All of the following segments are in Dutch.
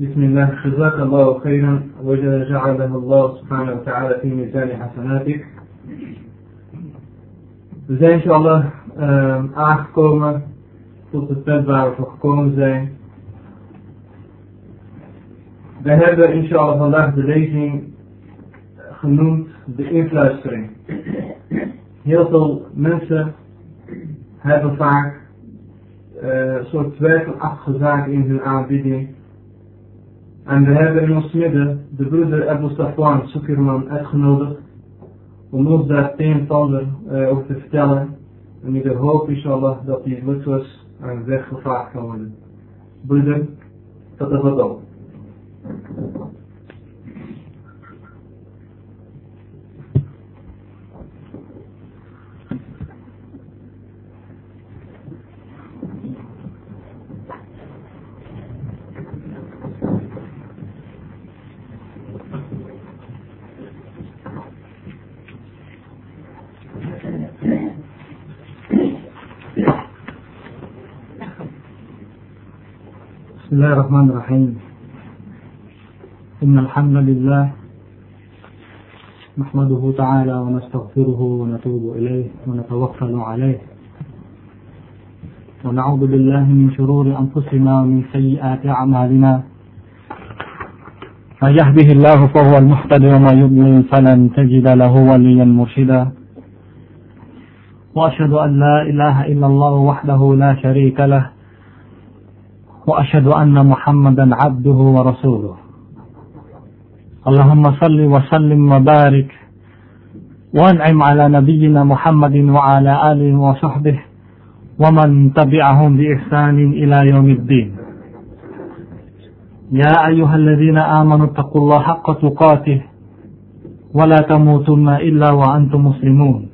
بسم الله جزاك الله خيرا وجعله الله سبحانه وتعالى في ميزان حسناتك We zijn inshallah uh, aangekomen tot het punt waar we voor gekomen zijn. We hebben inshallah vandaag de lezing genoemd de influistering. Heel veel mensen hebben vaak uh, een soort twijfelachtige zaken in hun aanbieding. en we hebben in ons midden de broeder Abu Safwan Sukirman uitgenodigd om ons daar het een uh, over te vertellen. En ik hoop inshallah dat die luchtwas aan de weg gevraagd kan worden. Broeder, dat is wat بسم الله الرحمن الرحيم إن الحمد لله نحمده تعالى ونستغفره ونتوب إليه ونتوكل عليه ونعوذ بالله من شرور أنفسنا ومن سيئات أعمالنا من يهده الله فهو المهتد وما يضلل فلن تجد له وليا مرشدا وأشهد أن لا إله إلا الله وحده لا شريك له وأشهد أن محمدا عبده ورسوله. اللهم صل وسلم وبارك وأنعم على نبينا محمد وعلى آله وصحبه ومن تبعهم بإحسان إلى يوم الدين. يا أيها الذين آمنوا اتقوا الله حق تقاته ولا تموتن إلا وأنتم مسلمون.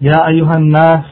يا أيها الناس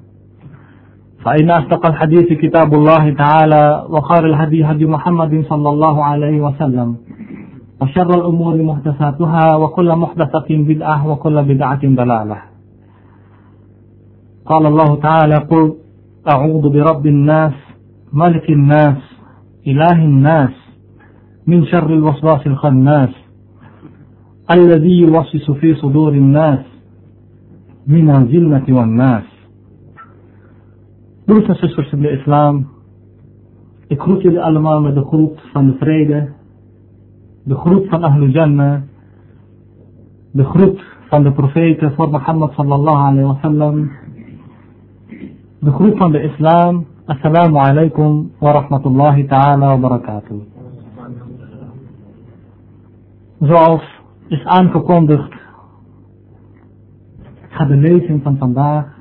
فإن أصدق الحديث كتاب الله تعالى وخير الهدي هدي محمد صلى الله عليه وسلم وشر الأمور محدثاتها وكل محدثة بدعة وكل بدعة ضلالة. قال الله تعالى قل أعوذ برب الناس ملك الناس إله الناس من شر الوسواس الخناس الذي يوسوس في صدور الناس من الجنة والناس. Broers en zusters in de islam, ik groet jullie allemaal met de groet van de vrede, de groet van Ahlul Jannah, de groet van de profeten voor Mohammed sallallahu alayhi wa sallam, de groet van de islam, assalamu alaikum wa rahmatullahi ta'ala wa barakatuh. Zoals is aangekondigd, gaat de lezing van vandaag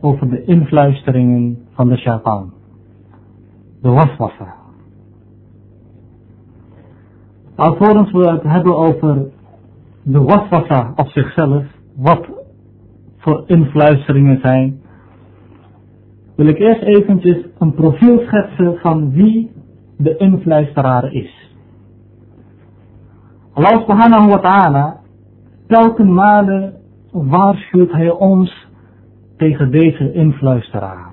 over de influisteringen van de shaitaan. De waswassa. Alvorens we het hebben over de waswassa op zichzelf, wat voor influisteringen zijn, wil ik eerst eventjes een profiel schetsen van wie de influisteraar is. Allah subhanahu wa ta'ala, telkens malen waarschuwt hij ons tegen deze influisteraar.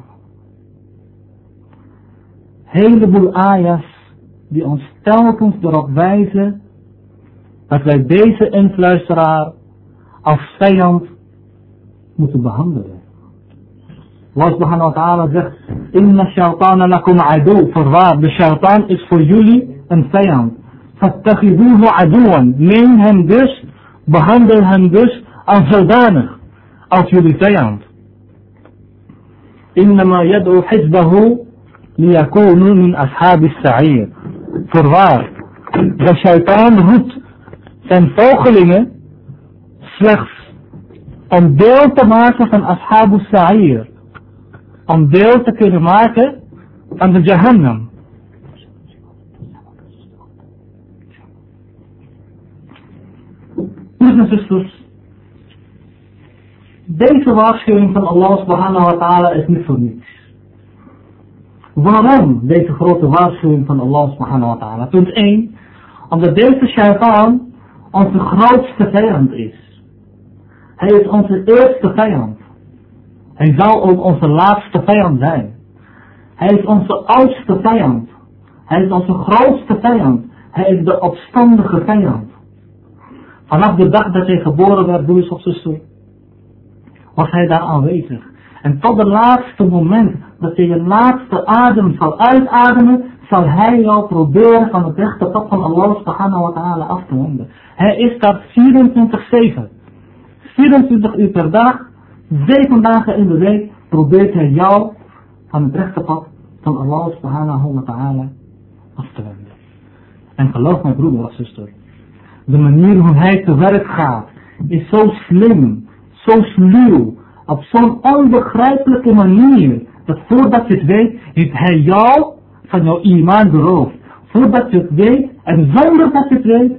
Heleboel ayahs die ons telkens erop wijzen dat wij deze influisteraar als vijand moeten behandelen. Allah subhanahu wa ta'ala zegt, Inna shaitana lakum adu, voorwaar, de shaitaan is voor jullie een vijand. Fattakhiduhu aduwan, neem hem dus, behandel hem dus als zodanig, als jullie vijand. إنما يدعو حزبه ليكونوا من أصحاب السعير. فرار ده شيطان هت سن فوخلين سلخس أن ديلت ماكا سن أصحاب السعير أن ديلت كن ماكا أن جهنم مثل سستوس deze waarschuwing van Allah subhanahu wa ta'ala is niet voor niets. Waarom deze grote waarschuwing van Allah subhanahu wa ta'ala? Punt 1. Omdat deze shaitaan onze grootste vijand is. Hij is onze eerste vijand. Hij zal ook onze laatste vijand zijn. Hij is onze oudste vijand. Hij is onze grootste vijand. Hij is de opstandige vijand. Vanaf de dag dat hij geboren werd, broers of zuster, was hij daar aanwezig. En tot het laatste moment dat je je laatste adem zal uitademen, zal hij jou proberen van het rechte pad van Allah subhanahu wa ta'ala af te wenden. Hij is daar 24-7. 24 uur per dag, 7 dagen in de week, probeert hij jou van het rechte pad van Allah subhanahu wa ta'ala af te wenden. En geloof mijn broeder of zuster, de manier hoe hij te werk gaat, is zo slim, zo sluw, op zo'n onbegrijpelijke manier, dat voordat je het weet, heeft hij jou van jouw iman beroofd. Voordat je het weet, en zonder dat je het weet.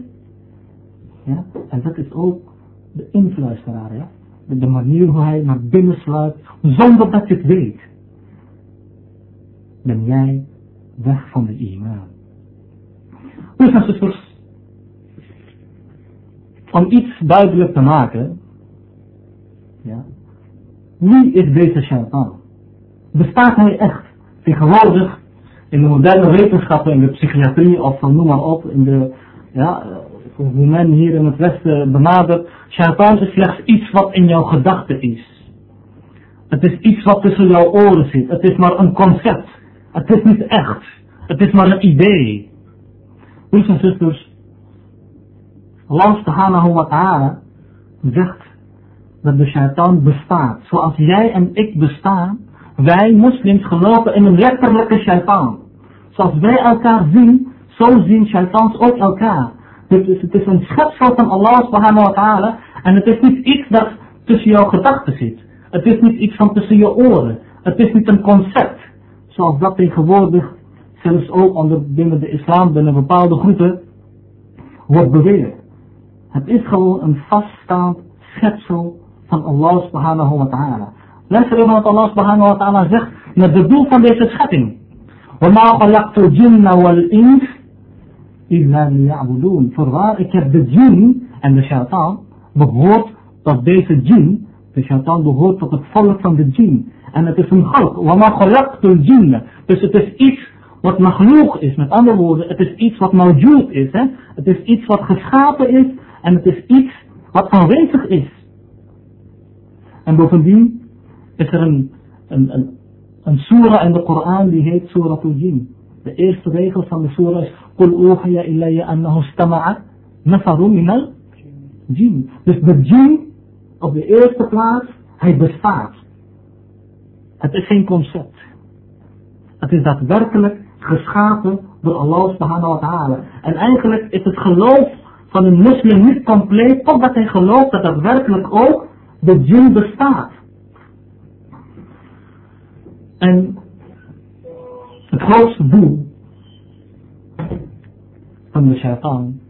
Ja, en dat is ook de influisteraar, ja. De manier hoe hij naar binnen sluit, zonder dat je het weet. Ben jij weg van de iman. Dus zusters, om iets duidelijk te maken, ja, wie is deze shaitan? Bestaat hij echt? Tegenwoordig, in de moderne wetenschappen, in de psychiatrie of noem maar op, in de, ja, hoe men hier in het Westen benadert, shaitan is slechts iets wat in jouw gedachten is. Het is iets wat tussen jouw oren zit. Het is maar een concept. Het is niet echt. Het is maar een idee. Broers en zusters, Allah subhanahu wa ta'ala zegt dat de shaitan bestaat. Zoals jij en ik bestaan, wij moslims geloven in een letterlijke shaitan. Zoals wij elkaar zien, zo zien shaitans ook elkaar. Dus het is een schepsel van Allah subhanahu wa ta'ala en het is niet iets dat tussen jouw gedachten zit. Het is niet iets van tussen je oren. Het is niet een concept. Zoals dat tegenwoordig, zelfs ook onder, binnen de islam, binnen bepaalde groepen, wordt beweerd. Het is gewoon een vaststaand schepsel van Allah subhanahu wa ta'ala. Luister even wat Allah subhanahu wa ta'ala zegt met het doel van deze schepping. وَمَا خَلَقْتُ الْجِنَّ وَالْإِنسِ إِلَّا لِيَعْبُدُونَ Voorwaar, ik heb de jinn en de shaitan behoort tot deze jinn. De shaitan behoort tot het volk van de jinn. En het is een galk. وَمَا خَلَقْتُ الْجِنَّ Dus het is iets wat magloeg is. Met andere woorden, het is iets wat mawjoed is. Hè? Het is iets wat geschapen is. En het is iets wat aanwezig is. En bovendien is er een, een, een, een surah in de Koran die heet Surah Jin. De eerste regel van de surah is Qul uhiya ilayya annahu stama'a nafaru minal jin. Dus de jin op de eerste plaats, hij bestaat. Het is geen concept. Het is daadwerkelijk geschapen door Allah subhanahu wa ta'ala. En eigenlijk is het geloof van een moslim niet compleet totdat hij gelooft dat daadwerkelijk ook de jin bestaat. En het grootste doel van de shaitan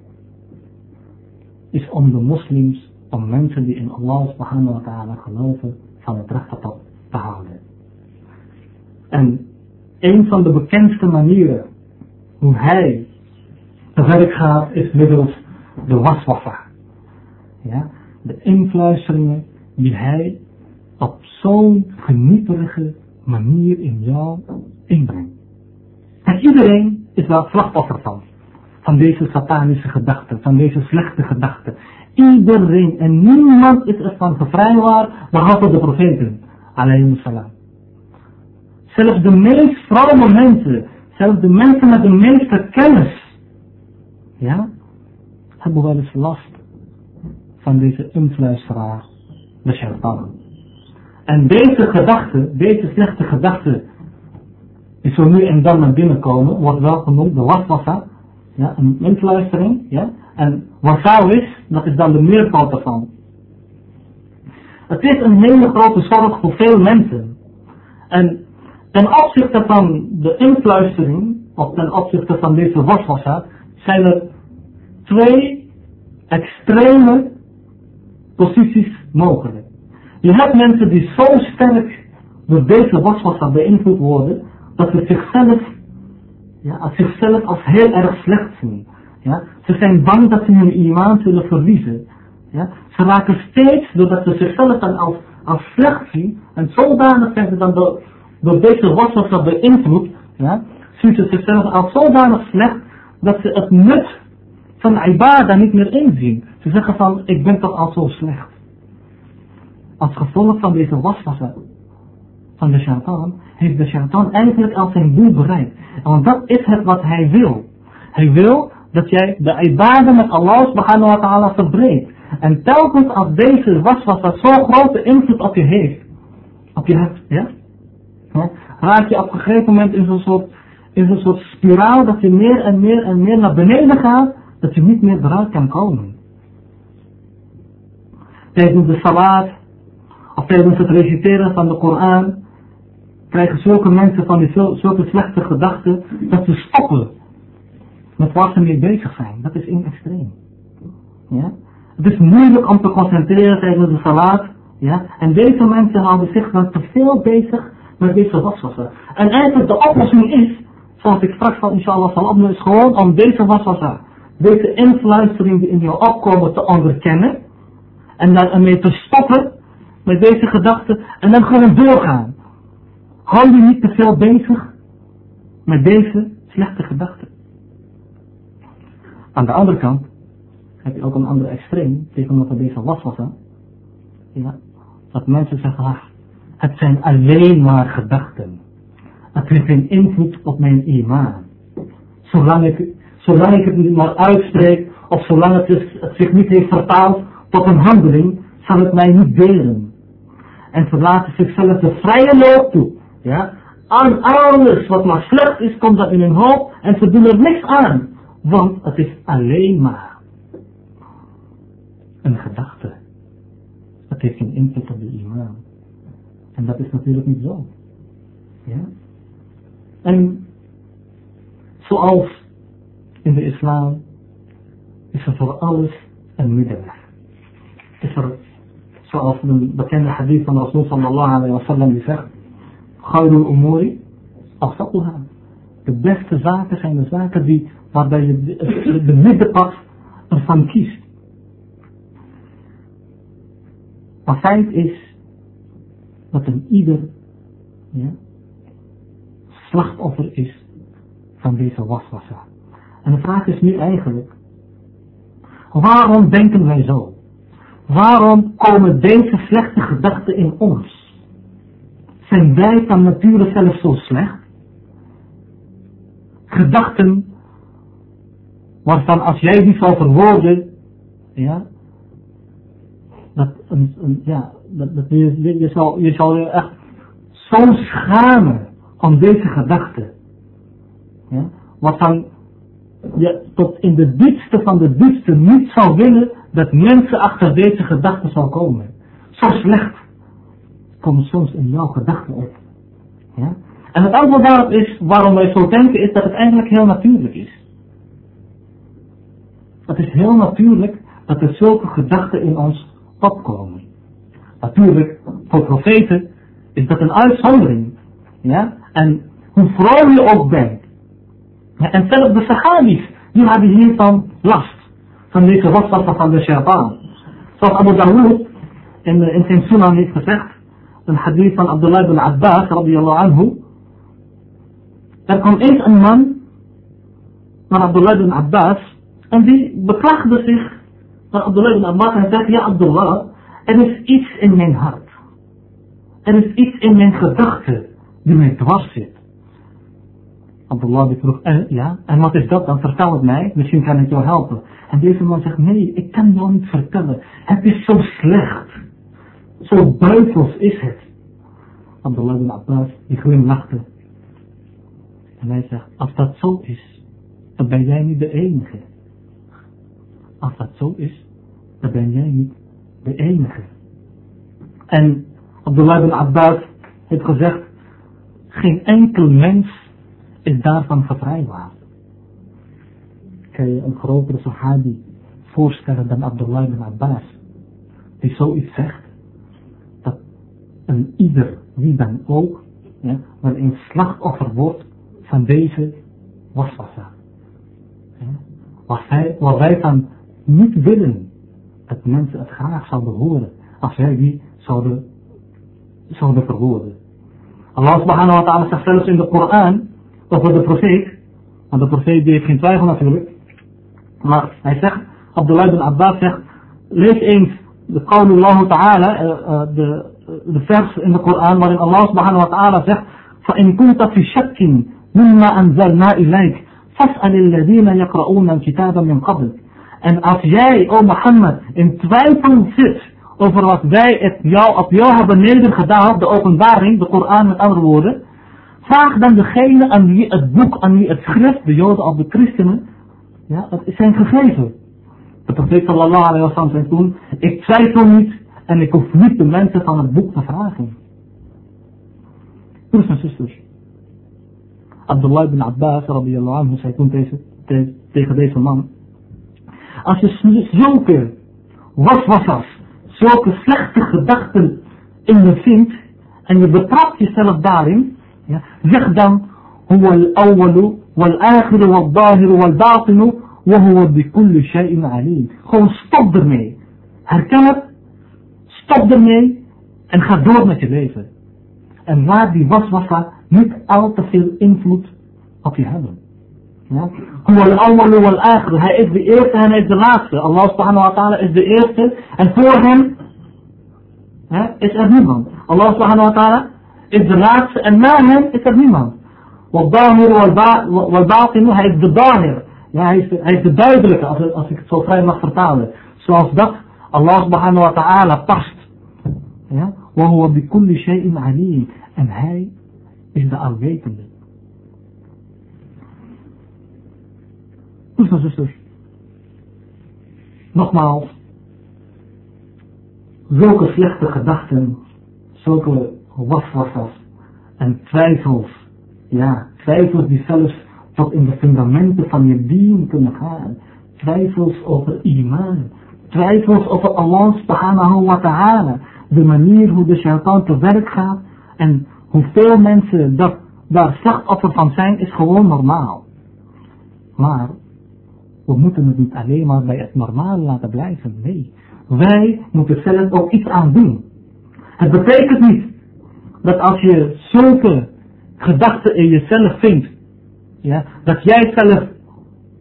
is om de moslims, om mensen die in Allah subhanahu wa ta'ala geloven, van het rechte te houden. En een van de bekendste manieren hoe hij te werk gaat is middels de waswaffa. Ja, de influisteringen die hij op zo'n genieterige manier in jou inbrengt. En iedereen is daar slachtoffer van. Van deze satanische gedachten, van deze slechte gedachten. Iedereen en niemand is ervan gevrijwaard behalve de profeten. Alayhi salam. Zelfs de meest vrome mensen, zelfs de mensen met de meeste kennis, ja, hebben wel eens last van deze influisteraar, de shaitan. En deze gedachte, deze slechte gedachte, die zo nu en dan naar binnen komen, wordt wel genoemd de waswassa, ja, een influistering, ja, en is, dat is dan de meervoud ervan. Het is een hele grote zorg voor veel mensen. En ten opzichte van de influistering, of ten opzichte van deze waswassa, zijn er twee extreme posities mogelijk. Je hebt mensen die zo sterk door deze waswassa beïnvloed worden, dat ze zichzelf, ja, als zichzelf als heel erg slecht zien. Ja? Ze zijn bang dat ze hun imaan zullen verliezen. Ja? Ze raken steeds, doordat ze zichzelf dan als, als slecht zien, en zodanig zijn ze dan door, door deze waswassa beïnvloed, ja, zien ze zichzelf als zodanig slecht, dat ze het nut van ibada niet meer inzien. Ze zeggen van, ik ben toch al zo slecht. Als gevolg van deze waswassa van de shaitan, heeft de shaitan eigenlijk al zijn doel bereikt. Want dat is het wat hij wil. Hij wil dat jij de ibade met Allah subhanahu wa ta'ala verbreedt. En telkens als deze waswassa zo'n grote invloed op je heeft, op je hebt, ja? Raak je op een gegeven moment in zo'n soort, in zo'n soort spiraal dat je meer en meer en meer naar beneden gaat, dat je niet meer eruit kan komen. Tijdens de salat, of tijdens het reciteren van de Koran, krijgen zulke mensen van die zulke slechte gedachten, dat ze stoppen met waar ze mee bezig zijn. Dat is in extreem. Ja? Het is moeilijk om te concentreren tijdens de salat. Ja? En deze mensen houden zich dan te veel bezig met deze waswasser. En eigenlijk de oplossing is, zoals ik straks van inshallah zal opnemen, is gewoon om deze waswasser, deze influistering die in jou opkomen te onderkennen. En dan ermee te stoppen met deze gedachten en dan gewoon doorgaan. Hou je niet te veel bezig met deze slechte gedachten. Aan de andere kant heb je ook een ander extreem tegenover deze waswasser. Ja, dat mensen zeggen, ah, het zijn alleen maar gedachten. Het heeft geen invloed op mijn imaan. Zolang ik, zolang ik het niet maar uitspreek, of zolang het, het zich niet heeft vertaald tot een handeling, zal het mij niet delen. En ze laten zichzelf de vrije loop toe. Ja? Aan alles wat maar slecht is, komt dat in hun hoofd en ze doen er niks aan. Want het is alleen maar een gedachte. Het heeft geen invloed op de imam. En dat is natuurlijk niet zo. Ja? En zoals in de islam is er voor alles een middenweg. Is er, zoals een bekende hadith van Rasul sallallahu alayhi wa sallam die zegt, Gaurul umuri afsakuha. De beste zaken zijn de zaken die, waarbij je de, de middenpad ervan kiest. Maar feit is dat een ieder ja, slachtoffer is van deze waswassa. En de vraag is nu eigenlijk, waarom denken wij zo? Waarom komen deze slechte gedachten in ons? Zijn wij van nature zelf zo slecht? Gedachten waarvan als jij die zou verwoorden, ja, dat, een, een, ja, dat, dat je, je, zal, je zal je echt zo schamen om deze gedachten. Ja, wat dan je tot in de diepste van de diepste niet zou willen dat mensen achter deze gedachten zal komen. Zo slecht komen soms in jouw gedachten op. En het antwoord daarop is, waarom wij zo denken, is dat het eigenlijk heel natuurlijk is. Het is heel natuurlijk dat er zulke gedachten in ons opkomen. Natuurlijk, voor profeten is dat een uitzondering. Ja? En hoe vroom je ook bent. En zelfs de Sahabis, die hebben hiervan last. Van deze waswasser van de shaitaan. Zoals Abu Dawood in, in zijn sunan heeft gezegd. Een hadith van Abdullah ibn Abbas, radiyallahu anhu. Er kwam eens een man naar Abdullah ibn Abbas. En die beklaagde zich naar Abdullah ibn Abbas en zegt, ja Abdullah, er is iets in mijn hart. Er is iets in mijn gedachten die mij dwars zit. Abdullah die vroeg, ja, en wat is dat dan? Vertel het mij, misschien kan ik jou helpen. En deze man zegt, nee, ik kan jou niet vertellen. Het is zo slecht. Zo buitels is het. Abdullah ibn Abbas, die glimlachte. En hij zegt, als dat zo is, dan ben jij niet de enige. Als dat zo is, dan ben jij niet de enige. En Abdullah ibn Abbas heeft gezegd, Geen enkel mens is daarvan gevrijwaard. Kan je een grotere sahabi voorstellen dan Abdullah ibn Abbas, die zoiets zegt, dat een ieder, wie dan ook, ja, wel een slachtoffer wordt van deze waswassa. Ja, wat, wij van niet willen dat mensen het graag zouden horen als wij die zouden, zouden verwoorden. Allah subhanahu wa ta'ala zegt zelfs in de Koran over de profeet, want de profeet die heeft geen twijfel natuurlijk, maar hij zegt, Abdullah ibn Abbas zegt, lees eens de qawl Allah ta'ala, uh, uh, de, de vers in de Koran waarin Allah subhanahu wa ta'ala zegt, فإن كنت في شك مما أنزلنا إليك فاسأل الذين يقرؤون الكتاب من قبل En als jij, o Mohammed, in twijfel zit over wat wij het jou, op jou hebben nedergedaald, de openbaring, de Koran met andere woorden, vraag dan degene aan wie het boek, aan wie het schrift, de Joden of de christenen, ja, het is zijn gegeven. De profeet sallallahu alayhi wa sallam zei toen, ik twijfel niet en ik hoef niet de mensen van het boek te vragen. Broers en zusters. Abdullah ibn Abbas radiyallahu anhu zei toen deze, te, tegen deze man, als je zulke waswassers, zulke slechte gedachten in je vindt en je betrapt jezelf daarin, al-awwalu wal-akhiru wal-dahiru wal-batinu wa huwa bi kulli shay'in alim. Gewoon stop ermee. Herken het, stop ermee en ga door met je leven. En laat die waswassa niet al te veel invloed op je hebben. Ja? Huwa al-awwalu wal-akhiru. Hij is de eerste en hij is de laatste. Allah subhanahu wa ta'ala is de eerste en voor hem hè, is er niemand. Allah subhanahu wa ta'ala is de laatste en na hem is er niemand. Wal-dahir wal-batinu, hij is de dahir. Ja, hij is de, hij is de duidelijke, als, als ik het zo vrij mag vertalen. Zoals dat Allah subhanahu wa ta'ala past. Ja? وهو بكل شيء عليم en hij is de alwetende. Broers en zusters, nogmaals, zulke slechte gedachten, zulke waswassers en twijfels, ja, twijfels die zelfs tot in de fundamenten van je dien kunnen gaan, twijfels over iman, twijfels over Allah subhanahu wa ta'ala, de manier hoe de shaitan te werk gaat en hoeveel mensen dat, daar slachtoffer van zijn, is gewoon normaal. Maar we moeten het niet alleen maar bij het normaal laten blijven. Nee, wij moeten zelf ook iets aan doen. Het betekent niet dat als je zulke gedachten in jezelf vindt, ja, dat jij zelf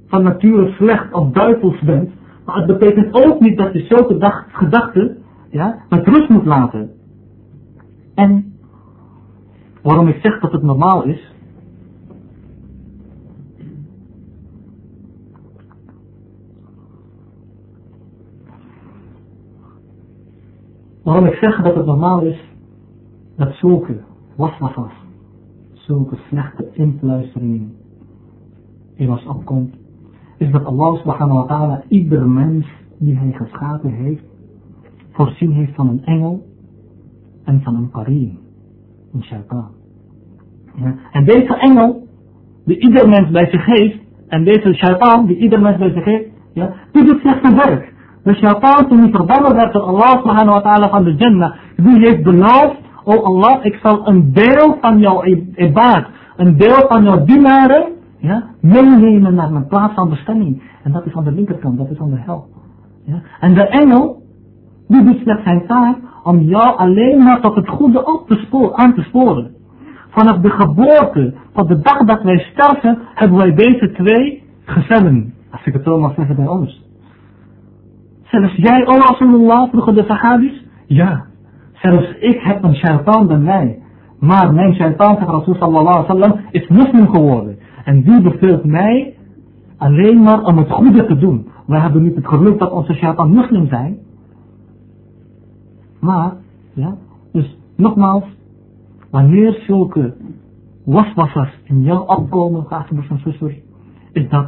van nature slecht of duivels bent, maar het betekent ook niet dat je zulke gedachten ja, met rust moet laten. En waarom ik zeg dat het normaal is, waarom ik zeg dat het normaal is, dat zulke waswassas, zulke slechte influisteringen in ons opkomt, is dat Allah subhanahu wa ta'ala ieder mens die hij geschapen heeft, voorzien heeft van een engel en van een karim, een shaitaan. Ja. En deze engel, die ieder mens bij zich heeft, en deze shaitaan, die ieder mens bij zich heeft, ja, die doet slecht werk. De shaitaan toen hij verbannen werd door Allah subhanahu wa ta'ala van de Jannah, die heeft beloofd, oh Allah, ik zal een deel van jouw ibad, een deel van jouw dienaren, ja, meenemen naar mijn plaats van bestemming. En dat is aan de linkerkant, dat is aan de hel. Ja. En de engel, die doet slechts zijn taak om jou alleen maar tot het goede op te sporen, aan te sporen. Vanaf de geboorte tot de dag dat wij sterven, hebben wij deze twee gezellen. Als ik het zo mag zeggen bij ons. Zelfs jij, O Rasulullah, vroegen de sahabis? Ja. Zelfs ik heb een shaitaan bij mij. Maar mijn shaitaan, zegt Rasul sallallahu alaihi wasallam, is moslim geworden. En die beveelt mij alleen maar om het goede te doen. Wij hebben niet het geluk dat onze shaitaan moslim zijn. Maar, ja, dus nogmaals, wanneer zulke waswassers in jou opkomen, geachte broers en zusters, is dat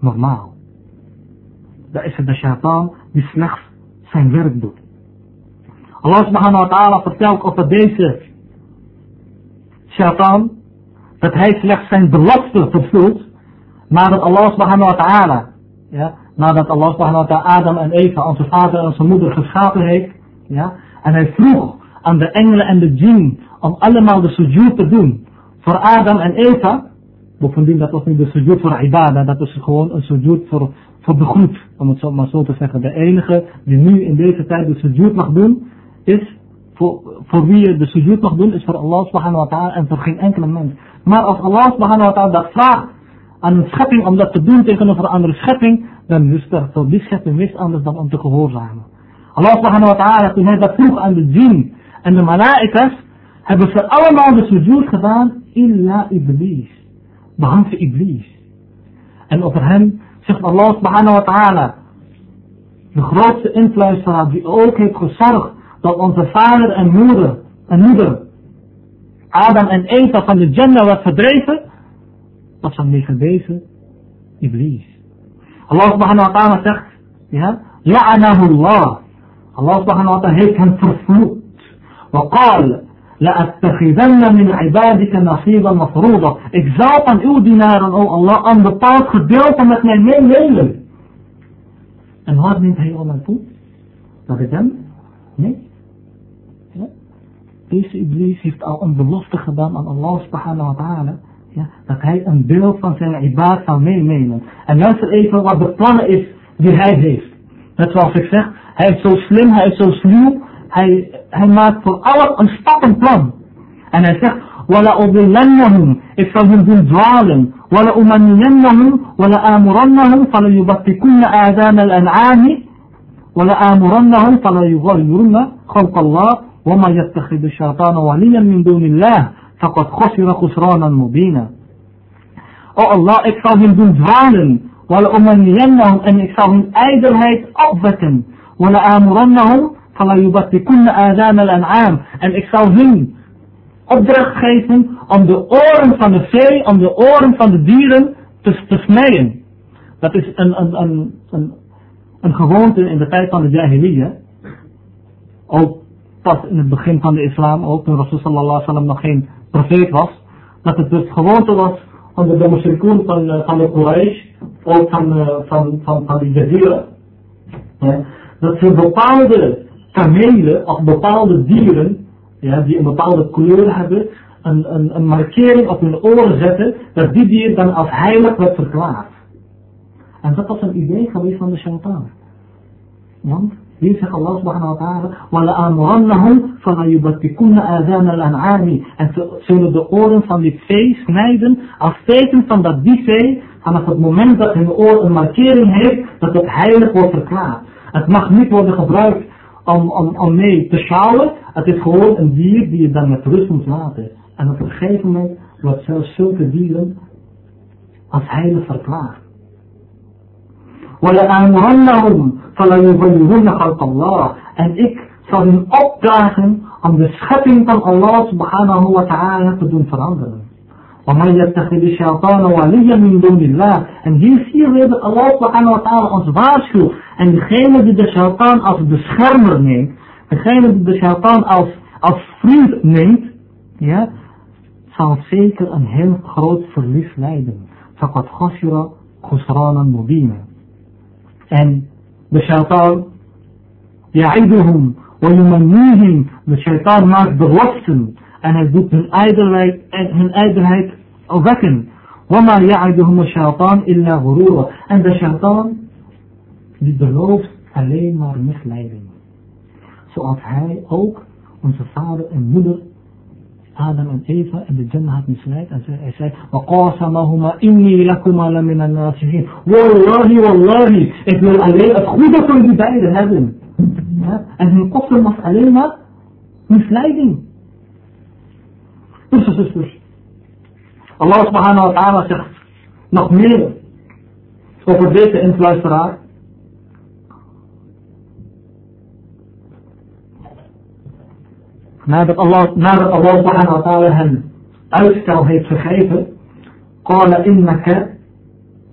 normaal. Dat is het de shaitaan die slechts zijn werk doet. Allah subhanahu wa ta'ala vertelt over deze Shaitan, dat hij slechts zijn belofte vervult, nadat Allah subhanahu wa ta'ala, ja, nadat Allah subhanahu wa ta'ala Adam en Eva, onze vader en onze moeder geschapen heeft, ja, en hij vroeg aan de engelen en de djinn om allemaal de sujud te doen voor Adam en Eva, bovendien dat was niet de sujud voor ibadah, dat is gewoon een sujud voor, voor de groet, om het zo maar zo te zeggen. De enige die nu in deze tijd de sujud mag doen, is voor, voor wie je de sujud mag doen, is voor Allah subhanahu wa ta'ala en voor geen enkele mens. Maar als Allah subhanahu wa ta'ala dat vraagt aan een schepping om dat te doen tegenover een andere schepping, dan is er voor die schepping niets anders dan om te gehoorzamen. Allah subhanahu wa ta'ala, toen hij dat vroeg aan de djinn en de mala'ikas, hebben ze allemaal de sujud gedaan, illa iblis. Behalve iblis. En over hem zegt Allah subhanahu wa ta'ala, de grootste influisteraar die ook heeft gezorgd dat onze vader en moeder, en moeder, Adam en Eva van de Jannah werd verdreven, was vanwege deze Iblis. Allah subhanahu wa ta'ala zegt, ja, la'anahullah. Allah subhanahu wa ta'ala heeft hem vervloekt. وقال لأتخذن من عبادك نصيبا مفروضا. Ik zal van uw dienaren, o Allah, een bepaald gedeelte met mij meedelen. En waar neemt hij al naartoe? Naar de Jannah? Nee. Deze Iblis heeft al een belofte gedaan aan Allah subhanahu wa ta'ala. Ja, dat hij een deel van zijn ibad zal meenemen. En luister even wat de plannen is die hij heeft. Net zoals ik zeg, hij is zo slim, hij is zo sluw. Hij, hij maakt voor alles een stappenplan. En hij zegt, wala ik zal hun doen dwalen. Wala umanniyannahum, wala amurannahum, fala yubattikunna aadana al-an'ami. Wala amurannahum, fala yughayurunna, khalq Allah. وما يتخذ الشيطان وليا من دون الله فقد خسر خسرانا مبينا O Allah, ik zal hen doen dwalen. Wala umanniyannahum en ik zal hun ijdelheid opwekken. Wala amurannahum fala yubattikunna adaan al-an'am. En ik zal hun opdracht geven om de oren van de vee, om de oren van de dieren te, te snijden. Dat is een, een, een, een, een gewoonte in de tijd van de Jahiliyyah. Ook pas in het begin van de islam, ook toen Rasul sallallahu alaihi wasallam nog geen profeet was. Dat het dus gewoonte was onder de mushrikoon van, van de Quraysh, ook van, van, van, van die dat ze bepaalde kamelen of bepaalde dieren, ja, die een bepaalde kleur hebben, een, een, een markering op hun oren zetten, dat die dier dan als heilig werd verklaard. En dat was een idee geweest van de shaitaan. Want hier zegt Allah subhanahu wa ta'ala, وَلَأَمُرَنَّهُمْ فَلَا يُبَتِّكُنَّ آذَانَ الْأَنْعَامِ En ze zullen de oren van die vee snijden als teken van dat die vee vanaf het moment dat hun oor een markering heeft, dat het heilig wordt verklaard. Het mag niet worden gebruikt om, om, om mee te sjouwen. Het is gewoon een dier die je dan met rust moet laten. En op een gegeven moment wordt zelfs zulke dieren als heilig verklaard. وَلَأَمُرَنَّهُمْ فَلَا يُغَيِّرُنَّ خَلْقَ اللَّهِ En ik zal hun opdragen om de schepping van Allah subhanahu wa ta'ala te doen veranderen. وَمَنْ يَتَّخِذِ الشَّيْطَانَ وَلِيًّا مِنْ دُونِ اللَّهِ En hier zie je weer dat Allah subhanahu wa ta'ala ons waarschuwt. En degene die de shaitaan als beschermer neemt, degene die de shaitaan als, als vriend neemt, ja, zal zeker een heel groot verlies leiden. فَقَدْ خَسِرَ خُسْرَانًا مُبِينًا En de shaitaan, ya'iduhum wa yumannihim, de shaitaan maakt beloften en hij doet hun ijdelheid, hun ijdelheid wekken. Wama ya'iduhum shaitaan illa ghurura. En de shaitaan, die belooft alleen maar misleiding. Zoals hij ook onze vader en moeder هذا من كيف بالجنة مثلات أساك وقاسمهما إني لكما لمن الناصحين والله والله ابن الألي أخذكم ببعيد heaven en hun koppen was alleen maar misleiding. Broers en zusters, Allah subhanahu wa ta'ala zegt nog meer over deze influisteraar. nadat Allah, nadat Allah subhanahu wa ta'ala hem uitstel heeft gegeven, qala innaka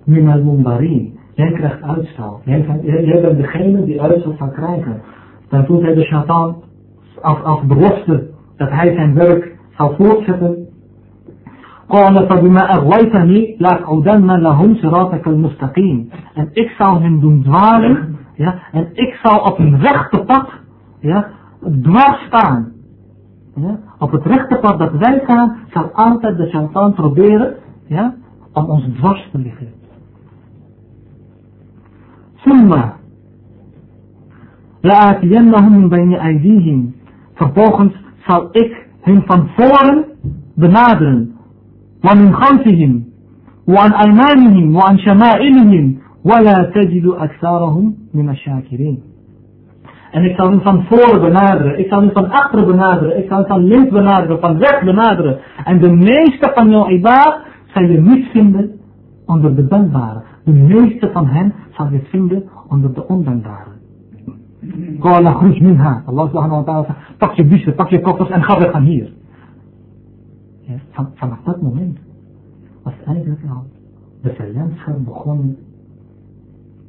min al-mundarin. Jij krijgt uitstel. Jij, jij bent degene die uitstel zal krijgen. Dan doet hij de shaitaan als, als belofte dat hij zijn werk zal voortzetten قال فبما أغويتني لأقعدن لهم صراطك المستقيم en ik zal hen doen dwalen ja, en ik zal op een rechte pad ja, dwars staan ja? Op het rechte pad dat wij gaan, zal altijd de shaitan proberen ja, om ons dwars te liggen. Summa. La'atiyannahum min bayni aydihim. Vervolgens zal ik hen van voren benaderen. Wa min khalfihim. Wa an aymanihim. Wa an. Wa la tajidu aksarahum min ashakirin. En ik zal hem van voren benaderen, ik zal hem van achteren benaderen, ik zal hem van links benaderen, van rechts benaderen. En de meeste van jouw ibaad zal je niet vinden onder de dankbaren. De meeste van hen zal je vinden onder de ondankbaren. Qala khruj minha. Allah subhanahu wa ta'ala pak je biezen, pak je koffers en ga weg van hier. Ja, van, vanaf dat moment was eigenlijk al de verlengschap begonnen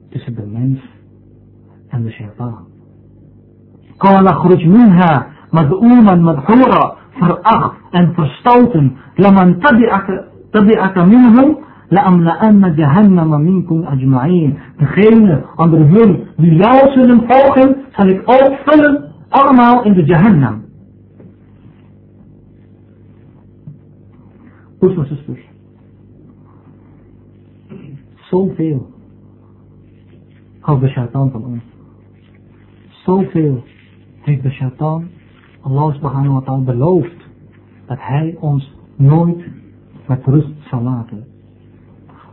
tussen de mens en de shaitaan. قال اخرج منها مذؤوما مذحورا فرأخ أن تشتوطن لمن تبعك, تبعك منهم لأملأن جهنم منكم أجمعين تخيل أمر هل بلاوصل فوقهم سلك أوفل أغمعوا إن جهنم قلت var sustur. Sol feo. Kavga şartan tamamen. Sol feo. Heeft de shaitan Allah subhanahu wa ta'ala beloofd dat hij ons nooit met rust zal laten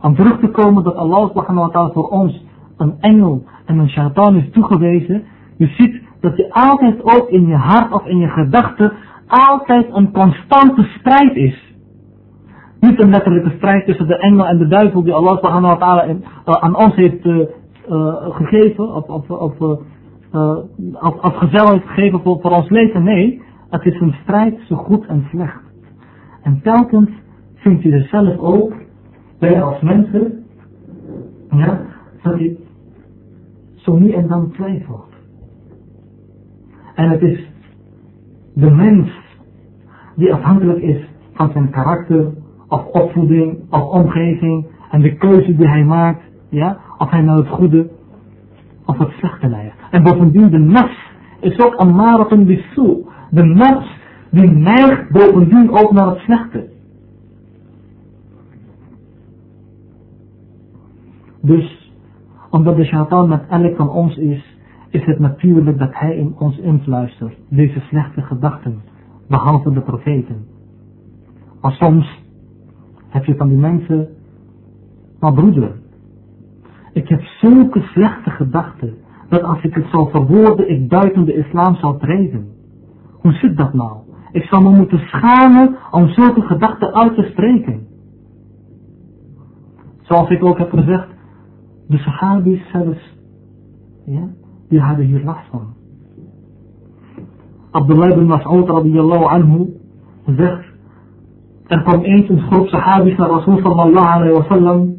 om terug te komen dat Allah subhanahu wa ta'ala voor ons een engel en een shaitan is toegewezen. Je ziet dat je altijd ook in je hart of in je gedachten altijd een constante strijd is. Niet een letterlijke strijd tussen de engel en de duivel die Allah subhanahu wa ta'ala uh, aan ons heeft uh, uh, gegeven, of, of, of, of gezel heeft gegeven voor, ons leven. Nee, het is een strijd zo goed en slecht. En telkens vindt je er zelf ook wij als mensen, ja, dat je zo nu en dan twijfelt. En het is de mens die afhankelijk is van zijn karakter, of opvoeding, of omgeving, en de keuze die hij maakt, ja, of hij naar het goede of het slechte neigt. En bovendien de nafs is ook een die zo. De nafs die neigt bovendien ook naar het slechte. Dus, omdat de shaitan met elk van ons is, is het natuurlijk dat hij in ons influistert, deze slechte gedachten, behalve de profeten. Maar soms heb je van die mensen, maar broeder, ik heb zulke slechte gedachten, dat als ik het zou verwoorden, ik buiten de islam zou treden. Hoe zit dat nou? Ik zou me moeten schamen om zulke gedachten uit te spreken. Zoals ik ook heb gezegd, de Sahabis zelfs, ja, die hadden hier last van. Abdullah ibn Mas'ud radiyallahu anhu zegt, er kwam eens een groep Sahabis naar Rasul sallallahu alayhi wa sallam,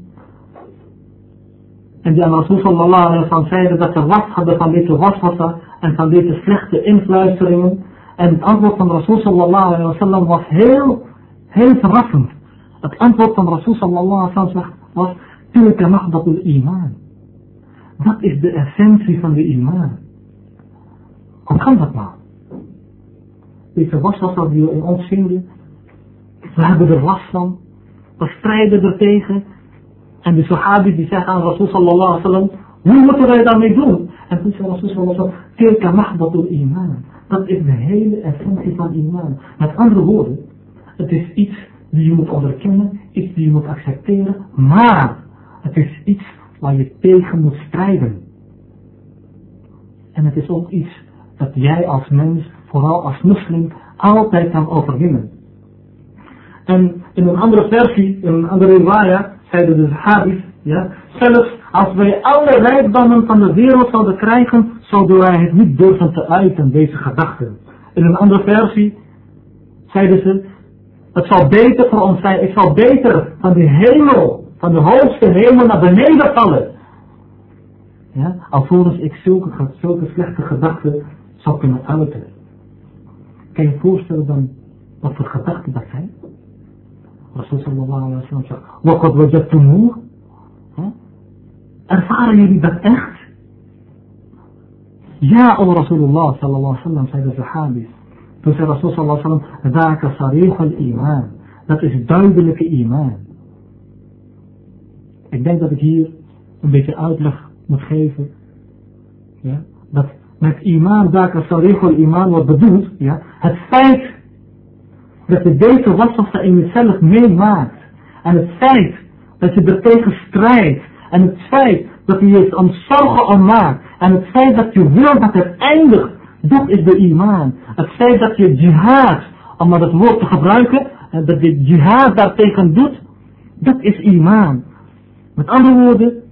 en die aan Rasul sallallahu alaihi wasallam zeiden dat ze last hadden van deze waswassen en van deze slechte influisteringen. En het antwoord van Rasul sallallahu alaihi wasallam was heel, heel verrassend. Het antwoord van Rasul sallallahu alaihi wasallam was, Tilka de iman. Dat is de essentie van de iman. Hoe kan dat nou? Deze waswasser die we in ons vinden, we hebben er last van, we strijden er tegen, en de sahabis die zeggen aan Rasul sallallahu alaihi wasallam, hoe moeten wij daarmee doen? En toen zei Rasul sallallahu alaihi wasallam, tilka iman. Dat is de hele essentie van iman. Met andere woorden, het is iets die je moet onderkennen, iets die je moet accepteren, maar het is iets waar je tegen moet strijden. En het is ook iets dat jij als mens, vooral als moslim, altijd kan overwinnen. En in een andere versie, in een andere riwaya, zeiden de ja, zelfs als wij alle rijkdommen van de wereld zouden krijgen, zouden wij het niet durven te uiten, deze gedachten. In een andere versie zeiden ze, het zal beter voor ons zijn, ik zal beter van de hemel van de hoogste hemel naar beneden vallen. Ja, alvorens ik zulke, zulke slechte gedachten zou kunnen uiten. Kan je je voorstellen dan wat voor gedachten dat zijn? رسول صلى الله عليه وسلم شرع وقد وجدتموه؟ أرفع رجل أخت. جاء رسول الله صلى الله عليه وسلم سيد الزحابي بس رسول صلى الله عليه وسلم ذاك صريح الإيمان. ذاك دايب لك إيمان. الدايب ذاك هير بيت أدلخ متخيفة ذاك إيمان ذاك صريح الإيمان والبدوث هتفايت dat je deze waswasser in jezelf meemaakt. En het feit dat je er tegen strijdt. En het feit dat je je aan zorgen om maakt. En het feit dat je wil dat het eindigt. Dat is de iman. Het feit dat je jihad, om maar dat woord te gebruiken. Dat je jihad daartegen doet. Dat is iman. Met andere woorden.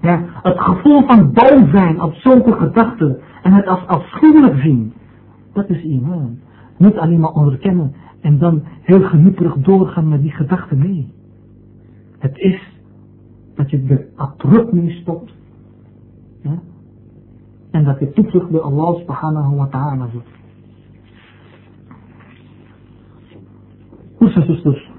Ja, het gevoel van boos zijn op zulke gedachten. En het als afschuwelijk zien. Dat is iman. Niet alleen maar onderkennen en dan heel genieperig doorgaan met die gedachten. Nee. Het is dat je er abrupt mee stopt. Ja? En dat je toevlucht bij Allah subhanahu wa ta'ala zoekt. Broers en zusters.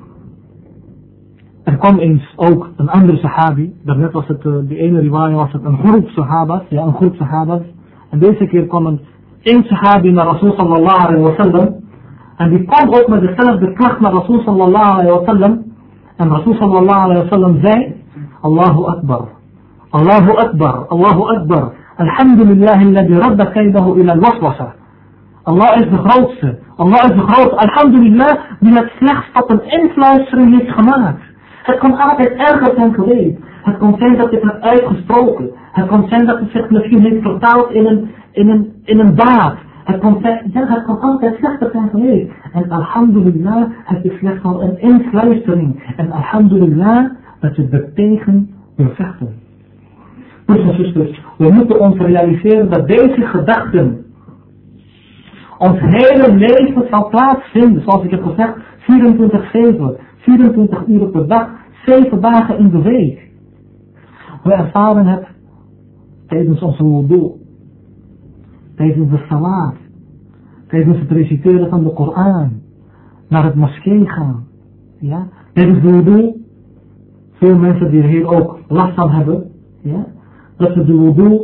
Er kwam eens ook een andere sahabi. Daarnet was het, uh, die ene riwaya was het een groep sahabas. Ja, een groep sahabas. En deze keer kwam een één sahabi naar Rasul sallallahu alaihi wa sallam. En die kwam ook met dezelfde kracht naar Rasul sallallahu alayhi wa sallam. En Rasul sallallahu alayhi wa sallam zei, Allahu Akbar. Allahu Akbar. Allahu Akbar. Alhamdulillah alladhi radda kaydahu ila al-waswasa. Allah is de grootste. Allah is de grootste. Alhamdulillah die het slechts tot een influistering heeft gemaakt. Het kon altijd erger zijn geweest. Het kon zijn dat het hebt uitgesproken. Het kon zijn dat het zich misschien heeft vertaald in een, in een, in een daad. Het ja, het altijd slechter zijn geweest. En alhamdulillah, het is slechts al een insluistering. En alhamdulillah, dat je er tegen wil vechten. Broers en zusters, we moeten ons realiseren dat deze gedachten ons hele leven zal plaatsvinden. Zoals ik heb gezegd, 24-7, 24 uur per dag, 7 dagen in de week. We ervaren het tijdens onze doel tijdens de salat, tijdens het reciteren van de Koran, naar het moskee gaan, ja, tijdens de wudu, veel mensen die er hier ook last van hebben, ja, dat ze de wudu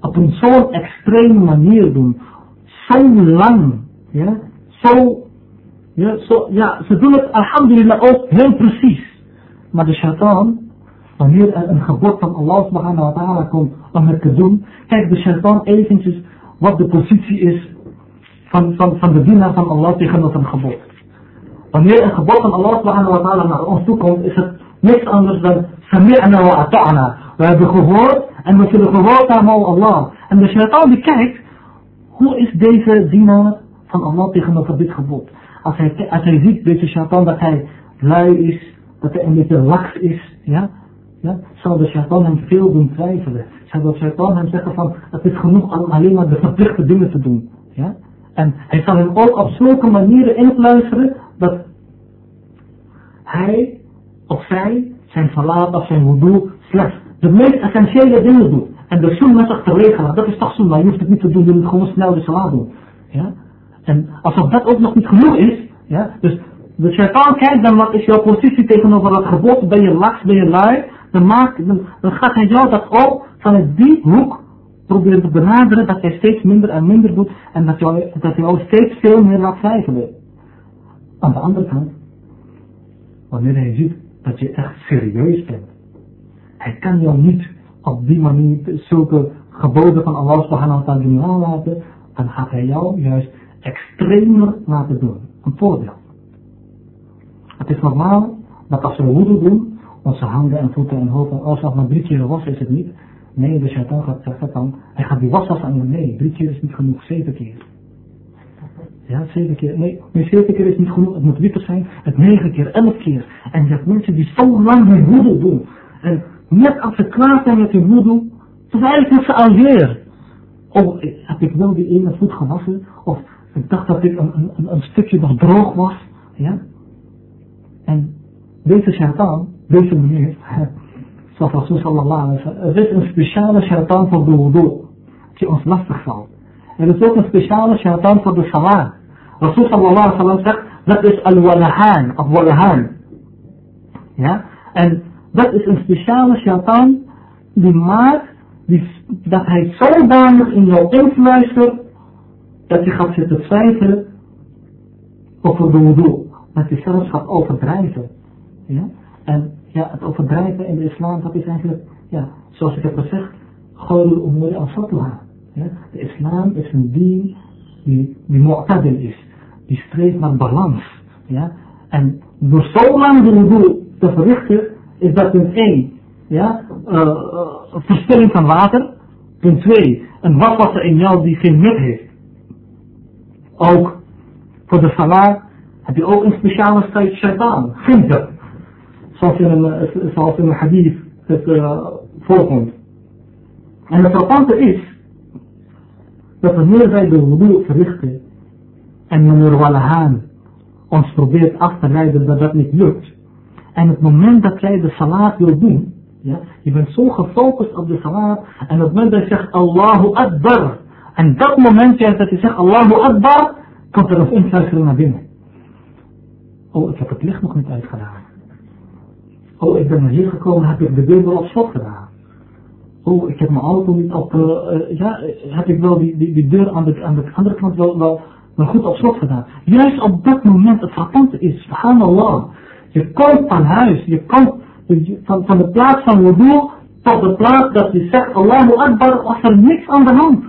op een zo'n extreme manier doen, zo lang, ja, zo, ja, zo, ja, ze doen het alhamdulillah ook heel precies, maar de shaitan, wanneer er een gebod van Allah subhanahu wa ta'ala komt om het te doen, kijk de shaitan eventjes wat de positie is van, van, van de dienaar van Allah tegenover een gebod. Wanneer een gebod van Allah subhanahu wa ta'ala naar ons toe komt, is het niks anders dan sami'na wa ata'na. We hebben gehoord en we zullen gehoord hebben van Allah. En de shaitan die kijkt, hoe is deze dienaar van Allah tegenover dit gebod? Als hij, als hij ziet, deze shaitan, dat hij lui is, dat hij een beetje laks is, ja, ja, zal de shaitan hem veel doen twijfelen. Zal de shaitan hem zeggen van, het is genoeg om alleen maar de verplichte dingen te doen. Ja? En hij zal hem ook op zulke manieren influisteren dat hij of zij zijn salat of zijn wudu slechts de meest essentiële dingen doet. En de sunnah zich te regelen, dat is toch sunnah, je hoeft het niet te doen, je moet gewoon snel de salat doen. Ja? En alsof dat ook nog niet genoeg is, ja? dus de shaitan kijkt dan wat is jouw positie tegenover dat gebod, ben je laks, ben je lui, dan, maakt, dan, gaat hij jou dat ook vanuit die hoek proberen te benaderen dat jij steeds minder en minder doet en dat jou, dat jou steeds veel meer laat twijfelen. Aan de andere kant, wanneer hij ziet dat je echt serieus bent, hij kan jou niet op die manier zulke geboden van Allah subhanahu wa ta'ala laten, dan gaat hij jou juist extremer laten doen. Een voorbeeld. Het is normaal dat als we woede doen, onze handen en voeten en hoofd als dat maar drie keer wassen is het niet. Nee, de shaitan gaat zeggen dan, hij gaat die waswas aan nee, drie keer is niet genoeg, zeven keer. Ja, zeven keer. Nee, nee, zeven keer is niet genoeg. Het moet wieter zijn. Het negen keer, elf keer. En je hebt mensen die zo lang die woede doen. En net als ze klaar zijn met die woede, eigenlijk ze alweer. Oh, heb ik wel die ene voet gewassen? Of ik dacht dat ik een, een, een stukje nog droog was. Ja? En deze shaitan, deze meneer, zoals Rasul sallallahu alaihi wasallam, er is een speciale shaitan voor de wudu, die ons lastig valt. Er is ook een speciale shaitan voor de salat. Rasul sallallahu alaihi wasallam zegt, dat is al-walahan, of walahan. Ja? En dat is een speciale shaitan die maakt die, dat hij zodanig in jou influistert dat je gaat zitten twijfelen over de wudu. Dat je zelfs gaat overdrijven. Ja? En ja, het overdrijven in de islam, dat is eigenlijk, ja, zoals ik heb gezegd, gewoon umuri al-fatwa. De islam is een dien die, die mu'tadil is. Die streeft naar balans. Ja? En door zo lang de te verrichten, is dat punt 1. Ja? Uh, uh, verspilling van water. Punt 2. Een waswasser in jou die geen nut heeft. Ook voor de salat heb je ook een speciale strijd shaitaan. Ginter. Zoals in een, zoals een hadith het uh, voorkomt. En het frappante is dat wanneer wij de wudu verrichten en meneer Wallahan ons probeert af te leiden dat dat niet lukt. En het moment dat jij de salat wil doen, ja, je bent zo gefocust op de salat en het moment dat je zegt Allahu Akbar. En dat moment dat je zegt Allahu Akbar, komt er een influistering naar binnen. Oh, ik heb het licht nog niet uitgedaan. Oh, ik ben naar hier gekomen, heb ik de wel op slot gedaan. Oh, ik heb mijn auto niet op, uh, ja, heb ik wel die, die, deur aan de, aan de andere kant wel, wel, wel goed op slot gedaan. Juist op dat moment, het frappante is, subhanallah, je komt van huis, je komt van, van de plaats van wudu tot de plaats dat je zegt Allahu Akbar, was er niks aan de hand.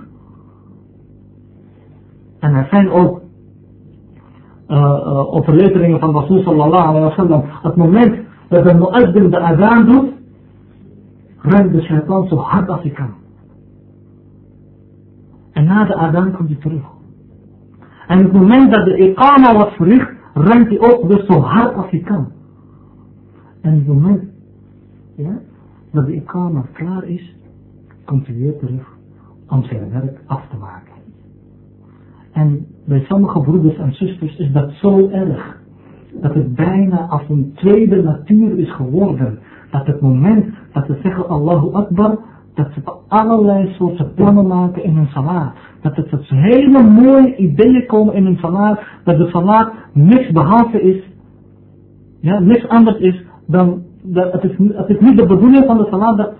En er zijn ook uh, uh, overleveringen van Rasul sallallahu alaihi wasallam. Het moment dat de muazzin de adaan doet, rent de shaitan zo hard als hij kan. En na de adaan komt hij terug. En het moment dat de ikama wordt verricht, rent hij ook weer zo hard als hij kan. En het moment dat de ikama klaar is, komt hij weer terug om zijn werk af te maken. En bij sommige broeders en zusters is dat zo erg. Dat het bijna als een tweede natuur is geworden. Dat het moment dat ze zeggen Allahu Akbar, dat ze allerlei soorten plannen maken in hun salaat. Dat het dat hele mooie ideeën komen in hun salaat. Dat de salaat niks behalve is. Ja, niks anders is dan, dat het, is, het niet de bedoeling van de salaat dat,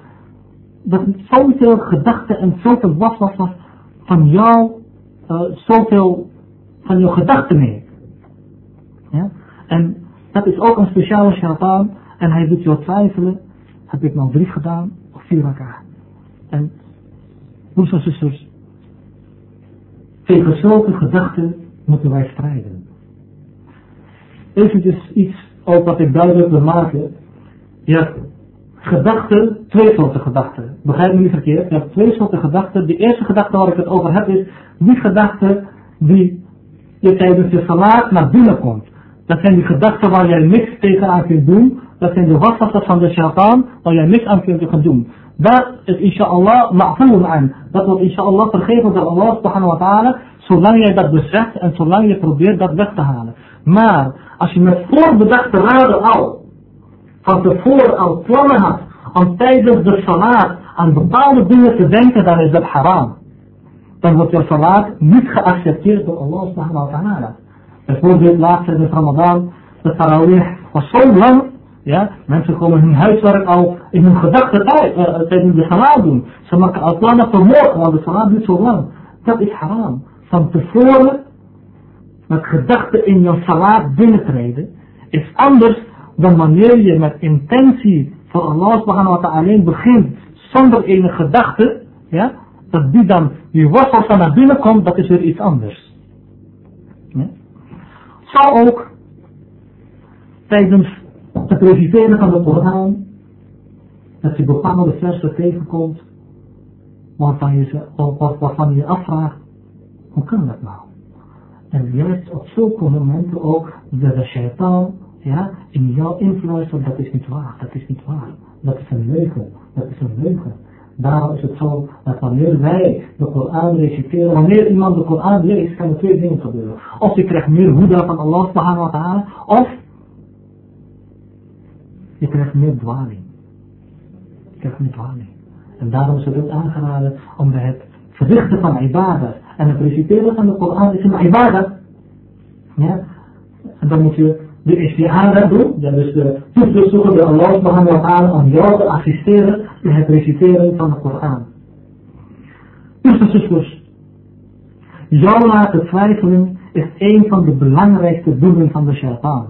dat zoveel gedachten en zoveel was was van jou, uh, zoveel van je gedachten mee. Ja? En dat is ook een speciale shaitaan. En hij doet jou twijfelen. Heb ik nou drie gedaan of vier elkaar? En broers en zusters. Tegen zulke gedachten moeten wij strijden. Even iets ook wat ik duidelijk wil maken. Je hebt gedachten, twee soorten gedachten. Begrijp me niet verkeerd. Je hebt twee soorten gedachten. De eerste gedachte waar ik het over heb is die gedachte die je tijdens je salaat naar binnen komt. Dat zijn die gedachten waar jij niks tegenaan kunt doen. Dat zijn de waswassers van de shaitaan waar jij niks aan kunt gaan doen. Dat is inshallah ma'foon aan. Dat wordt inshallah vergeven door Allah subhanahu wa ta'ala. Zolang jij dat beseft en zolang je probeert dat weg te halen. Maar als je met voorbedachte raden al van tevoren al plannen had om tijdens de salaat aan bepaalde dingen te denken, dan is dat haram dan wordt je salat niet geaccepteerd door Allah subhanahu wa ta'ala. Bijvoorbeeld laatst in Ramadan, de tarawih was zo lang, ja, mensen komen hun huiswerk al in hun gedachten tijd, uh, tijdens de salat doen. Ze maken al plannen voor morgen, want de salat duurt zo lang. Dat is haram. Van tevoren met gedachten in je salat binnentreden, is anders dan wanneer je met intentie voor Allah subhanahu wa ta'ala begint, zonder enige gedachte, ja, dat die dan, die wortels dan naar binnen komt, dat is weer iets anders. Ja? Zo ook tijdens het reciteren van de Koran, dat je bepaalde versen tegenkomt, waarvan je, je afvraagt, hoe kan dat nou? En juist op zulke momenten ook, de shaitaan, ja, in jou influistert, dat is niet waar, dat is niet waar. Dat is een leugen, dat is een leugen. Daarom is het zo dat wanneer wij de Koran reciteren, wanneer iemand de Koran leest, kan er twee dingen gebeuren. Of je krijgt meer hoeda van Allah subhanahu wa ta'ala, of je krijgt meer dwaling. Je krijgt meer dwaling. En daarom is het ook aangeraden om bij het verrichten van ibadah en het reciteren van de Koran is een ibadah. Ja? En dan moet je de istiara doen, dat is de zoeken bij Allah subhanahu wa ta'ala om jou te assisteren in het reciteren van de Koran. Eerste zusters, jou laten twijfelen is een van de belangrijkste doelen van de shaitaan.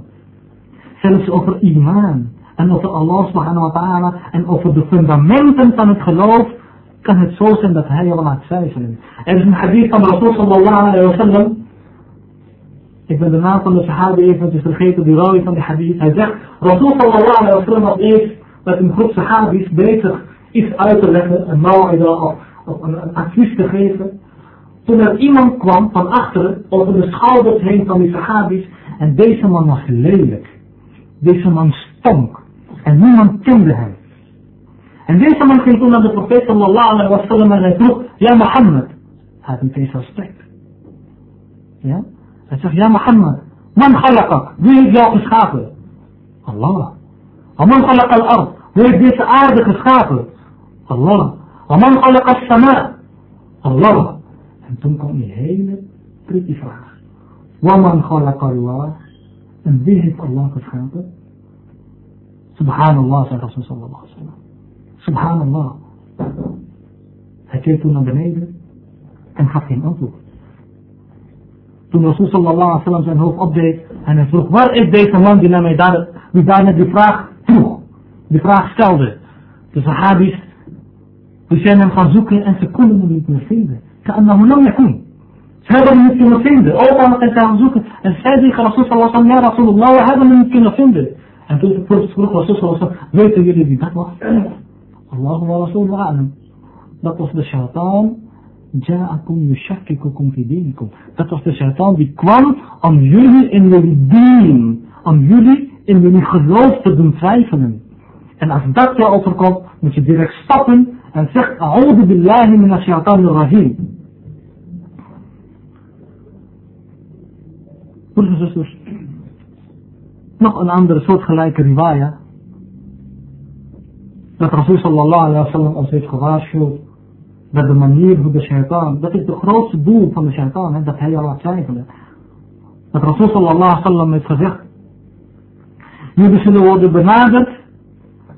Zelfs over iman en over Allah subhanahu wa ta'ala en over de fundamenten van het geloof kan het zo zijn dat hij jou laat twijfelen. Er is een hadith van Rasul sallallahu alayhi wa sallam ik ben de naam van de sahabi eventjes vergeten, die rawi van de hadith. Hij zegt, Rasul sallallahu alaihi wa sallam eerst met een groep sahabis bezig iets uit te leggen, een maw'ida of, of een, een advies te geven. Toen er iemand kwam van achteren over de schouders heen van die sahabis en deze man was lelijk. Deze man stonk en niemand kende hem. En deze man ging toen naar de profeet sallallahu alaihi wa sallam en hij vroeg, ja Mohammed. Hij had meteen respect. Ja? Hij zegt, ja Mohammed, man khalaqak, wie heeft jou geschapen? Allah. ومن خلق الأرض؟ ويديس أرض خافل الله. ومن خلق السماء؟ الله. أنتم كم هينة تريد فراغ ومن خلق الله إن ذهب الله خافل سبحان الله صلى الله عليه وسلم. سبحان الله. هكيتنا بنيدة أن حفهم أنتو تون رسول صلى الله عليه وسلم سيد هوف أبدي أن سوخ ورئي بديت الله دينا ميدان بدانة دي فراغ vroeg, die vraag stelde. De sahabis, die zijn hem gaan zoeken en ze konden hem niet meer vinden. كأنه لم يكن Ze hebben hem niet kunnen vinden. Oma en gaan zoeken. En zij tegen Rasul sallallahu alaihi wasallam, ja Rasulullah, we hebben hem niet kunnen vinden. En toen vroeg Rasul sallallahu alaihi wasallam, weten jullie wie dat was? Allahu wa Rasulullah alam. Dat was de shaitaan Ja'akum yushakikukum fi dinikum. Dat was de shaitaan die kwam om jullie in jullie dien, om jullie in jullie geloof te doen twijfelen. En als dat jou overkomt, moet je direct stappen en zegt, A'udhu billahi min ash-shaitan ar-rahim. Broeders en zusters, nog een andere soortgelijke riwaya. Dat Rasul sallallahu alaihi wa sallam ons heeft gewaarschuwd dat de manier hoe de shaitaan, dat is de grootste doel van de shaitaan, dat hij jou laat twijfelen. Dat Rasul sallallahu alaihi wasallam heeft gezegd, jullie zullen worden benaderd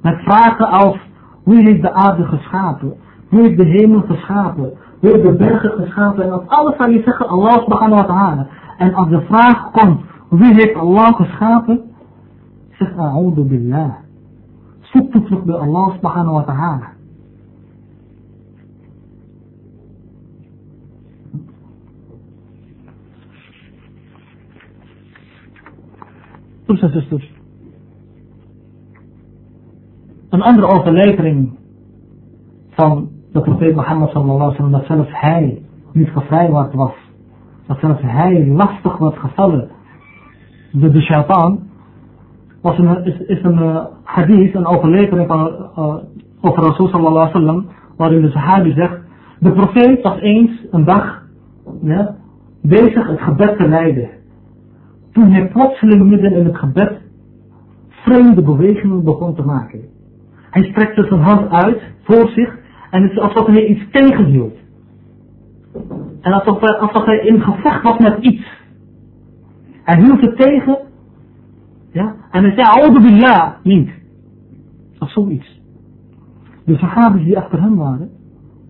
met vragen als, wie heeft de aarde geschapen? Wie heeft de hemel geschapen? Wie heeft de bergen geschapen? En op alles zal je zeggen, Allah subhanahu wa ta'ala. En als de vraag komt, wie heeft Allah geschapen? Zeg, a'udhu billah. Zoek toevlucht bij Allah subhanahu wa ta'ala. Broers en zusters. Een andere overlevering van de profeet Mohammed sallallahu alaihi wasallam dat zelfs hij niet gevrijwaard was. Dat zelfs hij lastig was gevallen door de shaitaan. Was een, is, is een uh, hadith, een overlevering van, uh, over Rasul sallallahu alaihi wasallam. Waarin de sahabi zegt. De profeet was eens een dag ja, bezig het gebed te leiden. Toen hij plotseling midden in het gebed vreemde bewegingen begon te maken. Hij strekte zijn hand uit voor zich en het is alsof hij iets tegenhield. En alsof hij, hij in gevecht was met iets. Hij hield het tegen. Ja, en hij zei, oude billah, niet. Of zoiets. De sahabis die achter hem waren,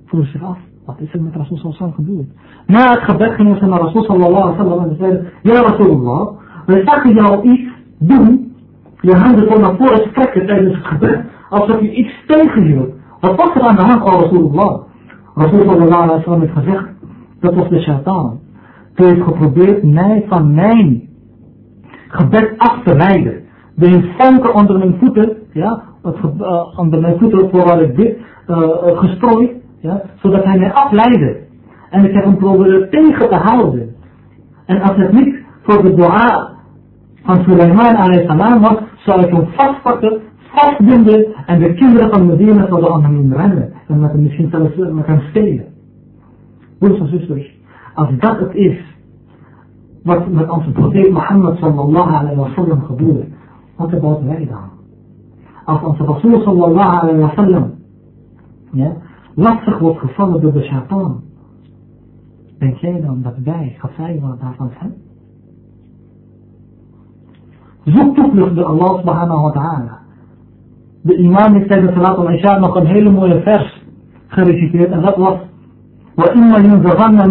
vroegen zich af, wat is er met Rasul sallallahu gebeurd? Na het gebed gingen ze naar Rasul sallallahu alaihi en zeiden, ja Rasulullah, wij zagen jou iets doen, je handen zo naar voren strekken tijdens het gebed, alsof je iets tegenhield. Wat was er aan de hand, al Rasulullah? Rasul sallallahu alaihi wasallam heeft gezegd, dat was de shaitaan. Die heeft geprobeerd mij van mijn gebed af te leiden. Heeft vonken onder mijn voeten, ja, uh, onder mijn voeten vooral ik dit, uh, gestrooid, ja, zodat hij mij afleidde. En ik heb hem proberen tegen te houden. En als het niet voor de dua van Suleiman a.s. was, zou ik hem vastpakken, vastbinden en de kinderen van Medina zouden aan hem rennen. En met hem misschien zelfs met hem stelen. Broers en zusters, als dat het is wat met onze profeet Mohammed sallallahu alayhi wa sallam gebeurt, wat about wij dan? Als onze Rasul sallallahu alayhi wa sallam ja, lastig wordt gevallen door de shaitaan, denk jij dan dat wij worden daarvan zijn? Zoek toevlucht bij Allah subhanahu wa ta'ala De imam heeft tijdens Salat al-Isha nog een hele mooie vers gereciteerd en dat was وإما ينزغنك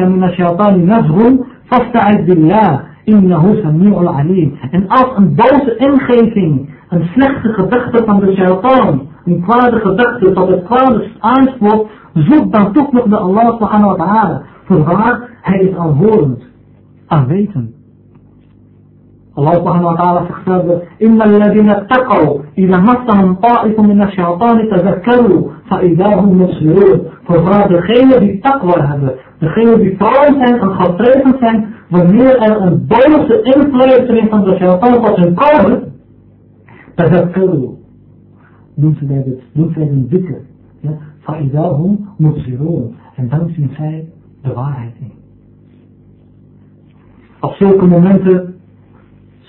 من الشيطان نزغ فاستعذ بالله إنه سميع عليم En als een boze ingeving, een slechte gedachte van de shaitan, een kwade gedachte tot het kwade aanspoort, zoek dan toevlucht bij Allah subhanahu wa ta'ala. Voorwaar, hij is alhorend, aanwetend. الله سبحانه وتعالى في كتابه إن الذين اتقوا إذا مسهم طائف من الشيطان تذكروا فإذا هم مبصرون Vooral degene die takwa hebben, degene die trouw zijn en getreven zijn, wanneer er een boze influistering van de shaitan tot hen komen, تذكروا doen ze dit, doen zij een dikke. Ja? فإذا هم مبصرون en dan zien zij de waarheid in. Op zulke momenten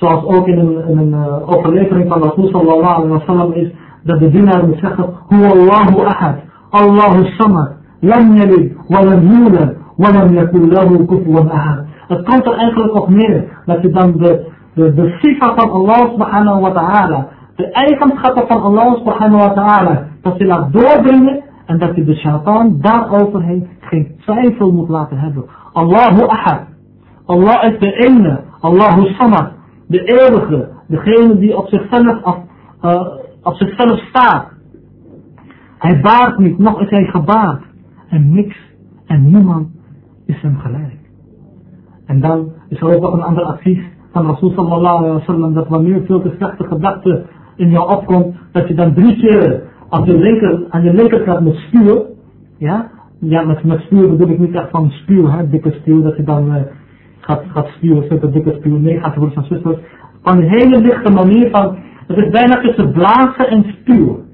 Zoals ook in een, een uh, overlevering van Rasul sallallahu alaihi wa sallam is, dat de dienaar moet zeggen, Hu Allahu ahad, Allahu samad, lam yalid, walam yulad, walam yakul lahu kufuwan ahad. Het komt er eigenlijk op neer dat je dan de, de, de sifa van Allah subhanahu wa ta'ala, de eigenschappen van Allah subhanahu wa ta'ala, dat je laat doorbrengen en dat je de shaitan daaroverheen geen twijfel moet laten hebben. Allahu ahad. Allah is de ene. Allahu samad de eeuwige, degene die op zichzelf, uh, op zichzelf staat. Hij baart niet, nog is hij gebaard. En niks en niemand is hem gelijk. En dan is er ook nog een ander advies van Rasul sallallahu alaihi wasallam dat wanneer veel te slechte gedachten in jou opkomt, dat je dan drie keer aan je, linker, aan je linkerkant moet stuwen. Ja, ja met, met stuwen bedoel ik niet echt van hè, dikke stuw, dat je dan uh, gaat, gaat stuwen, zitten dikke stuw, nee, gaat broers en zusters. Van een hele lichte manier van, het is bijna tussen blazen en spuwen.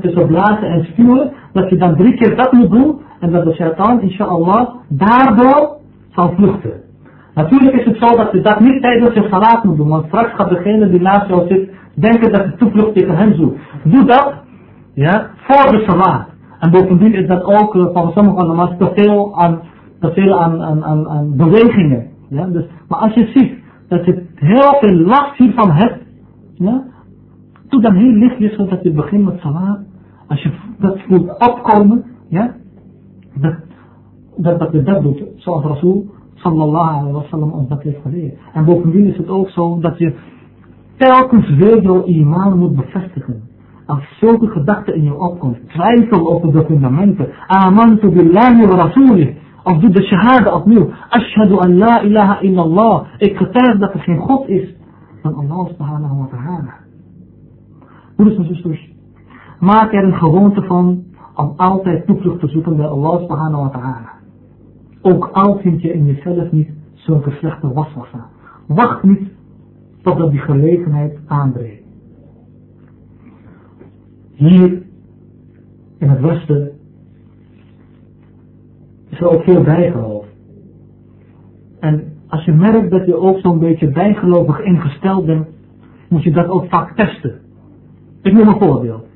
Tussen blazen en spuwen, dat je dan drie keer dat moet doen, en dat de shaitan, inshallah, daardoor zal vluchten. Natuurlijk is het zo dat je dat niet tijdens je salat moet doen, want straks gaat degene die naast jou zit denken dat je toevlucht tegen hem zoekt. Doe dat, ja, voor de salat. En bovendien is dat ook uh, van sommige namens te veel aan te veel aan, aan, aan, aan bewegingen. Ja? Dus, maar als je ziet dat je heel veel last hiervan hebt, ja? doe dan heel lichtjes zodat je begint met salat. Als je dat voelt opkomen, ja? dat, dat, dat je dat doet, zoals Rasul sallallahu alaihi wa sallam ons dat heeft geleerd. En bovendien is het ook zo dat je telkens weer jouw iman moet bevestigen. Als zulke gedachten in je opkomt, twijfel over de fundamenten. Amantu billahi wa rasulih. Of doe de shahada opnieuw. Ashhadu an la ilaha illallah. Ik getuig dat er geen God is dan Allah subhanahu wa ta'ala. Broeders en zusters, maak er een gewoonte van om altijd toevlucht te zoeken bij Allah subhanahu wa ta'ala. Ook al vind je in jezelf niet zulke slechte waswassa. Wacht niet totdat die gelegenheid aanbreekt. Hier in het westen er ook veel bijgeloof. En als je merkt dat je ook zo'n beetje bijgelovig ingesteld bent, moet je dat ook vaak testen. Ik noem een voorbeeld.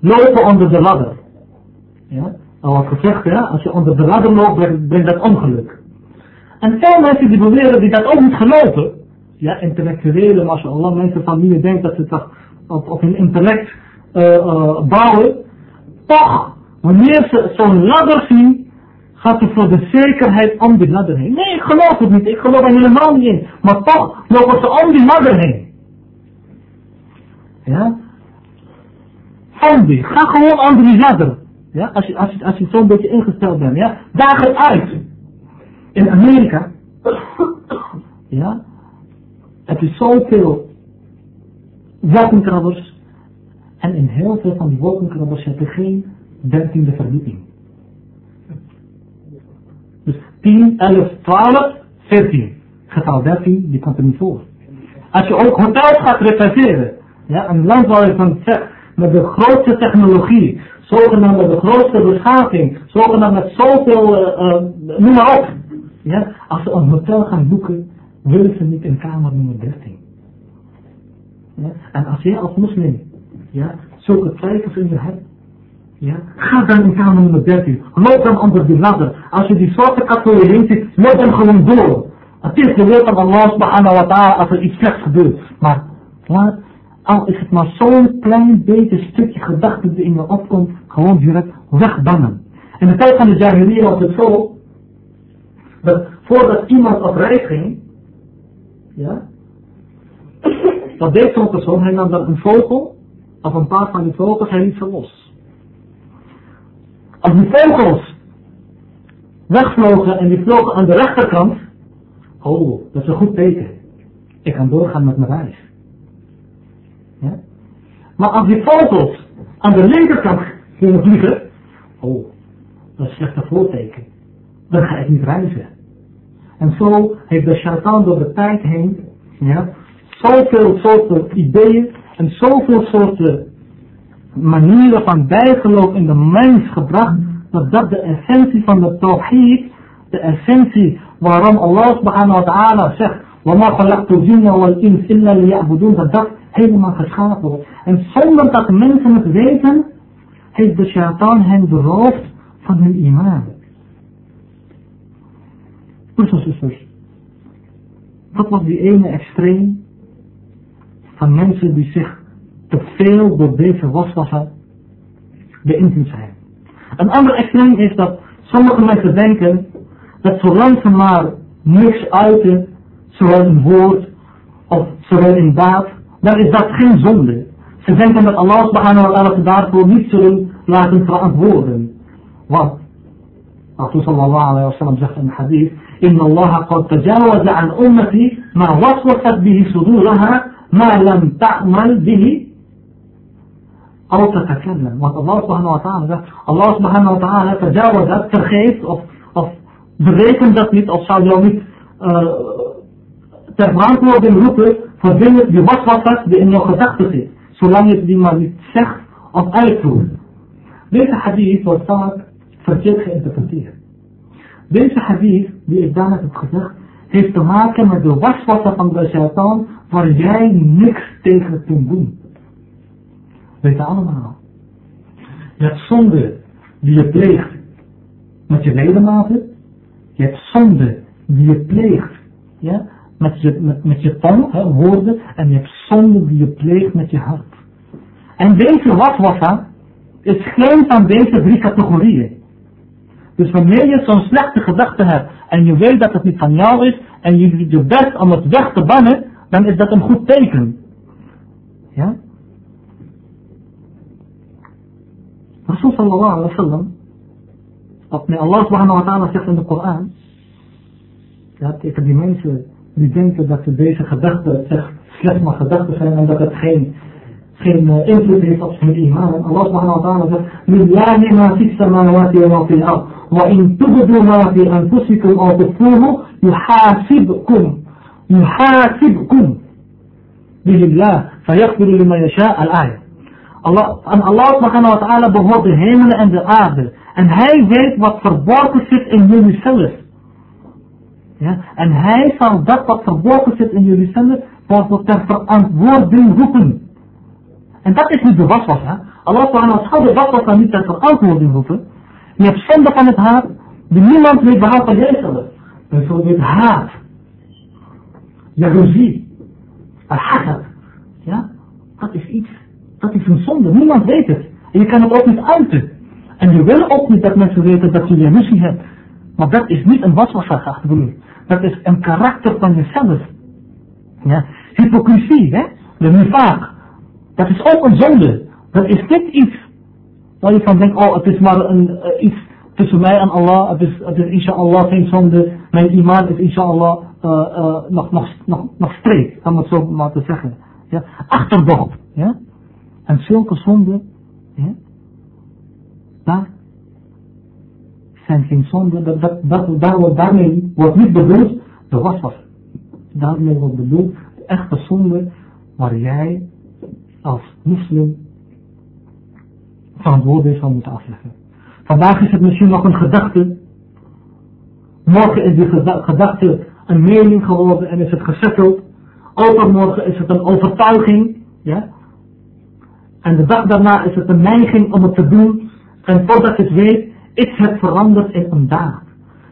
Lopen onder de ladder. Ja? Al wat gezegd, ja? als je onder de ladder loopt, brengt, dat ongeluk. En veel mensen die beweren die dat ook niet geloven, ja, intellectuele, maar als je Allah mensen van wie je denkt dat ze toch op, op hun intellect uh, uh, bouwen, toch Wanneer ze zo'n ladder zien, gaat ze voor de zekerheid om die ladder heen. Nee, ik geloof het niet. Ik geloof er helemaal niet in. Maar toch lopen ze om die ladder heen. Ja? Om die. Ga gewoon onder die ladder. Ja? Als je, als je, als je zo'n beetje ingesteld bent. Ja? Daag het uit. In Amerika. Ja? Heb je zoveel wolkenkrabbers. En in heel veel van die wolkenkrabbers heb je geen dertiende verdieping. Dus 10, 11, 12, 14. Getal 13, die komt er niet voor. Als je ook hotels gaat reserveren, ja, een land waar je van zegt, met de grootste technologie, zogenaamd met de grootste beschaving, zogenaamd met zoveel, uh, uh, noem maar op. Ja, als ze een hotel gaan boeken, willen ze niet in kamer nummer 13. Ja, en als jij als moslim ja, zulke twijfels in je hebt, ja? Ga dan in kamer nummer 13. Loop dan onder die ladder. Als je die zwarte kat voor je heen ziet, loop dan gewoon door. Het is de wil van Allah subhanahu wa ta'ala als er iets slechts gebeurt. Maar laat, al is het maar zo'n klein beetje stukje gedachte die in je opkomt, gewoon direct wegbannen. In de tijd van de Jahiliyyah was het zo, dat voordat iemand op reis ging, ja, dat deed zo'n persoon, hij nam dan een vogel, of een paar van die vogels, hij liet ze los. Als die vogels wegvlogen en die vlogen aan de rechterkant, oh, dat is een goed teken. Ik kan doorgaan met mijn reis. Ja? Maar als die vogels aan de linkerkant gingen vliegen, oh, dat is slecht een voorteken. Dan ga ik niet reizen. En zo heeft de shaitan door de tijd heen, ja, zoveel soorten ideeën en zoveel soorten manieren van bijgeloof in de mens gebracht, dat dat de essentie van de tawhid, de essentie waarom Allah subhanahu wa ta'ala zegt, وَمَا خَلَقْتُ الْجِنَّ وَالْإِنسِ إِلَّا لِيَعْبُدُونَ dat dat helemaal geschapen wordt. En zonder dat mensen het weten, heeft de shaitan hen beroofd van hun iman. Broers en zusters, dat was die ene extreem van mensen die zich te veel door deze waswasser beïnvloed zijn. Een ander extreem is dat sommige mensen denken dat zolang ze maar niks uiten, zowel in woord of zowel in daad, dan is dat geen zonde. Ze denken dat Allah subhanahu wa ta'ala daarvoor niet zullen laten verantwoorden. Want, Rasul sallallahu alayhi wa sallam zegt in de hadith, إن الله قد تجاوز عن أمتي ما وسوست به صدورها ما لم تعمل به أو تتكلم want Allah subhanahu wa ta'ala zegt Allah subhanahu wa ta'ala تجاوز vergeeft of, of berekent dat niet of zou jou niet uh, ter verantwoording roepen voor dingen die waswassers die in jouw gedachten zit zolang je die maar niet zegt of uitvoert deze hadith wordt vaak verkeerd geïnterpreteerd deze hadith die ik daarnet heb gezegd heeft te maken met de waswasser van de shaitan waar jij niks tegen kunt doen. Weet je allemaal. Je hebt zonde die je pleegt met je ledematen. Je hebt zonde die je pleegt ja, met, je, met, met je tong, hè, woorden. En je hebt zonde die je pleegt met je hart. En deze waswasser is geen van deze drie categorieën. Dus wanneer je zo'n slechte gedachte hebt en je weet dat het niet van jou is en je doet je best om het weg te bannen, dan is dat een goed teken. Ja? Rasul sallallahu alaihi wa sallam, wat Allah subhanahu wa ta'ala zegt in de Koran, ja, tegen die mensen die denken dat ze deze gedachten slechts maar gedachten zijn en dat het geen geen invloed heeft op hun iman. Allah subhanahu wa ta'ala zegt, Lillahi ma fi samawati wa ma fi al-ard. Wa in tubdu ma fi anfusikum aw tukhfuhu yuhasibkum. Yuhasibkum. Bilillah. Fayaghfiru liman yasha al-ayah. Allah, aan Allah subhanahu wa ta'ala behoort de hemelen en de aarde. En hij weet wat verborgen zit in jullie zelf. Ja? En hij zal dat wat verborgen zit in jullie zelf, ter verantwoording roepen. En dat is niet de waswasser. Allah subhanahu wa ta'ala de niet ter verantwoording roepen. Je hebt zonde van het haat die niemand weet behalve jij Bijvoorbeeld haat. Jaloezie. Al-hasad. Ja? Dat is iets. Dat is een zonde. Niemand weet het. En je kan het ook niet uiten. En je wil ook niet dat mensen weten dat je jaloezie hebt. Maar dat is niet een waswasser, geachte broer. Dat is een karakter van jezelf. Ja? Hypocrisie, hè? De vaak. Dat is ook een zonde. Dat is niet iets waar je van denkt, oh het is maar een, uh, iets tussen mij en Allah. Het is, het is inshallah geen zonde. Mijn iman is inshallah uh, nog, nog, nog, nog streek, om het zo maar te zeggen. Ja? Achterdocht. Ja? En zulke zonden, ja? daar zijn geen zonden. Dat, dat, dat, daar wordt, daarmee wordt niet bedoeld de waswasser. Daarmee wordt bedoeld de echte zonde waar jij als moslim verantwoording van moet afleggen. Vandaag is het misschien nog een gedachte. Morgen is die gedachte een mening geworden en is het gesetteld. Overmorgen is het een overtuiging. Ja? En de dag daarna is het een neiging om het te doen. En voordat je het weet, is het veranderd in een daad.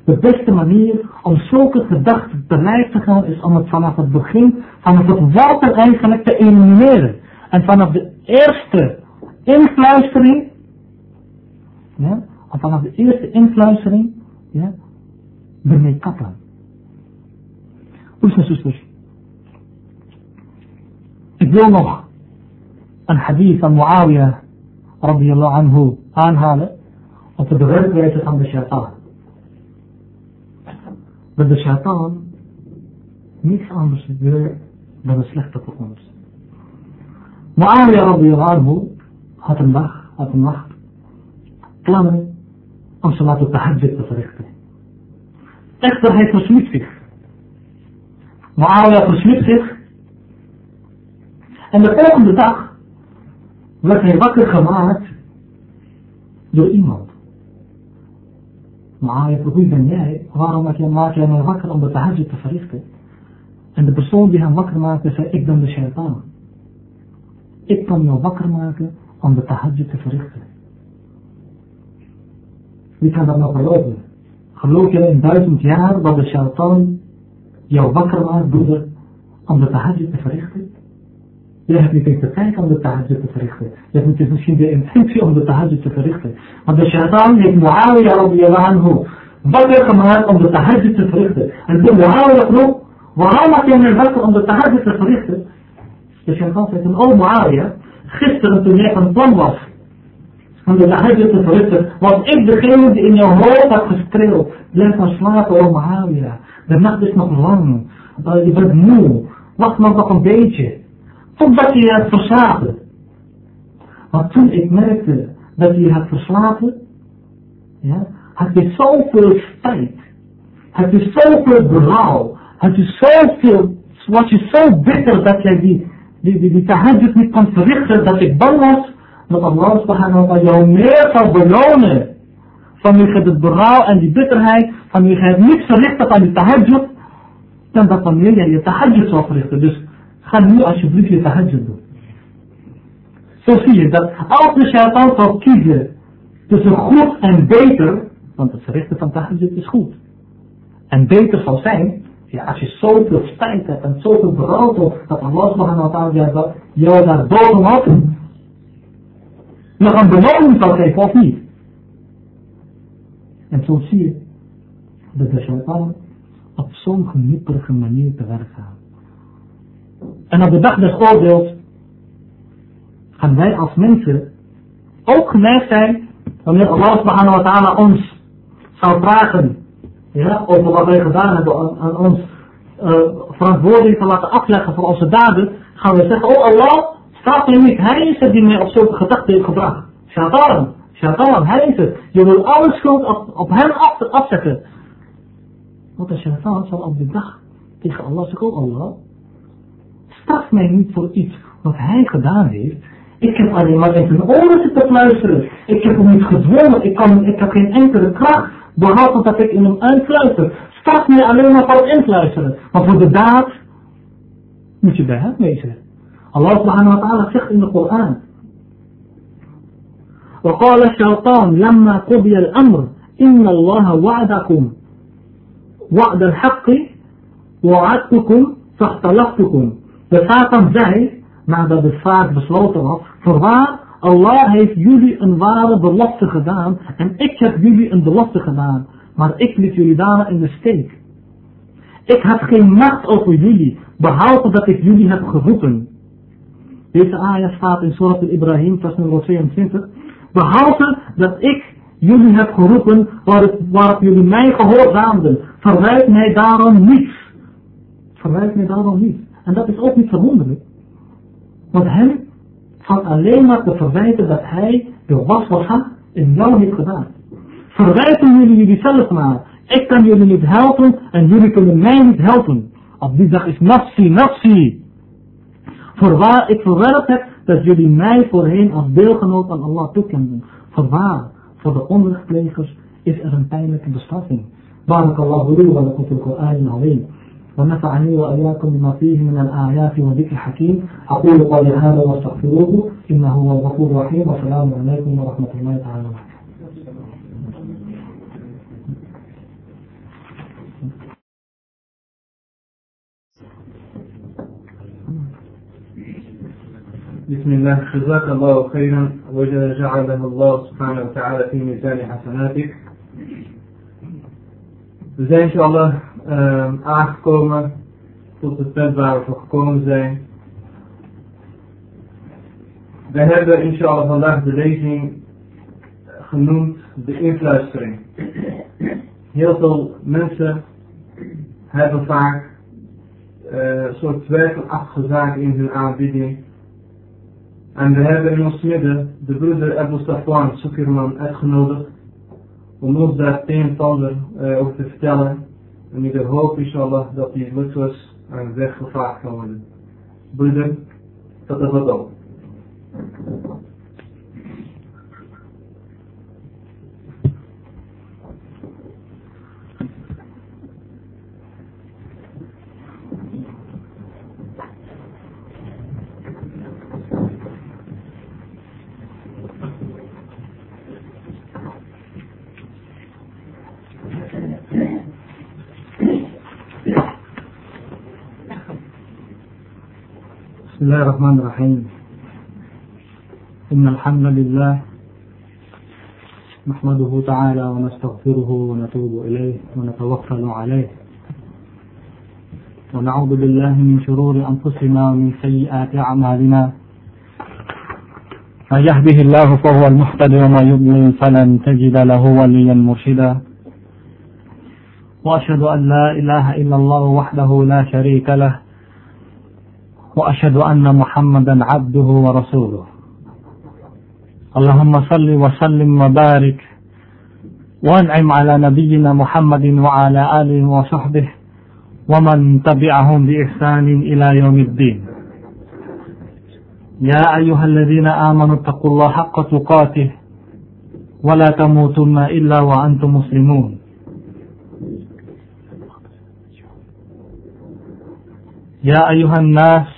De beste manier om zulke gedachten te lijf te gaan is om het vanaf het begin, vanaf het wortel eigenlijk te elimineren. En vanaf de eerste influistering, ja, en vanaf de eerste influistering, ja, ermee kappen. Broers en zusters, ik wil nog أن حديث معاوية رضي الله عنه عن هذا. وتدغير قراءة عند الشيطان بدا الشيطان ميس أمس بدا سلخت فقومس معاوية رضي الله عنه هاتم بخ هاتم بخ طلامني أمس ما تتحجد بطريقته أكثر هيك مسميت فيه معاوية مسميت فيه أنك تلقم بطاق werd hij wakker gemaakt door iemand. Maar vroeg, wie ben jij? Waarom maak jij mij wakker om de tahajjud te verrichten? En de persoon die hem wakker maakte zei, ik ben de shaitaan. Ik kan jou wakker maken om de tahajjud te verrichten. Wie kan dat nou geloven? Geloof je in duizend jaar dat de shaitaan jou wakker maakt, broeder, om de tahajjud te verrichten? Je hebt niet eens de tijd om de tahajjud te verrichten. Je hebt niet misschien de intentie om de tahajjud te verrichten. Want de shaitaan heeft Muawiyah radiyallahu anhu wakker gemaakt om de tahajjud te verrichten. En toen Muawiyah vroeg, waarom maak je mij wakker om de tahajjud te verrichten? De shaitaan zei toen, oh Muawiyah, gisteren toen jij van plan was om de tahajjud te verrichten, was ik degene die in jouw hoofd had geschreeuwd. Blijf maar slapen, oh Muawiyah. De nacht is nog lang. Uh, je bent moe. Wacht maar nog een beetje. Totdat je hebt verslapen. Want toen ik merkte dat je had verslapen, ja, had je zoveel spijt. Had je zoveel berouw. Had je zoveel, was je zo bitter dat jij die, die, die, die tahajjud niet kon verrichten, dat ik bang was dat Allah subhanahu wa jou meer zou belonen. Vanwege het berouw en die bitterheid, vanwege het niet verrichten van die tahajjud, dan dat wanneer jij je tahajjud zou verrichten. Dus Ga nu alsjeblieft je tahajjud doen. Zo zie je dat als de shaitan zal kiezen tussen goed en beter, want het verrichten van tahajjud is goed. En beter zal zijn, ja, als je zoveel spijt hebt en zoveel berouw hebt, dat Allah subhanahu wa ta'ala jou daar bovenop nog een beloning zal geven of niet. En zo zie je dat de shaitan op zo'n genipperige manier te werk gaat. En op de dag des oordeels gaan wij als mensen ook geneigd zijn wanneer Allah subhanahu wa ta'ala ons zou vragen ja, over wat wij gedaan hebben aan ons uh, verantwoording te laten afleggen voor onze daden, gaan we zeggen, oh Allah, staat er niet, hij is het die mij op zulke gedachten heeft gebracht. Shaitan, shaitan, hij is het. Je wil alle schuld op, op hem af, afzetten. Want de shaitan zal op die dag tegen Allah zeggen, oh Allah, straf mij niet voor iets wat hij gedaan heeft. Ik heb alleen maar in zijn oren zitten luisteren. Ik heb hem niet gedwongen. Ik, kan, ik heb geen enkele kracht. Behalve dat ik in hem uitfluister. Straf mij alleen maar voor het influisteren. Maar voor de daad moet je bij hem wezen. Allah subhanahu wa ta'ala zegt in de Koran. وقال الشيطان لما قضي الأمر إن الله وعدكم وعد الحق وعدتكم فاختلفتكم de Satan zei, nadat de vaart besloten was, voorwaar, Allah heeft jullie een ware belofte gedaan en ik heb jullie een belofte gedaan, maar ik liet jullie daarna in de steek. Ik heb geen macht over jullie, behalve dat ik jullie heb geroepen. Deze ayah staat in Surat al-Ibrahim, vers nummer 22. Behalve dat ik jullie heb geroepen waarop, jullie mij gehoorzaamden. Verwijt mij daarom niets. Verwijt mij daarom niets. En dat is ook niet verwonderlijk. Want hem valt alleen maar te verwijten dat hij de waswasha in jou heeft gedaan. Verwijten jullie jullie zelf maar. Ik kan jullie niet helpen en jullie kunnen mij niet helpen. Op die dag is nafsi, nafsi. Voorwaar ik verwerp heb dat jullie mij voorheen als deelgenoot aan Allah toekenden. Voorwaar, voor de onrechtplegers is er een pijnlijke bestraffing. Barakallahu li wa Qur'an al-Azim. ونفعني وإياكم بما فيه من الآيات وذكر الحكيم أقول قولي هذا واستغفروه إنه هو الغفور الرحيم والسلام عليكم ورحمة الله تعالى وبركاته. بسم الله. جزاك الله خيرا. وجل جعله الله سبحانه وتعالى في ميزان حسناتك. إزاي إن شاء الله uh, aangekomen tot het punt waar we voor gekomen zijn. We hebben inshallah vandaag de lezing genoemd de influistering. Heel veel mensen hebben vaak uh, een soort twijfelachtige zaken in hun aanbieding. En we hebben in ons midden de broeder Abu Safwan Sukirman uitgenodigd om ons daar een en ander uh, over te vertellen. En ik hoop inshallah dat die luktwas aan weg gevraagd kan worden. Broeder, dat is wat. الله الرحمن الرحيم. إن الحمد لله نحمده تعالى ونستغفره ونتوب إليه ونتوكل عليه. ونعوذ بالله من شرور أنفسنا ومن سيئات أعمالنا. من يهده الله فهو المهتد وما يضلل فلن تجد له وليا مرشدا. وأشهد أن لا إله إلا الله وحده لا شريك له. وأشهد أن محمدا عبده ورسوله. اللهم صل وسلم وبارك وانعم على نبينا محمد وعلى آله وصحبه ومن تبعهم بإحسان إلى يوم الدين. يا أيها الذين آمنوا اتقوا الله حق تقاته ولا تموتن إلا وأنتم مسلمون. يا أيها الناس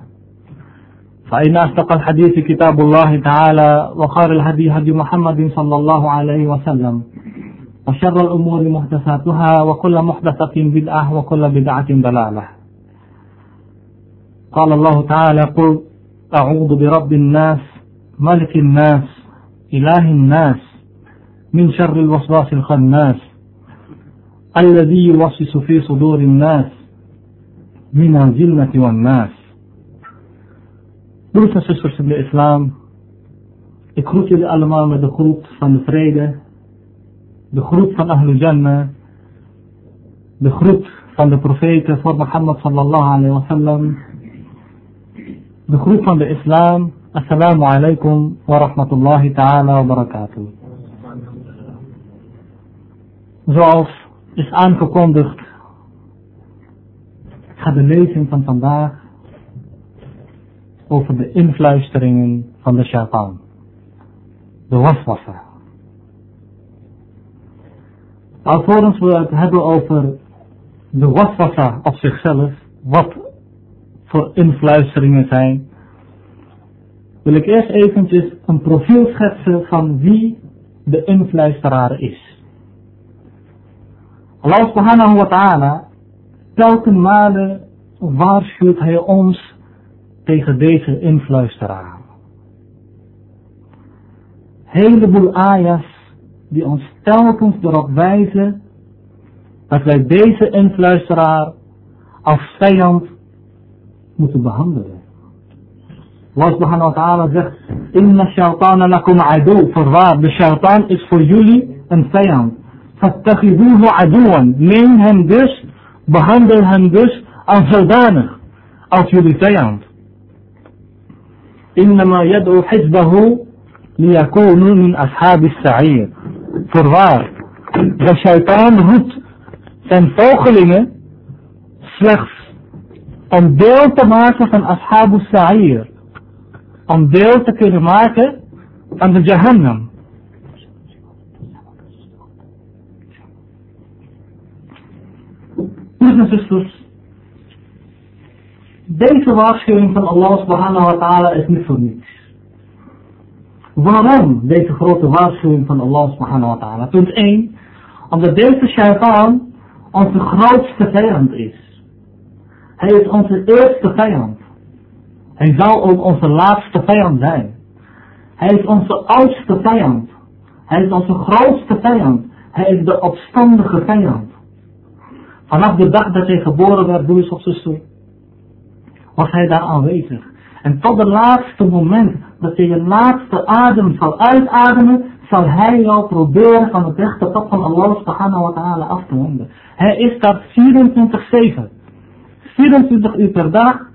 فإن أصدق الحديث كتاب الله تعالى وخير الهدي هدي محمد صلى الله عليه وسلم وشر الأمور محدثاتها وكل محدثة بدعة وكل بدعة ضلالة. قال الله تعالى قل أعوذ برب الناس ملك الناس إله الناس من شر الوسواس الخناس الذي يوسوس في صدور الناس من الجنة والناس. Broers en zusters in de islam, ik groet jullie allemaal met de groet van de vrede, de groet van Ahlul Jannah, de groet van de profeten voor Mohammed sallallahu alayhi wa sallam, de groet van de islam, assalamu alaikum wa rahmatullahi ta'ala wa barakatuh. Zoals is aangekondigd, gaat de lezing van vandaag over de influisteringen van de shaitaan. De waswassa. Alvorens we het hebben over de waswassa op zichzelf, wat voor influisteringen zijn, wil ik eerst eventjes een profiel schetsen van wie de influisteraar is. Allah subhanahu wa ta'ala, telkens malen waarschuwt hij ons tegen deze influisteraar. Heleboel ayahs die ons telkens erop wijzen dat wij deze influisteraar als vijand moeten behandelen. Allah subhanahu wa ta'ala zegt, Inna shaitana lakum adu, voorwaar, de shaitaan is voor jullie een vijand. Neem hem dus, behandel hem dus als zodanig, als jullie vijand. إنما يدعو حزبه ليكونوا من أصحاب السعير. فرار الشيطان هت تنفوخلنا شخص أن ديلت ماكا من أصحاب السعير أن ديلت كده ماكا عند جهنم نحن deze waarschuwing van Allah subhanahu wa ta'ala is niet voor niets. Waarom deze grote waarschuwing van Allah subhanahu wa ta'ala? Punt 1, omdat deze shaitaan onze grootste vijand is. Hij is onze eerste vijand. Hij zal ook onze laatste vijand zijn. Hij is onze oudste vijand. Hij is onze grootste vijand. Hij is de opstandige vijand. Vanaf de dag dat hij geboren werd, broers of zuster, was hij daar aanwezig. En tot het laatste moment dat je je laatste adem zal uitademen, zal hij jou proberen van het rechte pad van Allah subhanahu wa ta'ala af te wenden. Hij is daar 24-7. 24 uur per dag,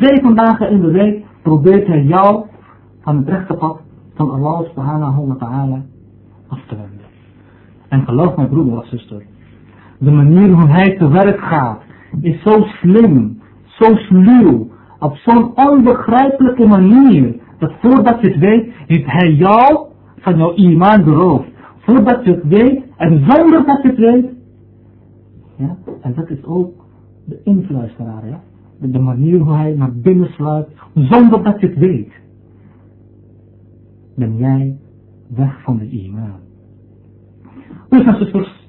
7 dagen in de week, probeert hij jou van het rechte pad van Allah subhanahu wa ta'ala af te wenden. En geloof mij broeder of zuster, de manier hoe hij te werk gaat, is zo slim, zo sluw, op zo'n onbegrijpelijke manier, dat voordat je het weet, heeft hij jou van jouw iman beroofd. Voordat je het weet, en zonder dat je het weet. Ja, en dat is ook de influisteraar, ja. De manier hoe hij naar binnen sluit, zonder dat je het weet. Ben jij weg van de iman. Dus zusters,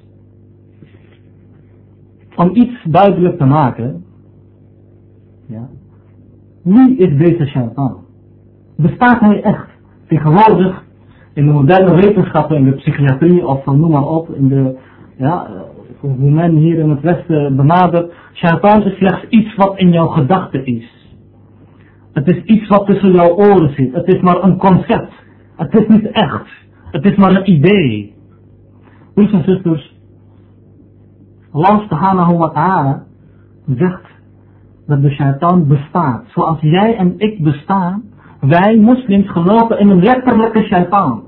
om iets duidelijk te maken, ja, wie is deze shaitan? Bestaat hij echt? Tegenwoordig, in de moderne wetenschappen, in de psychiatrie of noem maar op, in de, ja, hoe men hier in het Westen benadert, shaitan is slechts iets wat in jouw gedachten is. Het is iets wat tussen jouw oren zit. Het is maar een concept. Het is niet echt. Het is maar een idee. Broers en zusters, Allah subhanahu wa ta'ala zegt dat de shaitaan bestaat. Zoals jij en ik bestaan, wij moslims geloven in een letterlijke shaitaan.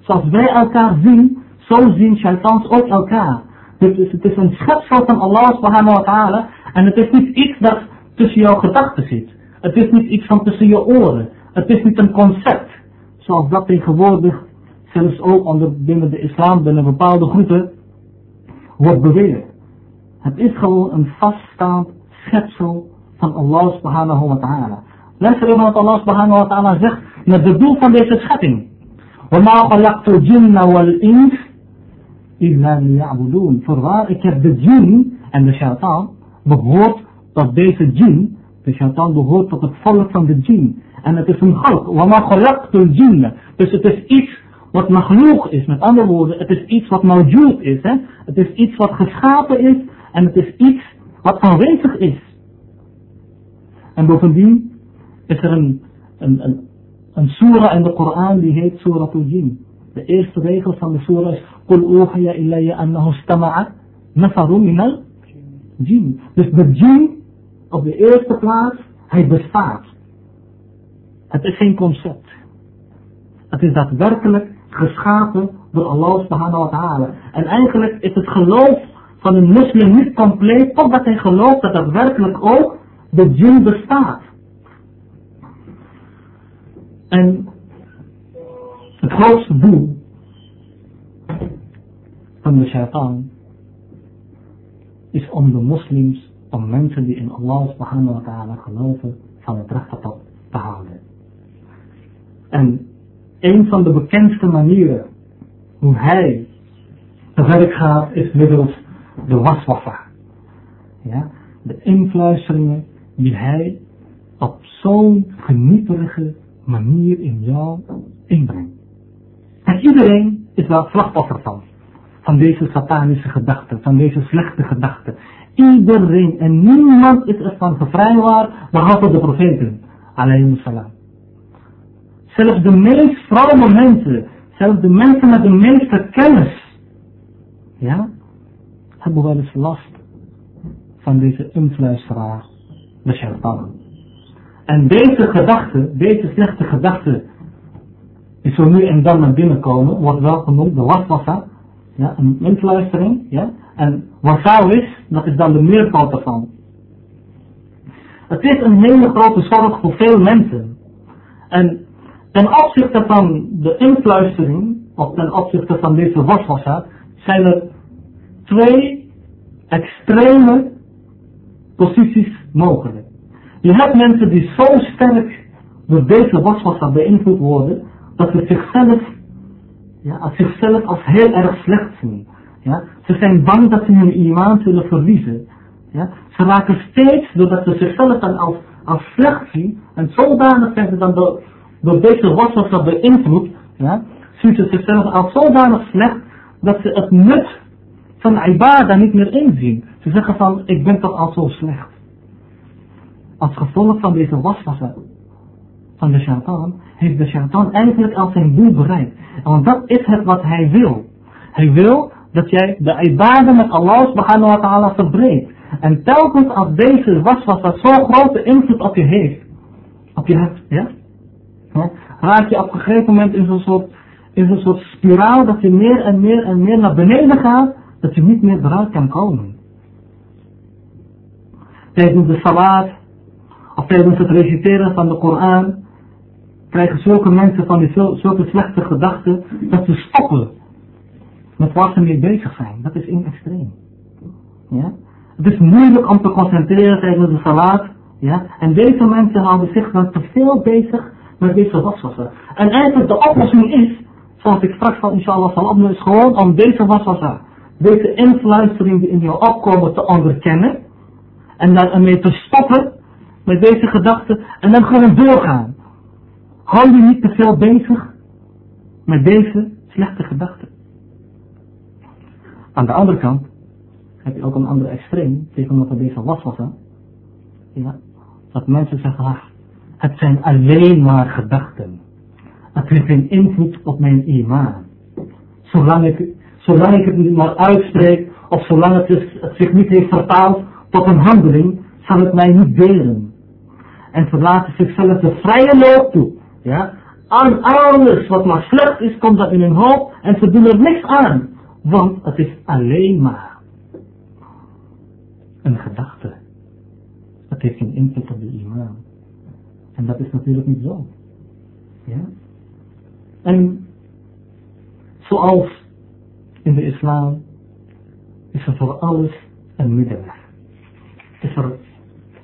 Zoals wij elkaar zien, zo zien shaitans ook elkaar. Is, het is een schepsel van Allah subhanahu wa ta'ala en het is niet iets dat tussen jouw gedachten zit. Het is niet iets van tussen je oren. Het is niet een concept. Zoals dat tegenwoordig zelfs ook onder, binnen de islam, binnen bepaalde groepen, wordt beweerd. Het is gewoon een vaststaand schepsel van Allah subhanahu wa ta'ala. Luister even wat Allah subhanahu wa ta'ala zegt met het doel van deze schepping. وَمَا خَلَقْتُ الْجِنَّ وَالْإِنسِ إِلَّا لِيَعْبُدُونَ Voorwaar, ik heb de jinn en de shaitaan behoort tot deze jinn. De shaitaan behoort tot het volk van de jinn. En het is een galk. وَمَا خَلَقْتُ الْجِنَّ Dus het is iets wat magloeg is. Met andere woorden, het is iets wat mawjoed is. Hè? Het is iets wat geschapen is. En het is iets wat aanwezig is. En bovendien is er een, een, een, een surah in de Koran die heet Suratul Jin. De eerste regel van de surah is Qul uhiya ilayya annahu stama'at nafaru minal jin. Dus de jin op de eerste plaats, hij bestaat. Het is geen concept. Het is daadwerkelijk geschapen door Allah subhanahu wa ta'ala. En eigenlijk is het geloof van een moslim niet compleet totdat hij gelooft dat daadwerkelijk ook de jin bestaat. En het grootste doel van de shaitaan is om de moslims, om mensen die in Allah subhanahu wa ta'ala geloven, van het rechte te houden. En een van de bekendste manieren hoe hij te werk gaat is middels de waswaffa. Ja, de influisteringen die hij op zo'n genieterige manier in jou inbrengt. En iedereen is daar slachtoffer van. Van deze satanische gedachten, van deze slechte gedachten. Iedereen en niemand is ervan gevrijwaard behalve de profeten. Alayhi salam. Zelfs de meest vrome mensen, zelfs de mensen met de meeste kennis, ja, hebben wel eens last van deze influisteraar, de shaitan. En deze gedachte, deze slechte gedachte, die zo nu en dan naar binnen komen, wordt wel genoemd de waswassa, ja, een influistering, ja, en wasau is, dat is dan de meervoud ervan. Het is een hele grote zorg voor veel mensen. En ten opzichte van de influistering, of ten opzichte van deze waswasser, zijn er twee extreme posities mogelijk. Je hebt mensen die zo sterk door deze waswasser beïnvloed worden, dat ze zichzelf, ja, als zichzelf als heel erg slecht zien. Ja? Ze zijn bang dat ze hun imaan zullen verliezen. Ja? Ze raken steeds, doordat ze zichzelf dan als, als slecht zien, en zodanig zijn ze dan door, door deze waswasser beïnvloed, ja, zien ze zichzelf als zodanig slecht, dat ze het nut van ibadah niet meer inzien. Ze zeggen van, ik ben toch al zo slecht. Als gevolg van deze waswasser van de shaitan, heeft de shaitan eigenlijk al zijn doel bereikt. Want dat is het wat hij wil. Hij wil dat jij de ibadah met Allah subhanahu wa ta'ala verbreekt. En telkens als deze waswasser zo'n grote invloed op je heeft, op je ja? ja? Raak je op een gegeven moment in zo'n soort, in zo'n soort spiraal dat je meer en meer en meer naar beneden gaat, dat je niet meer eruit kan komen. Tijdens de salat, of tijdens het reciteren van de Koran, krijgen zulke mensen van die zulke slechte gedachten, dat ze stoppen met waar ze mee bezig zijn. Dat is in extreem. Ja? Het is moeilijk om te concentreren tijdens de salat. Ja? En deze mensen houden zich dan te veel bezig met deze waswasser. En eigenlijk de oplossing is, zoals ik straks van inshallah zal opnemen, is gewoon om deze waswasser, deze influistering die in jou opkomen te onderkennen. En dan ermee te stoppen met deze gedachten en dan gewoon doorgaan. Hou je niet te veel bezig met deze slechte gedachten. Aan de andere kant heb je ook een andere extreem tegenover deze waswassen. Ja, dat mensen zeggen, ach, het zijn alleen maar gedachten. Het heeft geen invloed op mijn imaan. Zolang ik, zolang ik het niet maar uitspreek, of zolang het, het zich niet heeft vertaald tot een handeling, zal het mij niet delen. En ze laten zichzelf de vrije loop toe. Ja? Aan alles wat maar slecht is, komt dat in hun hoofd en ze doen er niks aan. Want het is alleen maar een gedachte. Het heeft geen invloed op de imam. En dat is natuurlijk niet zo. Ja? En zoals in de islam is er voor alles een middenweg. Is er,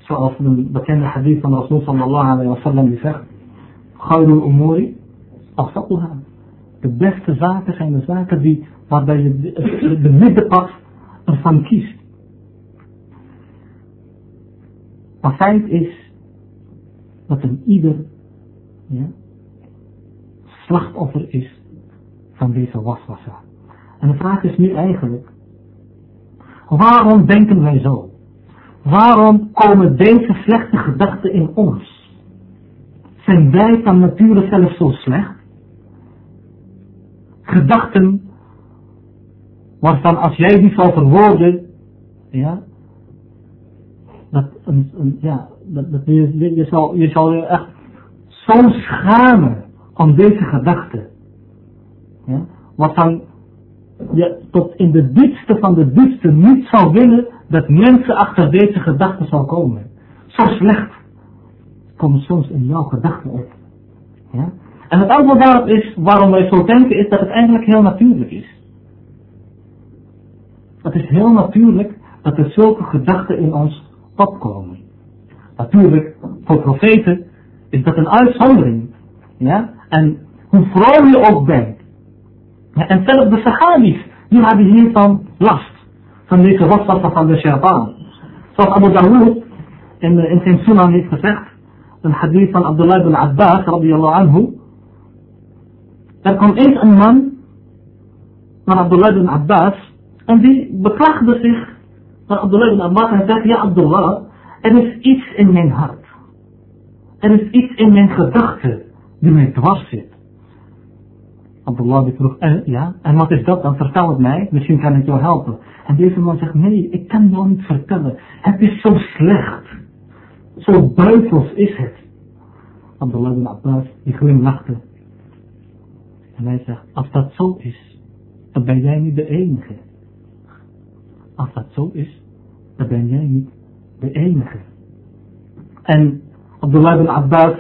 zoals de bekende hadith van Rasul sallallahu alayhi wa sallam die zegt, Khairul umuri afsatuha. De beste zaken zijn de zaken die, waarbij je de, de middenpad ervan kiest. Maar feit is dat een ieder ja, slachtoffer is van deze waswassa. En de vraag is nu eigenlijk, waarom denken wij zo? Waarom komen deze slechte gedachten in ons? Zijn wij van nature zelf zo slecht? Gedachten waarvan als jij die zou verwoorden, ja, dat, een, ja, dat, je, je, zal, je je echt zo schamen om deze gedachten. Ja, wat dan je tot in de diepste van de diepste niet zou willen dat mensen achter deze gedachten zal komen. Zo slecht komen soms in jouw gedachten op. Ja? En het antwoord daarop is, waarom wij zo denken, is dat het eigenlijk heel natuurlijk is. Het is heel natuurlijk dat er zulke gedachten in ons opkomen. Natuurlijk, voor profeten is dat een uitzondering. Ja? En hoe vroom je ook bent. Ja, en zelfs de Sahabis, die hadden hiervan last. Van deze waswasser van de shaitaan. Zoals Abu Dawood in, in zijn sunan heeft gezegd. Een hadith van Abdullah ibn Abbas, radiyallahu anhu. Er kwam eens een man naar Abdullah ibn Abbas. En die beklaagde zich naar Abdullah ibn Abbas en zei, ja Abdullah, er is iets in mijn hart. Er is iets in mijn gedachten die mij dwars zit. Abdullah die vroeg, eh, ja, en wat is dat dan? Vertel het mij, misschien kan ik jou helpen. En deze man zegt, nee, ik kan jou niet vertellen. Het is zo slecht. Zo duivels is het. Abdullah ibn Abbas, die glimlachte. En hij zegt, als dat zo is, dan ben jij niet de enige. Als dat zo is, dan ben jij niet de enige. En Abdullah ibn Abbas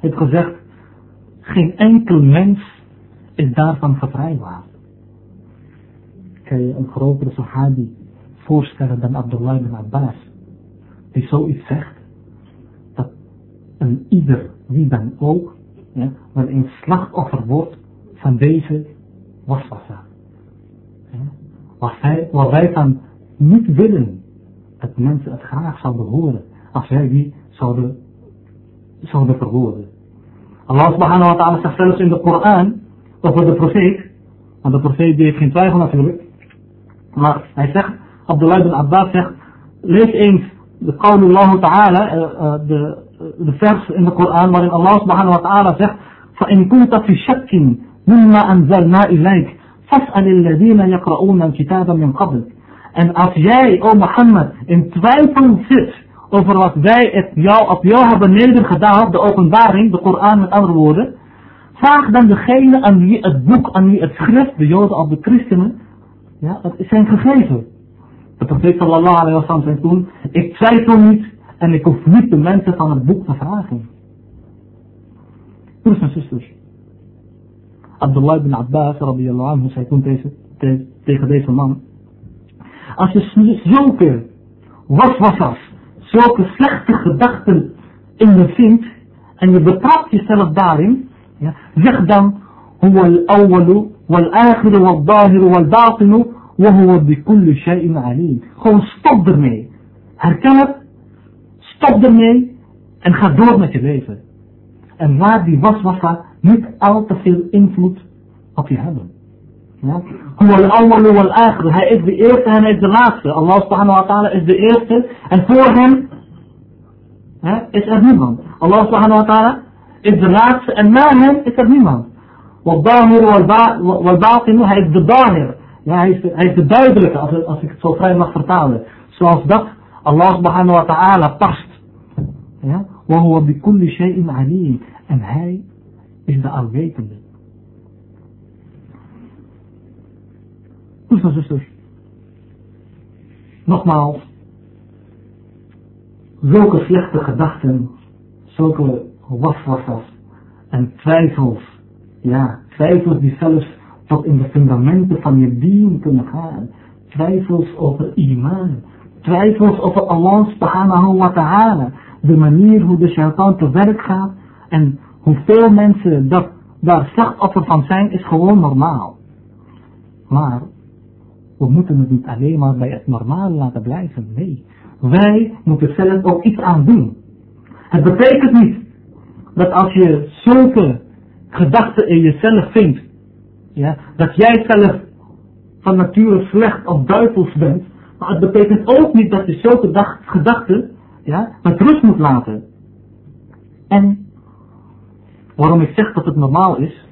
heeft gezegd, Geen enkel mens is daarvan gevrijwaard. Kan je een grotere sahabi voorstellen dan Abdullah ibn Abbas, die zoiets zegt, dat een ieder, wie dan ook, ja, wel een slachtoffer wordt van deze waswassa. Ja, wat, wij, wat niet willen, dat mensen het graag zouden horen, als wij die zouden, zouden verwoorden. Allah subhanahu wa ta'ala zegt zelfs in de Koran, over de profeet, want de profeet die heeft geen twijfel natuurlijk, maar hij zegt, Abdullah bin Abbas zegt, lees eens de Allah ta'ala, eh, eh, de, de vers in de Koran waarin Allah subhanahu wa ta'ala zegt, فإن كنت في شك مما أنزلنا إليك فاسأل الذين يقرؤون الكتاب من قبلك En als jij, o Mohammed, in twijfel zit over wat wij het jou, op jou hebben nedergedaan, de openbaring, de Koran met andere woorden, vraag dan degene aan wie het boek, aan wie het schrift, de Joden of de christenen, ja, het zijn gegeven. De profeet sallallahu alayhi wa sallam zei toen, ik twijfel niet en ik hoef niet de mensen van het boek te vragen. Broers en zusters. Abdullah ibn Abbas radiyallahu anhu zei toen deze, tegen deze man, als je zulke waswassers, zulke slechte gedachten in je vindt en je betrapt jezelf daarin, zeg dan, هو الأول والآخر والظاهر والباطن وهو بكل شيء عليم. Gewoon stop ermee. Herken het, stop ermee en ga door met je leven. En laat die waswassa niet al te veel invloed op je hebben. Ja? Huwa al-awwal wal akhir. Hij is de eerste en hij is de laatste. Allah subhanahu wa ta'ala is de eerste. En voor hem hè, is er niemand. Allah subhanahu wa ta'ala is de laatste en na hem is er niemand. والظاهر والباطن hij is de dahir. Ja, hij, is de, hij is de duidelijke, als, als ik het zo vrij mag vertalen. Zoals dat Allah subhanahu wa ta'ala past. Ja? وهو بكل شيء عليم. En hij is de alwetende. Broers en zusters. Nogmaals. Zulke slechte gedachten. Zulke waswassers. En twijfels. Ja, twijfels die zelfs tot in de fundamenten van je dien kunnen gaan. Twijfels over iman. Twijfels over Allah subhanahu wa ta'ala. De manier hoe de shaitan te werk gaat. En hoeveel mensen dat, daar slachtoffer van zijn is gewoon normaal. Maar we moeten het niet alleen maar bij het normaal laten blijven. Nee, wij moeten zelf ook iets aan doen. Het betekent niet dat als je zulke gedachten in jezelf vindt, ja, dat jij zelf van nature slecht of duivels bent, maar het betekent ook niet dat je zulke gedachten ja, met rust moet laten. En waarom ik zeg dat het normaal is,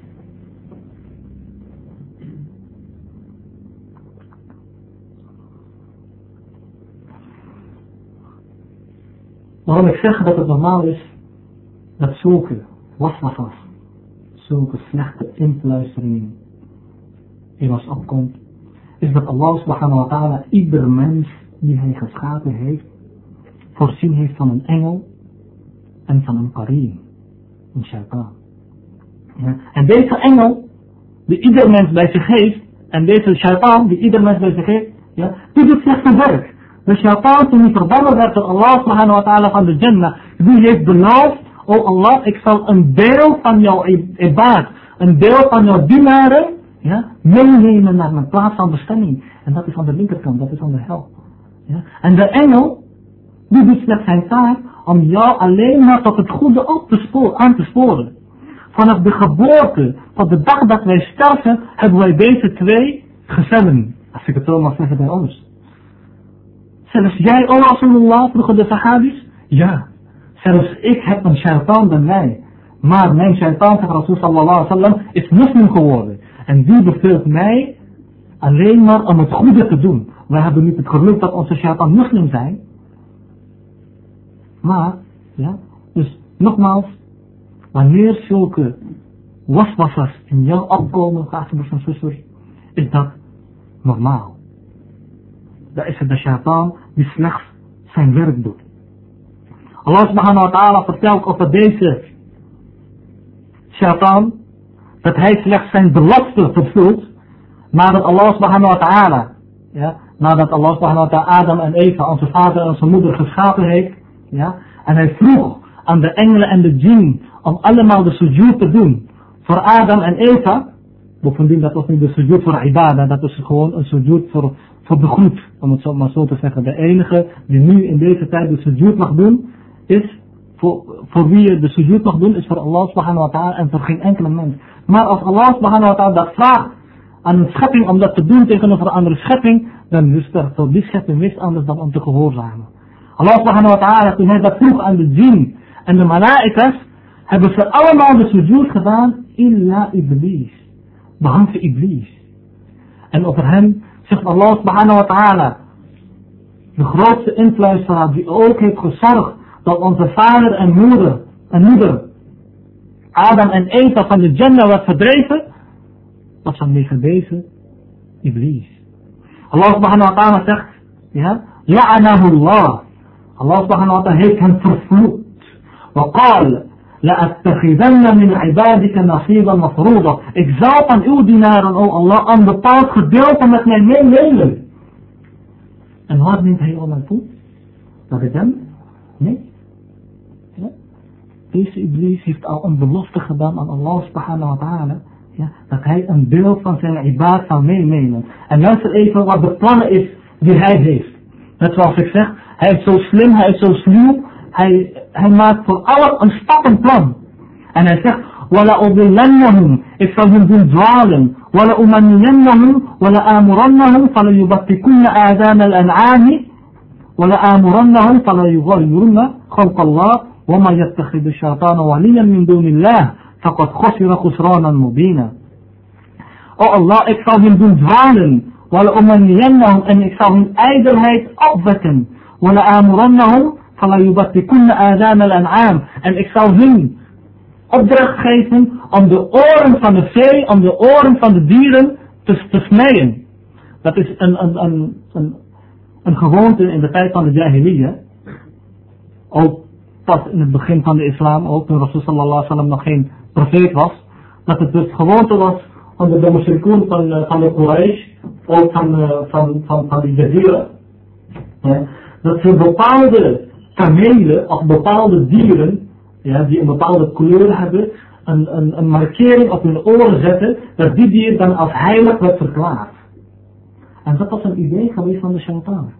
Waarom ik zeg dat het normaal is dat zulke waswassas, zulke slechte influisteringen in ons opkomt, is dat Allah subhanahu wa ta'ala ieder mens die hij geschapen heeft, voorzien heeft van een engel en van een karim, een shaitaan. Ja. En deze engel, die ieder mens bij zich heeft, en deze shaitaan, die ieder mens bij zich heeft, ja, die doet slechte werk. De shaitaan toen hij verbannen werd Allah subhanahu wa ta'ala van de Jannah. Die heeft beloofd, oh Allah, ik zal een deel van jouw ibad, een deel van jouw dienaren, ja, meenemen naar mijn plaats van bestemming. En dat is aan de linkerkant, dat is aan de hel. Ja. En de engel, die doet slechts zijn taak om jou alleen maar tot het goede op te sporen, aan te sporen. Vanaf de geboorte tot de dag dat wij sterven, hebben wij deze twee gezellen. Als ik het zo mag zeggen bij ons. Zelfs jij, o Rasulullah, vroegen de sahabis? Ja. Zelfs ik heb een shaitaan bij mij. Maar mijn shaitaan, zegt Rasul sallallahu alaihi wasallam, is moslim geworden. En die beveelt mij alleen maar om het goede te doen. We hebben niet het geluk dat onze shaitaan moslim zijn. Maar, ja, dus nogmaals, wanneer zulke waswassers in jou opkomen, geachte broers en zusters, is dat normaal. Dat is het de shaitaan die slechts zijn werk doet. Allah subhanahu wa ta'ala vertelt over deze Shaitan, dat hij slechts zijn belofte vervult, nadat Allah subhanahu wa ta'ala, ja, nadat Allah subhanahu wa ta'ala Adam en Eva, onze vader en onze moeder geschapen heeft, ja, en hij vroeg aan de engelen en de djinn om allemaal de sujud te doen voor Adam en Eva, bovendien dat was niet de sujud voor ibadah, dat is gewoon een sujud voor, voor de groet, om het zo maar zo te zeggen. De enige die nu in deze tijd de sujud mag doen, is voor, voor wie je de sujud mag doen, is voor Allah subhanahu wa ta'ala en voor geen enkele mens. Maar als Allah subhanahu wa ta'ala dat vraagt aan een schepping om dat te doen tegenover een andere schepping, dan is er voor die schepping niks anders dan om te gehoorzamen. Allah subhanahu wa ta'ala, toen hij dat vroeg aan de djinn en de mala'ikas, hebben ze allemaal de sujud gedaan, illa iblis. Behalve iblis. En over hem zegt Allah subhanahu wa ta'ala, de grootste influisteraar die ook heeft gezorgd dat onze vader en moeder en moeder Adam en Eva van de Jannah werd verdreven, was vanwege deze Iblis. Allah subhanahu wa ta'ala zegt, ja, Allah. Allah subhanahu wa ta'ala heeft hem vervloekt. وقال لأتخذن من عبادك نصيبا مفروضا Ik zal van uw dienaren, o Allah, een bepaald gedeelte met mij meenemen. En wat neemt hij al naartoe? Dat ik hem? Nee. Deze Iblis heeft al een belofte gedaan aan Allah subhanahu wa ta'ala. Ja, dat hij een deel van zijn ibad zal meenemen. En luister even wat de plannen is die hij heeft. Net zoals ik zeg, hij is zo slim, hij is zo sluw. Hij, hij maakt voor alles een stappenplan. En hij zegt, wala udillannahum, ik zal hen doen dwalen. Wala umanniyannahum, wala amurannahum, fala yubattikunna adaan al-an'ami. ولا آمرنهم فلا يغيرن خلق الله وما يتخذ الشيطان وليا من دون الله فقد خسر خسرانا مبينا O Allah, ik zal hen doen dwalen. Wala umanniyannahum en ik zal hun ijdelheid opwekken. Wala amurannahum fala yubattikunna adaan al-an'am. En ik zal hun opdracht geven om de oren van de vee, om de oren van de dieren te, te snijden. Dat is een, een, een, een, een gewoonte in de tijd van de Jahiliyyah. Ook pas in het begin van de islam, ook toen Rasul sallallahu wasallam nog geen profeet was, dat het dus gewoonte was onder de mushrikoen van, uh, van de Quraysh, ook van, uh, van, van, van de Jazira, ja, dat ze bepaalde kamelen of bepaalde dieren, ja, die een bepaalde kleur hebben, een, een, een markering op hun oren zetten, dat die dier dan als heilig werd verklaard. En dat was een idee geweest van de shaitaan.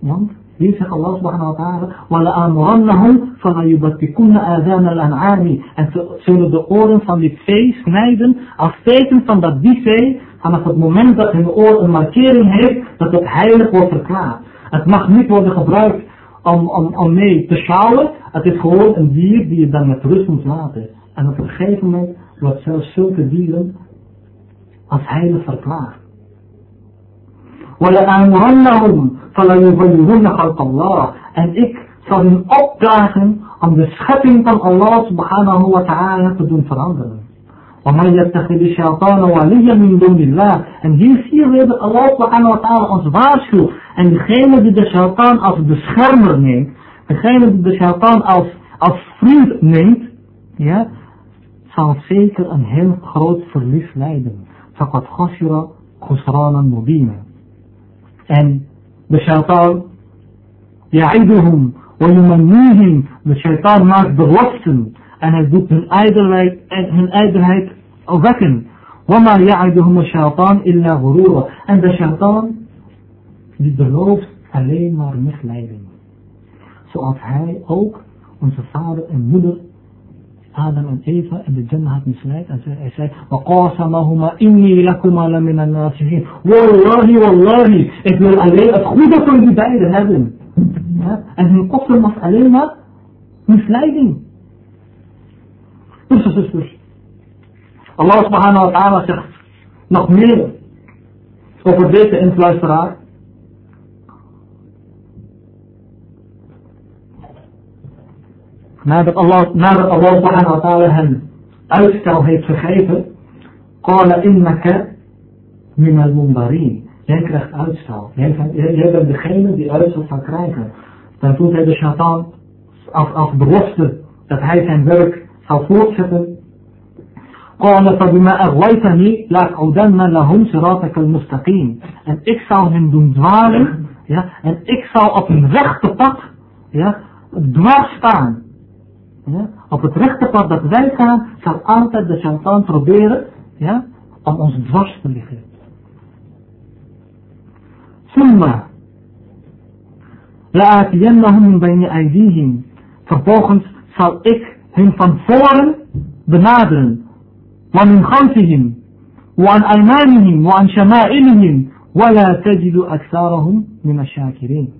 Want hier zegt Allah subhanahu wa ta'ala, وَلَأَمُرَنَّهُمْ فَلَيُبَتِّكُنَّ آذَانَ الْأَنْعَامِ En ze zullen de oren van dit vee snijden als teken van dat die vee, vanaf het moment dat hun oor een markering heeft, dat het heilig wordt verklaard. Het mag niet worden gebruikt om, om, om mee te sjouwen. Het is gewoon een dier die je dan met rust moet laten. En op een gegeven moment wordt zelfs zulke dieren als heilig verklaard. وَلَأَمُرَنَّهُمْ فَلَا يُغَيِّرُنَّ خَلْقَ اللَّهِ En ik zal hun opdragen om de schepping van Allah subhanahu wa ta'ala te doen veranderen. وَمَنْ يَتَّخِذِ الشَّيْطَانَ وَلِيًّا مِنْ دُونِ اللَّهِ En hier zie je dat Allah subhanahu wa ta'ala ons waarschuwt. En degene die de shaitaan als beschermer neemt, degene die de shaitaan als, als vriend neemt, ja, zal zeker een heel groot verlies leiden. فَقَدْ خَسِرَ خُسْرَانًا مُبِينًا En de shaitaan, ya'iduhum wa yumannihim, de shaitaan maakt beloften en hij doet hun ijdelheid, hun ijdelheid wekken. وَمَا يَعِدُهُمُ الشَّيْطَانِ إِلَّا غُرُورًا En de shaitaan, die belooft alleen maar misleiding. Zoals hij ook onze vader en moeder هذا من كيف؟ الجنة هات مسلاك أسلاك وقاسمهما إني لكما لمن الناصحين. والله والله ابن الألي أخذكم ببعيد هذا. أن قص المسألين misleiding. بس بس بس الله سبحانه وتعالى ta'ala zegt nog meer over deze. nadat Allah, nadat Allah subhanahu wa ta'ala hem uitstel heeft gegeven, qala innaka min al mundarin. Jij krijgt uitstel. Jij, jij bent degene die uitstel zal krijgen. Dan voelt hij de shaitaan als, als belofte dat hij zijn werk zal voortzetten قال فبما أغويتني لأقعدن لهم صراطك المستقيم en ik zal hen doen dwalen ja, en ik zal op hun rechte pad ja, dwars staan ja? Op het rechte pad dat wij gaan, zal altijd de shaitaan proberen ja, om ons dwars te liggen. Summa. La'atiyannahum bij bayni aydihim. Vervolgens zal ik hen van voren benaderen. Wa hun khalfihim. waan aymanihim. Wa an. Wa la tajidu aksarahum min ashakirin.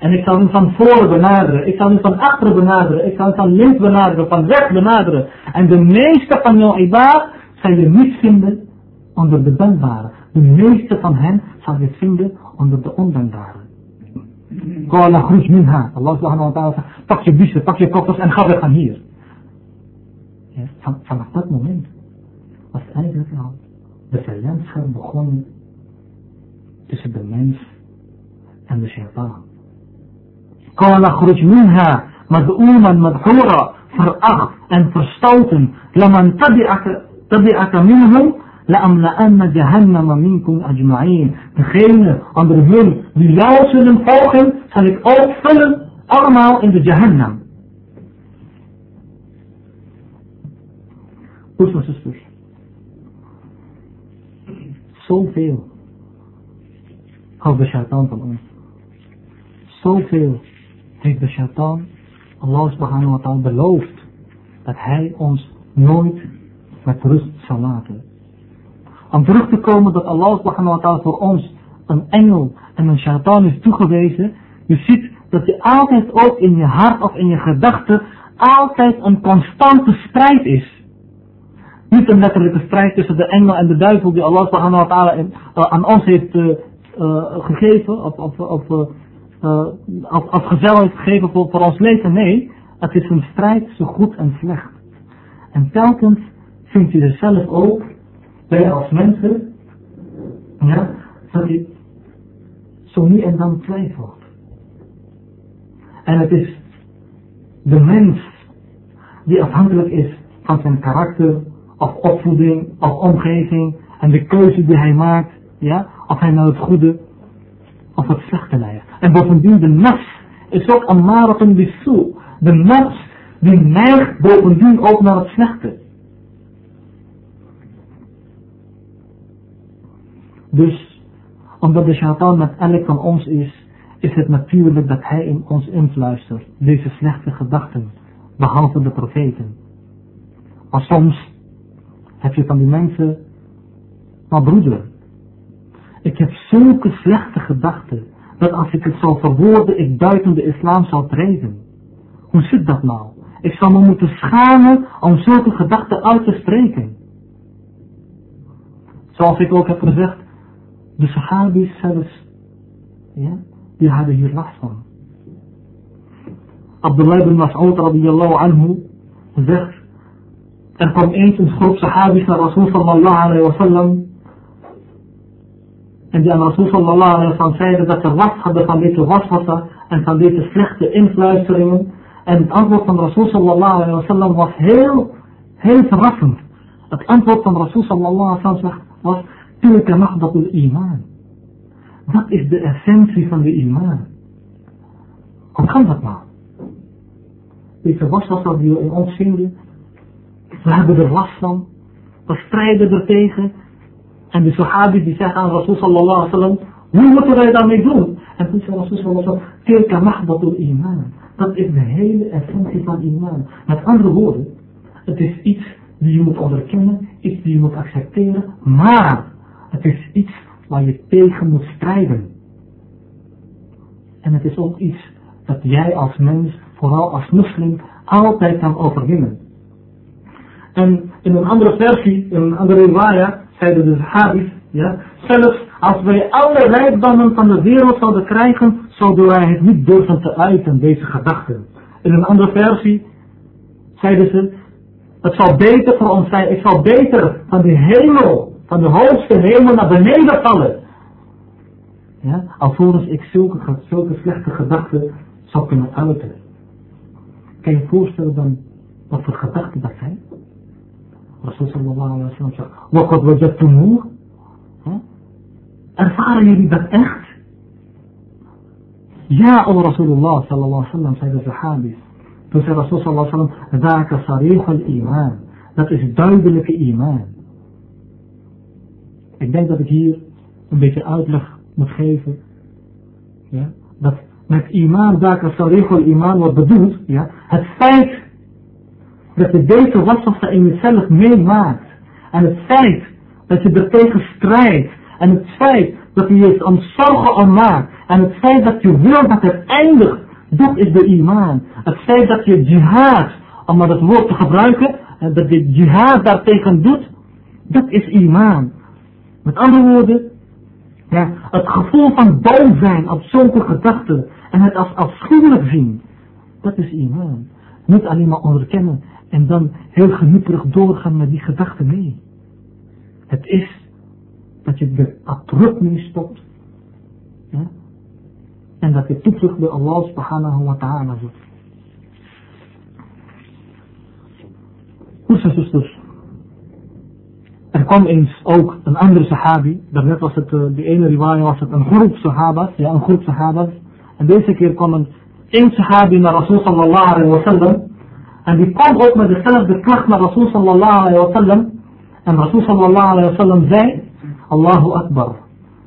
En ik zal hem van voren benaderen, ik zal hem van achteren benaderen, ik zal hem van links benaderen, van rechts benaderen. En de meeste van jouw ibad zal je niet vinden onder de dankbare. De meeste van hen zal je vinden onder de ondankbare. Qala khruj minha. Allah subhanahu wa ta'ala zegt, pak je biezen, pak je koffers en ga weg van hier. Ja, van, vanaf dat moment was eigenlijk al de vijandschap begonnen tussen de mens en de shaitaan. قال اخرج منها مذؤوما مدحورا فرأخ أن تشتوتم لمن تبعك, تبعك منهم لأملأن جهنم منكم أجمعين. تخيل عند الهيل بلاوسل فوقهم سالك أوفل أرمو عند جهنم. Who's my sisters? So feel how the shaitan So feel heeft de shaitan Allah subhanahu wa ta'ala beloofd dat hij ons nooit met rust zal laten. Om terug te komen dat Allah subhanahu wa ta'ala voor ons een engel en een shaitan is toegewezen. Je ziet dat je altijd ook in je hart of in je gedachten altijd een constante strijd is. Niet een letterlijke strijd tussen de engel en de duivel die Allah subhanahu wa ta'ala uh, aan ons heeft uh, uh, gegeven, of, of, of, of gezel heeft gegeven voor, ons leven. Nee, het is een strijd tussen goed en slecht. En telkens vindt u er zelf ook wij als mensen, ja, dat je zo niet en dan twijfelt. En het is de mens die afhankelijk is van zijn karakter, of opvoeding, of omgeving, en de keuze die hij maakt, ja, of hij nou het goede of het slechte neigt. En bovendien de nafs is ook een marathon die De nafs die neigt bovendien ook naar het slechte. Dus, omdat de shaitan met elk van ons is, is het natuurlijk dat hij in ons influistert, deze slechte gedachten, behalve de profeten. Maar soms heb je van die mensen, maar broeder, ik heb zulke slechte gedachten, dat als ik het zou verwoorden, ik buiten de islam zou treden. Hoe zit dat nou? Ik zou me moeten schamen om zulke gedachten uit te spreken. Zoals ik ook heb gezegd, de Sahabis zelfs, ja, die hadden hier last van. Abdullah ibn Mas'ud radiyallahu anhu zegt, er kwam eens een groep Sahabis naar Rasul sallallahu alayhi wa sallam en die aan Rasul sallallahu alaihi wasallam zeiden dat ze last hadden van deze waswasser en van deze slechte influisteringen. En het antwoord van Rasul sallallahu alaihi wasallam was heel, heel verrassend. Het antwoord van Rasul sallallahu alaihi wasallam was, dat de iman. Dat is de essentie van de iman. Hoe kan dat nou? Deze waswasser die we in ons vinden, we hebben er last van, we strijden er tegen en de sahabi die zeggen aan Rasul sallallahu alaihi wasallam, hoe moeten wij daarmee doen? En toen zei Rasul sallallahu alaihi wasallam, tilka mahdatul iman. Dat is de hele essentie van iman. Met andere woorden, het is iets die je moet onderkennen, iets die je moet accepteren, maar het is iets waar je tegen moet strijden. En het is ook iets dat jij als mens, vooral als moslim, altijd kan overwinnen. En in een andere versie, in een andere riwaya, zeiden de sahabis, ja, zelfs als wij alle rijkdommen van de wereld zouden krijgen, zouden wij het niet durven te uiten, deze gedachten. In een andere versie zeiden ze, het zal beter voor ons zijn, ik zal beter van de hemel van de hoogste hemel naar beneden vallen. Ja, alvorens ik zulke, zulke slechte gedachten zou kunnen uiten. Kan je je voorstellen dan wat voor gedachten dat zijn? Rasul sallallahu alaihi wasallam zegt, wat wajadtumuh? Ervaren jullie dat echt? Ja, o Rasulullah sallallahu alaihi wasallam, zei de sahabis. Toen zei Rasul sallallahu alaihi wasallam, Daka sarih al-iman. Dat is duidelijke iman. Ik denk dat ik hier een beetje uitleg moet geven. Ja, dat met iman, Daka sarih al-iman wordt bedoeld, ja, het feit dat je deze waswassa in jezelf meemaakt. En het feit dat je er tegen strijdt. En het feit dat je je aan zorgen om maakt. En het feit dat je wil dat het eindigt. Dat is de iman. Het feit dat je jihad, om maar het woord te gebruiken. Dat je jihad daartegen doet. Dat is iman. Met andere woorden. Ja, het gevoel van dol zijn op zulke gedachten. En het als afschuwelijk zien. Dat is iman. Niet alleen maar onderkennen en dan heel genieperig doorgaan met die gedachten. Nee. Het is dat je de abrupt mee stopt. Ja? En dat je toevlucht bij Allah subhanahu wa ta'ala zoekt. Broers en zusters. Er kwam eens ook een andere sahabi. Daarnet was het, uh, die ene riwaya was het een groep sahabas. Ja, een groep sahabas. En deze keer kwam een één sahabi naar Rasul sallallahu alayhi wa sallam. En die kwam ook met dezelfde kracht naar Rasul sallallahu alayhi wa sallam. En Rasul sallallahu alayhi wa sallam zei, Allahu Akbar.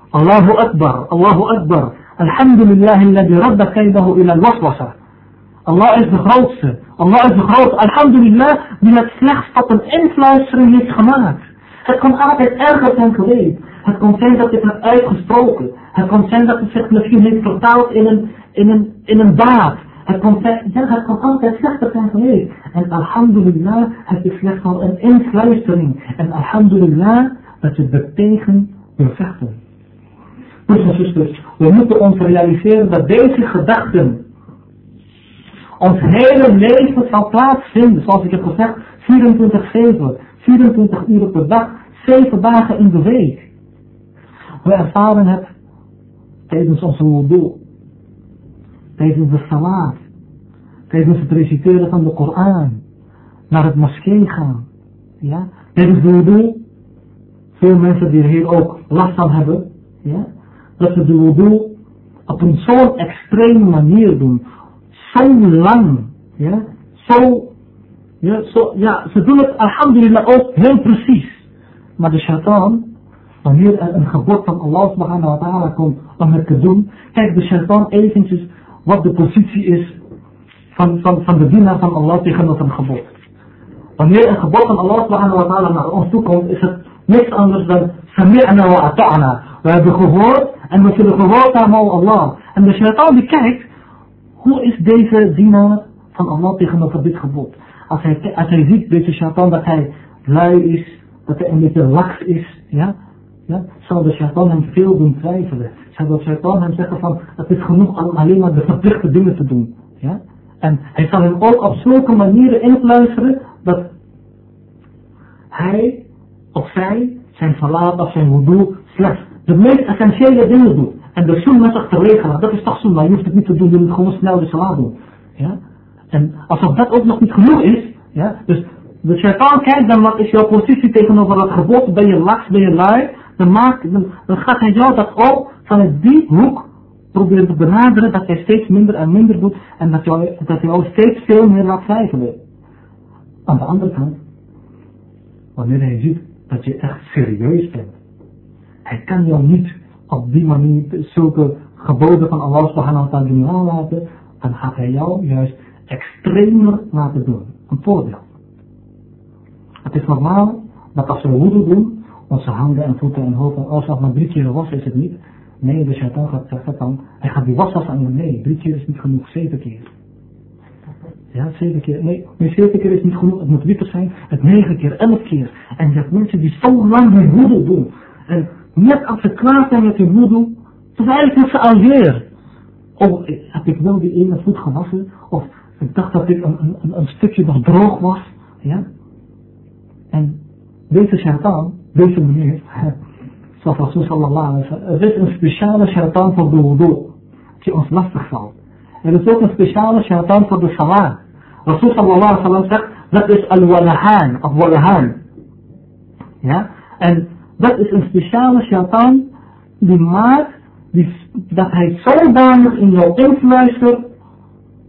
Allahu Akbar. Allahu Akbar. Alhamdulillah alladhi radda kaydahu ila al-waswasa. Allah is de grootste. Allah is de grootste. Alhamdulillah die het slechts tot een influistering heeft gemaakt. Het kan altijd erger zijn geweest. Het kan zijn dat het heeft uitgesproken. Het kan zijn dat het zich misschien heeft vertaald in een, in een, in een daad. Het ja, het kon altijd slechter zijn geweest. En alhamdulillah, het is slechts al een insluistering. En alhamdulillah, dat je er tegen wil vechten. Broers en zusters, we moeten ons realiseren dat deze gedachten ons hele leven zal plaatsvinden, zoals ik heb gezegd, 24-7, 24 uur per dag, 7 dagen in de week. We ervaren het tijdens onze doel tijdens de salat, tijdens het reciteren van de Koran, naar het moskee gaan, ja, tijdens de wudu, veel mensen die er hier ook last van hebben, ja, dat ze de wudu op een zo'n extreme manier doen, zo lang, ja, zo, ja, zo, ja, ze doen het alhamdulillah ook heel precies, maar de shaitan, wanneer er een gebod van Allah subhanahu wa ta'ala komt om het te doen, kijk de shaitan eventjes wat de positie is van, van, van de dienaar van Allah tegenover een gebod. Wanneer een gebod van Allah naar ons toe komt, is het niks anders dan sami'na wa ata'na. We hebben gehoord en we zullen gehoord van Allah. En de shaitan die kijkt, hoe is deze dienaar van Allah tegenover dit gebod? Als hij, als hij ziet, deze shaitan, dat hij lui is, dat hij een beetje laks is, ja, ja, zal de shaitan hem veel doen twijfelen. Zal de shaitan hem zeggen van, het is genoeg om alleen maar de verplichte dingen te doen. Ja? En hij zal hem ook op zulke manieren influisteren dat hij of zij zijn salat of zijn wudu slechts de meest essentiële dingen doet. En de sunnah achterwege laat. Dat is toch sunnah. Je hoeft het niet te doen, je moet gewoon snel de salat doen. Ja? En alsof dat ook nog niet genoeg is, ja? dus de shaitan kijkt dan wat is jouw positie tegenover dat gebod, ben je laks, ben je lui, dan, gaat hij jou dat ook vanuit die hoek proberen te benaderen dat hij steeds minder en minder doet en dat jou, dat jou steeds veel meer laat twijfelen. Aan de andere kant, wanneer hij ziet dat je echt serieus bent, hij kan jou niet op die manier zulke geboden van Allah subhanahu wa ta'ala nalaten, dan gaat hij jou juist extremer laten doen. Een voordeel. Het is normaal dat als we woede doen, onze handen en voeten en hoofd en alles maar drie keer wassen is het niet. Nee, de shaitan gaat zeggen dan, hij gaat die was aan je, nee, drie keer is niet genoeg, zeven keer. Ja, zeven keer. Nee, nee, zeven keer is niet genoeg. Het moet liever zijn. Het negen keer, elf keer. En je hebt mensen die zo lang die woede doen. En net als ze klaar zijn met hun woede, twijfelen ze alweer. Oh, heb ik wel die ene voet gewassen? Of ik dacht dat dit een, een, een stukje nog droog was. Ja? En deze shaitan, deze meneer, zoals er is een speciale shaitan voor de wudu, die ons lastig valt. Er is ook een speciale shaitan voor de salat. Rasul sallallahu wasallam zegt, dat is al-walahan, of walahan. Ja? En dat is een speciale shaitan die maakt die, dat hij zodanig in jou influistert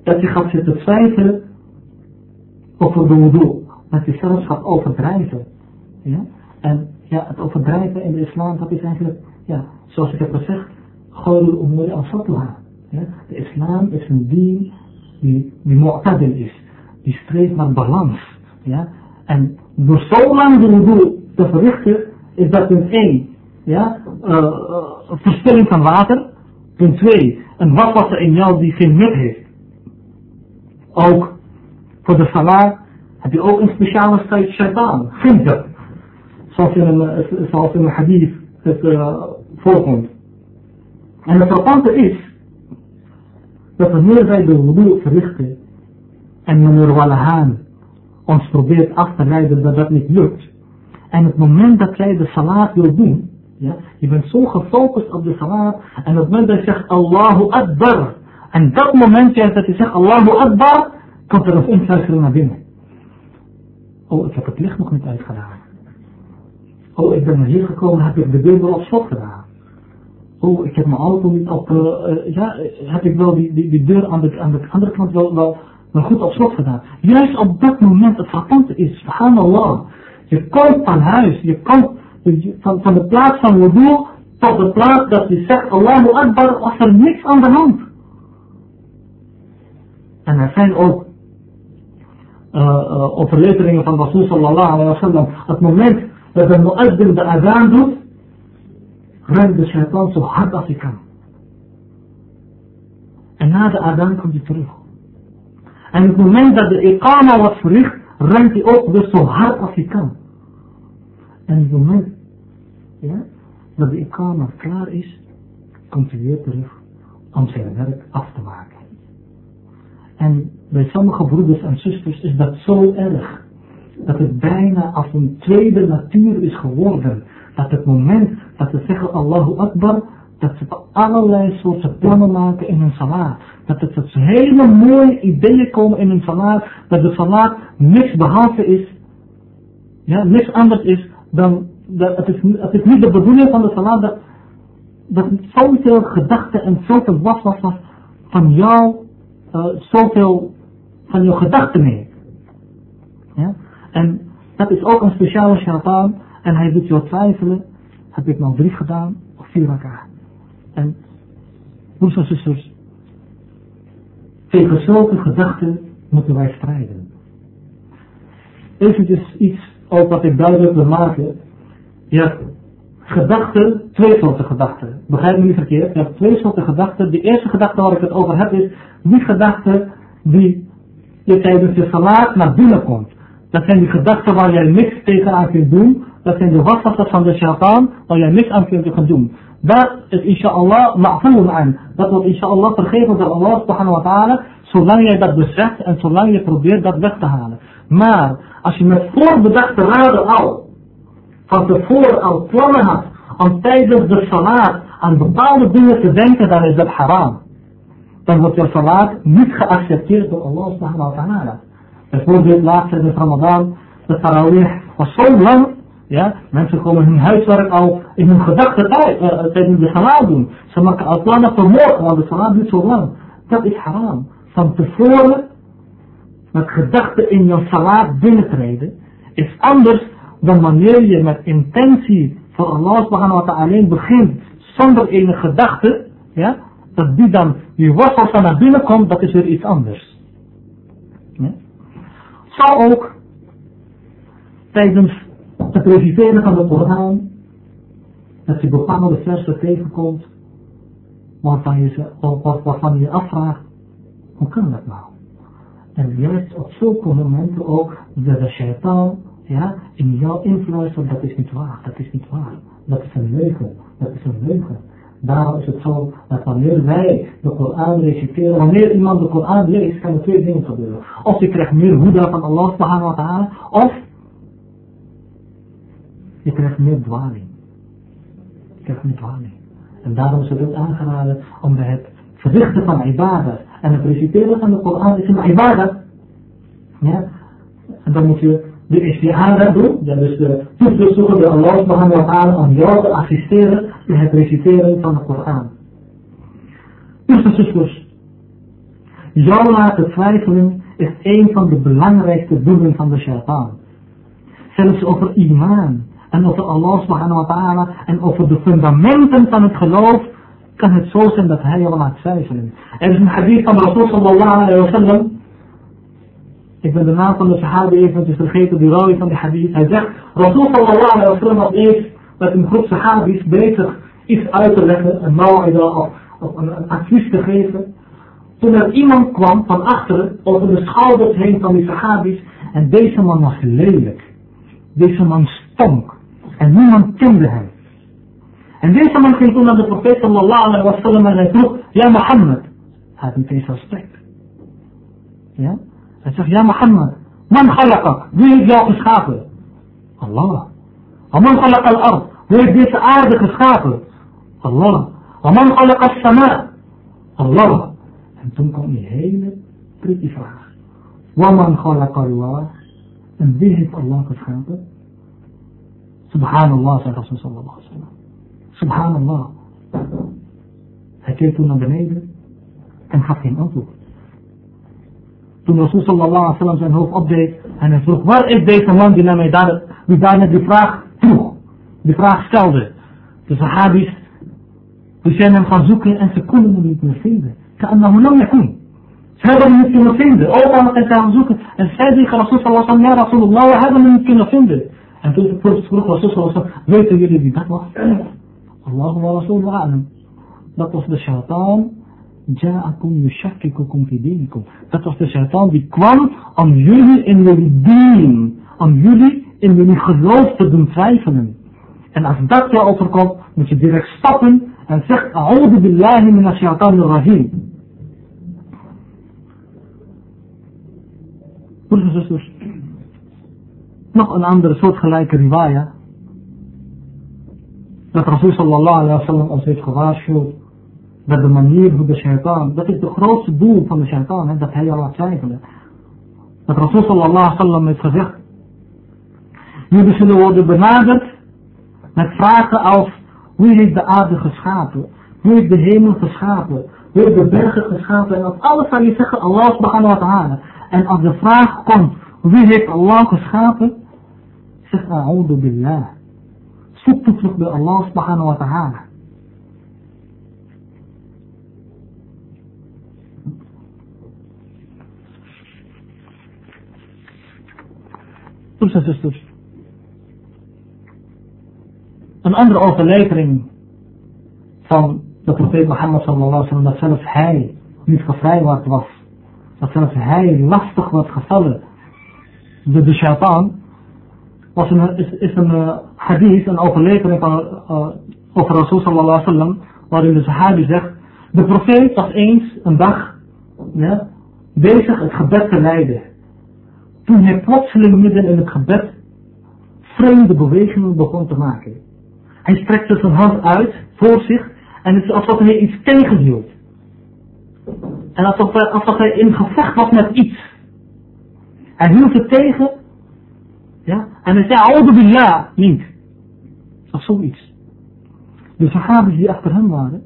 dat je gaat zitten twijfelen over de wudu. Dat je zelfs gaat overdrijven. Ja? En ja, het overdrijven in de islam, dat is eigenlijk, ja, zoals ik heb gezegd, gewoon om mooi als fatwa. Ja? De islam is een dien die, die mu'tadil is. Die streeft naar balans. Ja? En door zo lang de wudu te verrichten, is dat punt 1. Ja? Uh, uh, verspilling van water. Punt 2. Een waswasser in jou die geen nut heeft. Ook voor de salat heb je ook een speciale shaitaan. Ginter. Zoals in een, zoals in een hadith het uh, voorkomt. En het frappante is dat wanneer wij de wudu verrichten en meneer Wallahan ons probeert af te leiden dat dat niet lukt. En het moment dat jij de salat wil doen, ja, je bent zo gefocust op de salat en het moment dat je zegt Allahu Akbar. En dat moment dat je zegt Allahu Akbar, komt er een influistering naar binnen. Oh, ik heb het licht nog niet uitgedaan. Oh, ik ben hier gekomen, heb ik de deur wel op slot gedaan. Oh, ik heb mijn auto niet op, uh, ja, heb ik wel die, die, deur aan de, aan de andere kant wel, wel, wel goed op slot gedaan. Juist op dat moment, het frappante is, subhanallah, je komt van huis, je komt van, van de plaats van wudu tot de plaats dat je zegt Allahu Akbar, was er niks aan de hand. En er zijn ook uh, uh, overleveringen van Rasul sallallahu alaihi wasallam. Het moment dat de muazzin de adaan doet, rent de shaitan zo hard als hij kan. En na de adaan komt hij terug. En het moment dat de iqama wordt verricht, rent hij ook weer zo hard als hij kan. En het moment ja, dat de iqama klaar is, komt hij weer terug om zijn werk af te maken. En bij sommige broeders en zusters is dat zo erg. Dat het bijna als een tweede natuur is geworden. Dat het moment dat ze zeggen Allahu Akbar, dat ze allerlei soorten plannen maken in hun salat. Dat het tot hele mooie ideeën komen in hun salat. Dat de salat niks behalve is. Ja, niks anders is dan, dat het, is, het is niet de bedoeling van de salat dat, dat zoveel gedachten en zoveel was was van jou, uh, zoveel van je gedachten mee. Ja? En dat is ook een speciale shaitaan. En hij doet jou twijfelen. Heb ik nou drie gedaan of vier elkaar? En broers en zusters. Tegen zulke gedachten moeten wij strijden. Even iets ook wat ik duidelijk wil maken. Je hebt gedachten, twee soorten gedachten. Begrijp me niet verkeerd. Je hebt twee soorten gedachten. De eerste gedachte waar ik het over heb is die gedachte die je tijdens je salat naar binnen komt. Dat zijn die gedachten waar jij niks tegenaan kunt doen. Dat zijn de waswassers van de shaitaan waar jij niks aan kunt gaan doen. Daar is inshallah ma'foon aan. Dat wordt inshallah vergeven door Allah subhanahu wa ta'ala. Zolang jij dat beseft en zolang je probeert dat weg te halen. Maar als je met voorbedachte raden al van tevoren al plannen had om tijdens de salat aan bepaalde dingen te denken, dan is dat haram dan wordt je salat niet geaccepteerd door Allah subhanahu wa ta'ala. Bijvoorbeeld laatst in Ramadan, de tarawih was zo lang, ja, mensen komen hun huiswerk al in hun gedachten tijdens de salat doen. Ze maken al plannen voor morgen, want de salat duurt zo lang. Dat is haram. Van tevoren met gedachten in je salat binnentreden is anders dan wanneer je met intentie voor Allah subhanahu wa alleen begint zonder enige gedachte, ja, dat die dan die wortels van naar binnen komt, dat is weer iets anders. Zo ook tijdens het reciteren van de Koran, dat je bepaalde versen tegenkomt, waarvan je, waarvan je afvraagt, hoe kan dat nou? En juist op zulke momenten ook, dat de shaitaan ja, in jou influistert, dat is niet waar, dat is niet waar. Dat is een leugen, dat is een leugen. Daarom is het zo dat wanneer wij de Koran reciteren, wanneer iemand de Koran leest, kan er twee dingen gebeuren. Of je krijgt meer hoeda van Allah subhanahu wa ta'ala, of je krijgt meer dwaling. Je krijgt meer dwaling. En daarom is het ook aangeraden om bij het verrichten van ibadah en het reciteren van de Koran is een ibadah. Ja? En dan moet je de istiara doen, dat is de toevlucht zoeken bij Allah subhanahu wa ta'ala om jou te assisteren in het reciteren van de Koran. Dus en zusters, jou laten twijfelen is een van de belangrijkste doelen van de shaitaan. Zelfs over iman en over Allah subhanahu wa ta'ala en over de fundamenten van het geloof kan het zo zijn dat hij jou laat twijfelen. Er is een hadith van Rasul sallallahu alayhi wa sallam ik ben de naam van de sahabi eventjes vergeten, die rawi van die hadith. Hij zegt, Rasul sallallahu alaihi wa sallam was eerst met een groep sahabis bezig iets uit te leggen, een maw'ida of, of een, een te geven. Toen er iemand kwam van achteren, over de schouders heen van die sahabis, en deze man was lelijk. Deze man stonk. En niemand kende hem. En deze man ging toen naar de profeet sallallahu alaihi wa sallam en hij vroeg, ja Mohammed. Hij had meteen respect. Ja? Hij zegt, ja Mohammed, man khalaqak, wie heeft jou geschapen? Allah. man khalaq al-ard, wie heeft deze aarde geschapen? Allah. man khalaq al-sama, Allah. En toen kwam die hele tricky vraag. Waman khalaq Allah, en wie heeft Allah geschapen? Subhanallah, zei Rasul sallallahu alaihi wasallam. Subhanallah. Hij keek toen naar beneden en gaf geen antwoord. to the Rasul sallallahu alaihi wasallam zijn hoofd opdeed en hij vroeg, waar is deze man die naar mij daar, die daarna die vraag vroeg, die vraag stelde. De Sahabis, die zijn hem gaan zoeken en ze konden hem niet meer vinden. كأنه لم يكن هذا اللي ممكن نفنده أول ما كنت أرزوك هذه رسول الله صلى الله عليه وسلم رسول الله وهذا اللي ممكن نفنده أنت تقول تقول رسول الله صلى الله عليه وسلم بيت يلي دي الله ورسوله أعلم ده الشيطان Ja'akum yushakikukum fi dinikum. Dat was de shaitaan die kwam om jullie in jullie dien, om jullie in jullie geloof te doen twijfelen. En als dat jou overkomt, moet je direct stappen en zegt, A'udhu billahi min shaitaan rahim. Broeders en zusters, nog een andere soortgelijke riwaya. Dat Rasul sallallahu alaihi wa sallam ons heeft gewaarschuwd dat de manier hoe de shaitaan, dat is de grootste doel van de shaitaan, dat hij jou laat twijfelen. Dat Rasul sallallahu wasallam heeft gezegd, jullie zullen worden benaderd met vragen als, wie heeft de aarde geschapen? Wie heeft de hemel geschapen? Wie heeft de bergen geschapen? En op alles zal je zeggen, Allah subhanahu wa ta'ala. En als de vraag komt, wie heeft Allah geschapen? Zeg, a'udhu billah. Zoek toevlucht bij Allah subhanahu wa ta'ala. Broers en zusters. Een andere overlevering van de profeet Mohammed sallallahu alaihi wasallam, dat zelfs hij niet gevrijwaard was. Dat zelfs hij lastig was gevallen door de shaitaan. Was een, is, een uh, hadith, een overlevering van, uh, over Rasul sallallahu alaihi wasallam, waarin de sahabi zegt, de profeet was eens een dag ja, bezig het gebed te leiden toen hij plotseling midden in het gebed vreemde bewegingen begon te maken. Hij strekte zijn hand uit voor zich en het is alsof hij iets tegenhield. En alsof hij, in gevecht was met iets. Hij hield het tegen. Ja, en hij zei, oude billah, niet. Of zoiets. De sahabis die achter hem waren,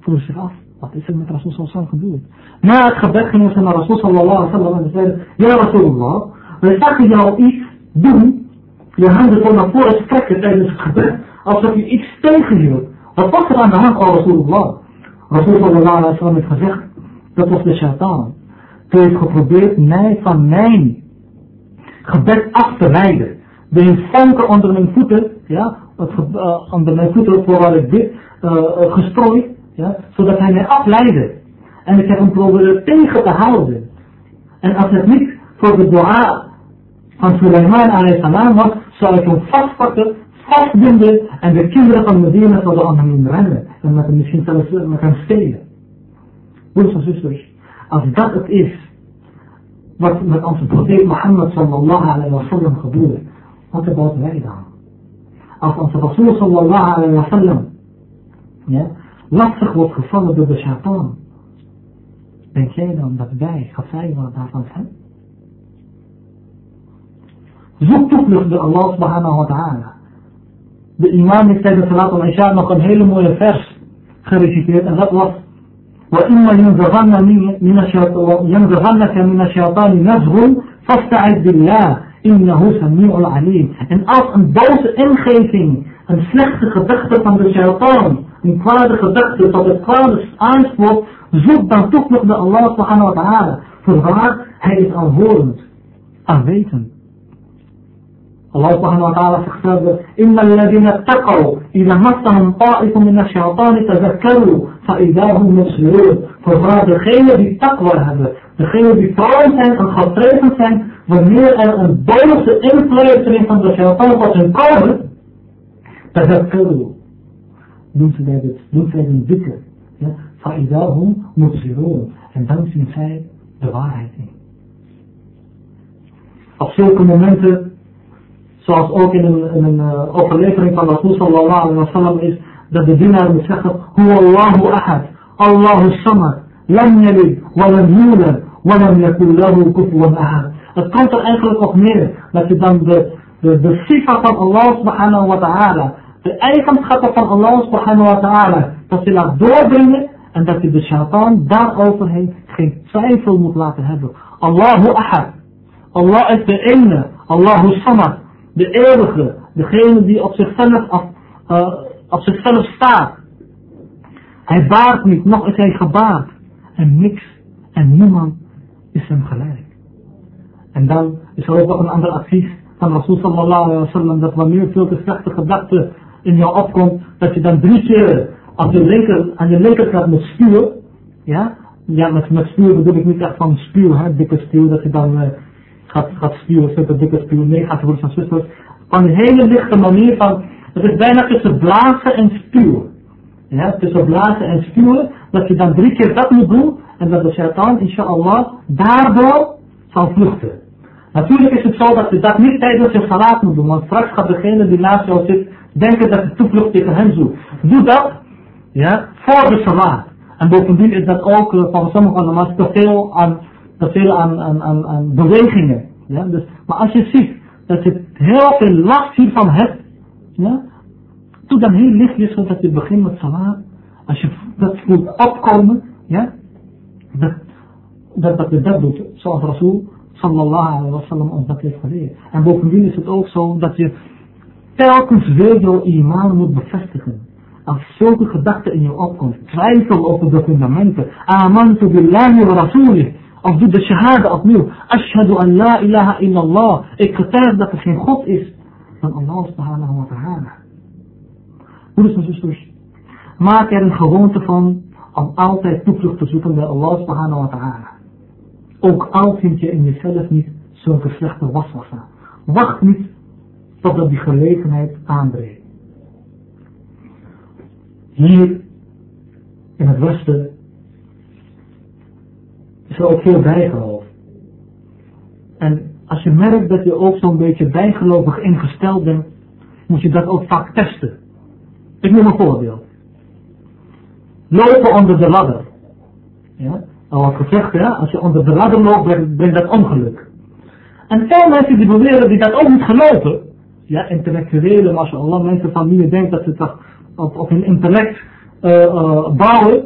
vroegen zich af, wat is er met Rasul sallallahu gebeurd? Na het gebed gingen ze naar Rasul sallallahu alaihi en zeiden, ja Rasulullah, wij zagen jou iets doen, je handen zo naar voren strekken tijdens het gebed, alsof je iets tegenhield. Wat was er aan de hand van Rasulullah? Rasul sallallahu alaihi heeft gezegd, dat was de shaitaan. Hij heeft geprobeerd mij van mijn gebed af te leiden. De heeft onder mijn voeten, ja, uh, onder mijn voeten vooral ik dit, uh, gestrooid, ja, zodat hij mij afleidde. En ik heb hem proberen tegen te houden. En als het niet voor de dua van Suleiman a.s. was, zou ik hem vastpakken, vastbinden en de kinderen van Medina zouden aan hem rennen. En met hem misschien zelfs met hem stelen. Broers en zusters, als dat het is, wat met onze profeet Mohammed sallallahu alayhi wa sallam gebeurde, wat about wij dan? Als onze Rasul sallallahu alayhi wa sallam, ja, lastig wordt gevallen door de shaitaan. Denk jij dan dat wij gevrijwaard daarvan zijn? Zoek toevlucht bij Allah subhanahu wa ta'ala. De imam heeft tijdens Salat al-Isha nog een hele mooie vers gereciteerd en dat was وإما ينزغنك من الشيطان نزغ فاستعذ بالله إنه سميع عليم En als een boze ingeving, een slechte gedachte van de shaitan, een kwade gedachte tot het kwade aanspoort, zoek dan toevlucht bij Allah subhanahu wa ta'ala. Voorwaar, hij is aanhorend, aanwetend. الله سبحانه وتعالى في كتابه إن الذين اتقوا إذا مسهم طائف من الشيطان تذكروا فإذا هم مبصرون Vooral degene die takwa hebben, degene die trouw zijn en getreven zijn, wanneer er een boze invleuging van de shaitan was gekomen, tazakkaru, noemt zij dit, noemt zij een dikke, ja, fa'idahum mutziroon, en dan zien zij de waarheid in. Op zulke momenten, zoals ook in een, in een uh, overlevering van Rasul sallallahu alaihi wasallam is, dat de dienaar moet zeggen, Hu Allahu ahad, Allahu samad, lam yalid, wa lam yulad, wa lam yakul lahu kufuwan ahad. Het komt er eigenlijk op neer dat je dan de, de, de sifa van Allah subhanahu wa ta'ala, de eigenschappen van Allah subhanahu wa ta'ala, dat je laat doorbrengen en dat je de shaitan daaroverheen geen twijfel moet laten hebben. Allahu ahad. Allah is de ene. Allahu samad de eeuwige, degene die op zichzelf, op, uh, op zichzelf staat. Hij baart niet, nog is hij gebaard. En niks en niemand is hem gelijk. En dan is er ook nog een ander advies van Rasul sallallahu alaihi wasallam dat wanneer veel te slechte gedachten in jou opkomt, dat je dan drie keer op de linker, aan je linkerkant moet spuwen. Ja, ja met, met bedoel ik niet echt van spuw, hè, dikke spuw, dat je dan uh, gaat, gaat stuwen, super dikke stuwen, nee, gaat worden van zusters. Op een hele lichte manier van, het is bijna tussen blazen en spuwen. Ja, tussen blazen en spuwen, dat je dan drie keer dat moet doen, en dat de shaitan, inshallah, daardoor zal vluchten. Natuurlijk is het zo dat je dat niet tijdens je salat moet doen, want straks gaat degene die naast jou zit, denken dat je toevlucht tegen hem zoekt. Doe dat, ja, voor de salat. En bovendien is dat ook uh, van sommige namens te veel aan te veel aan, aan, aan, aan bewegingen. Ja? Dus, maar als je ziet dat je heel veel last hiervan hebt, ja? doe dan heel lichtjes zodat je begint met salat. Als je dat voelt opkomen, ja? dat, dat, dat je dat doet, zoals Rasul sallallahu alaihi wasallam ons dat. En bovendien is het ook zo dat je telkens weer jouw iman moet bevestigen. Als zulke gedachten in je opkomt, twijfel over de fundamenten. Amantu billahi wa rasulih. Of doe de shahada opnieuw. Ashhadu an la ilaha illallah. Ik getuig dat er geen God is dan Allah subhanahu wa ta'ala. Broeders en zusters, maak er een gewoonte van om altijd toevlucht te zoeken bij Allah subhanahu wa ta'ala. Ook al vind je in jezelf niet zo'n slechte waswassa. Wacht niet totdat die gelegenheid aanbreekt. Hier in het westen is er ook veel bijgeloof. En als je merkt dat je ook zo'n beetje bijgelovig ingesteld bent, moet je dat ook vaak testen. Ik noem een voorbeeld. Lopen onder de ladder. Ja? Al wat gezegd, ja, als je onder de ladder loopt, brengt, dat ongeluk. En veel mensen die beweren die dat ook niet geloven, ja, intellectuele, je Allah mensen van wie je denkt dat ze toch op, op hun intellect uh, uh, bouwen,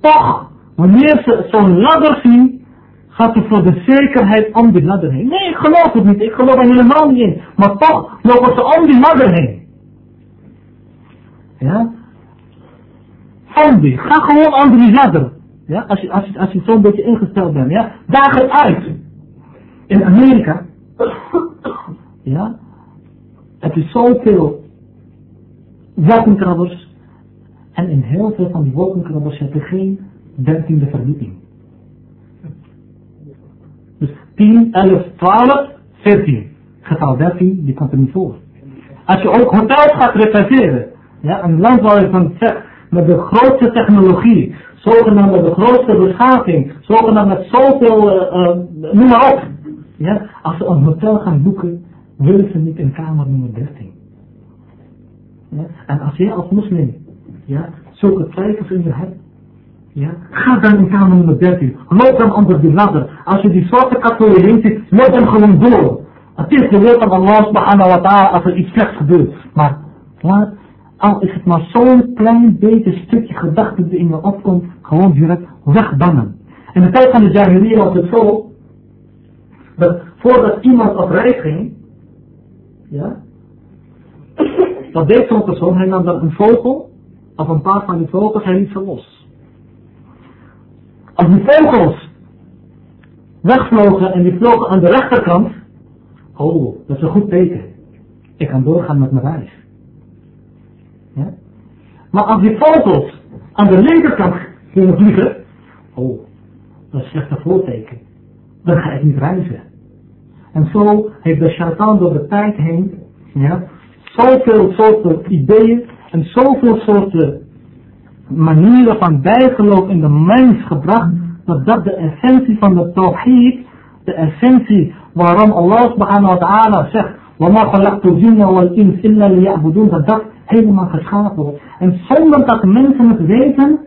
toch Wanneer ze zo'n ladder zien, gaat ze voor de zekerheid om die ladder heen. Nee, ik geloof het niet. Ik geloof er helemaal niet in. Maar toch lopen ze om die ladder heen. Ja? Om die. Ga gewoon onder die ladder. Ja? Als je, als je, als je zo'n beetje ingesteld bent. Ja? Daag uit. In Amerika. ja? Het is zoveel wolkenkrabbers. En in heel veel van die wolkenkrabbers heb je geen dertiende verdieping. Dus 10, 11, 12, 14. Getal 13, die komt er niet voor. Als je ook hotels gaat reserveren, ja, een land waar je van met de grootste technologie, zogenaamd met de grootste beschaving, zogenaamd met zoveel, uh, uh, noem maar op. Ja, als ze een hotel gaan boeken, willen ze niet in kamer nummer 13. Ja, en als jij als moslim ja, zulke twijfels in je hebt, ja? Ga dan in kamer nummer 13. Loop dan onder die ladder. Als je die zwarte katooien heen ziet, loop dan gewoon door. Het is de wil van Allah subhanahu wa ta'ala als er iets slechts gebeurt. Maar laat, al is het maar zo'n klein beetje stukje gedachte die in je opkomt, gewoon direct wegbannen. In de tijd van de Jahiliyyah was het zo, dat voordat iemand op reis ging, ja, dat deed zo'n persoon, hij nam dan een vogel, of een paar van die vogels, hij liet ze los. Als die vogels wegvlogen en die vlogen aan de rechterkant, oh, dat is een goed teken. Ik kan doorgaan met mijn reis. Ja? Maar als die vogels aan de linkerkant gingen vliegen, oh, dat is een slechte voorteken. Dan ga ik niet reizen. En zo heeft de shaitan door de tijd heen, ja, zoveel soorten ideeën en zoveel soorten manieren van bijgeloof in de mens gebracht, dat dat de essentie van de tawhid, de essentie waarom Allah subhanahu wa ta'ala zegt, وَمَا خَلَقْتُ الْجِنَّ وَالْإِنسِ إِلَّا لِيَعْبُدُونَ dat dat helemaal geschapen. En zonder dat mensen het weten,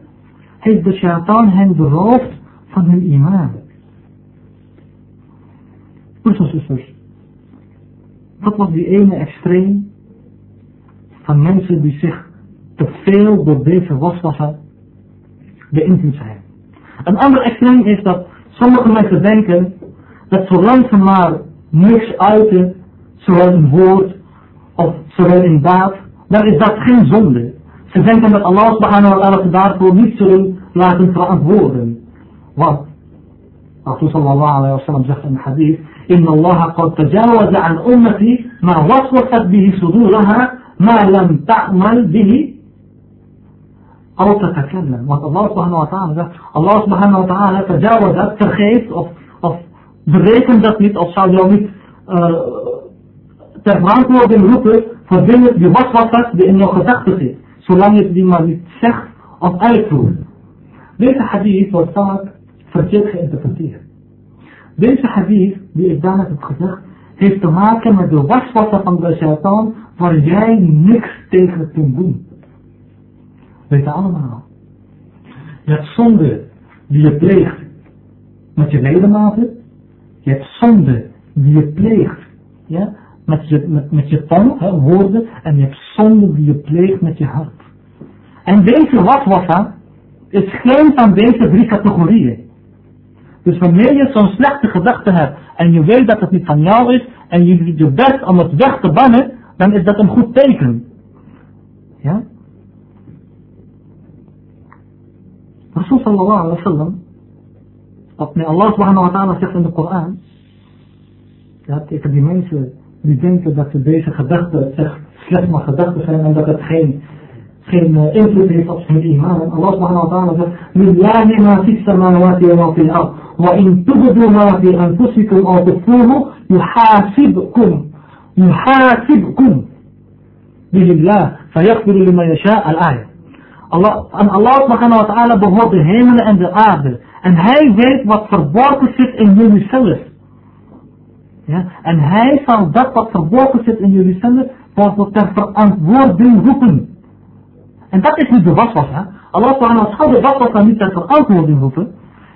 heeft de shaitan hen beroofd van hun iman. Broers en zusters, dat was die ene extreem van mensen die zich te veel door deze waswasser beïnvloed zijn. Een ander extreem is dat sommige mensen denken dat zolang ze maar niks uiten, zowel in woord of zowel in daad, dan is dat geen zonde. Ze denken dat Allah subhanahu wa ta'ala daarvoor niet zullen laten verantwoorden. Want, Rasul sallallahu alayhi wa sallam zegt in de hadith, إن الله قد تجاوز عن أمتي ما وسوست به صدورها ما لم تعمل به أو تتكلم want Allah subhanahu wa ta'ala zegt Allah subhanahu wa ta'ala تجاوز dat vergeeft of, of berekent dat niet of zou jou niet uh, ter verantwoording roepen dingen die waswassers die in jouw gedachten zit zolang je die maar niet zegt of uitvoert deze hadith wordt vaak verkeerd geïnterpreteerd Deze hadith, die ik daarnet heb gezegd, heeft te maken met de waswasser van de shaitan, waar jij niks tegen kunt doen. Weet je allemaal. Je hebt zonde die je pleegt met je ledematen. Je hebt zonde die je pleegt ja, met, je, met, met je tong, hè, woorden. En je hebt zonde die je pleegt met je hart. En deze waswasser is geen van deze drie categorieën. Dus wanneer je zo'n slechte gedachte hebt en je weet dat het niet van jou is en je doet je best om het weg te bannen, dan is dat een goed teken. Ja? Rasul sallallahu alaihi wa sallam, wat nee, Allah subhanahu wa ta'ala zegt in de Koran, ja, tegen die mensen die denken dat ze deze gedachten slechts maar gedachten zijn en dat het geen geen invloed heeft op zijn iman. En Allah subhanahu wa ta'ala zegt, Lillahi ma fi samawati wa fi al-ard. Wa in tubdu ma fi anfusikum aw tukhfuhu yuhasibkum. Yuhasibkum. Bilillah. Fayaghfiru liman yasha al-ayah. Allah, aan Allah subhanahu wa ta'ala behoort de hemelen en de aarde. En hij weet wat verborgen zit in jullie zelf. En hij zal dat wat verborgen zit in jullie zelf, ter verantwoording roepen. En dat is niet de waswasser. Allah subhanahu wa de waswasser niet ter verantwoording roepen.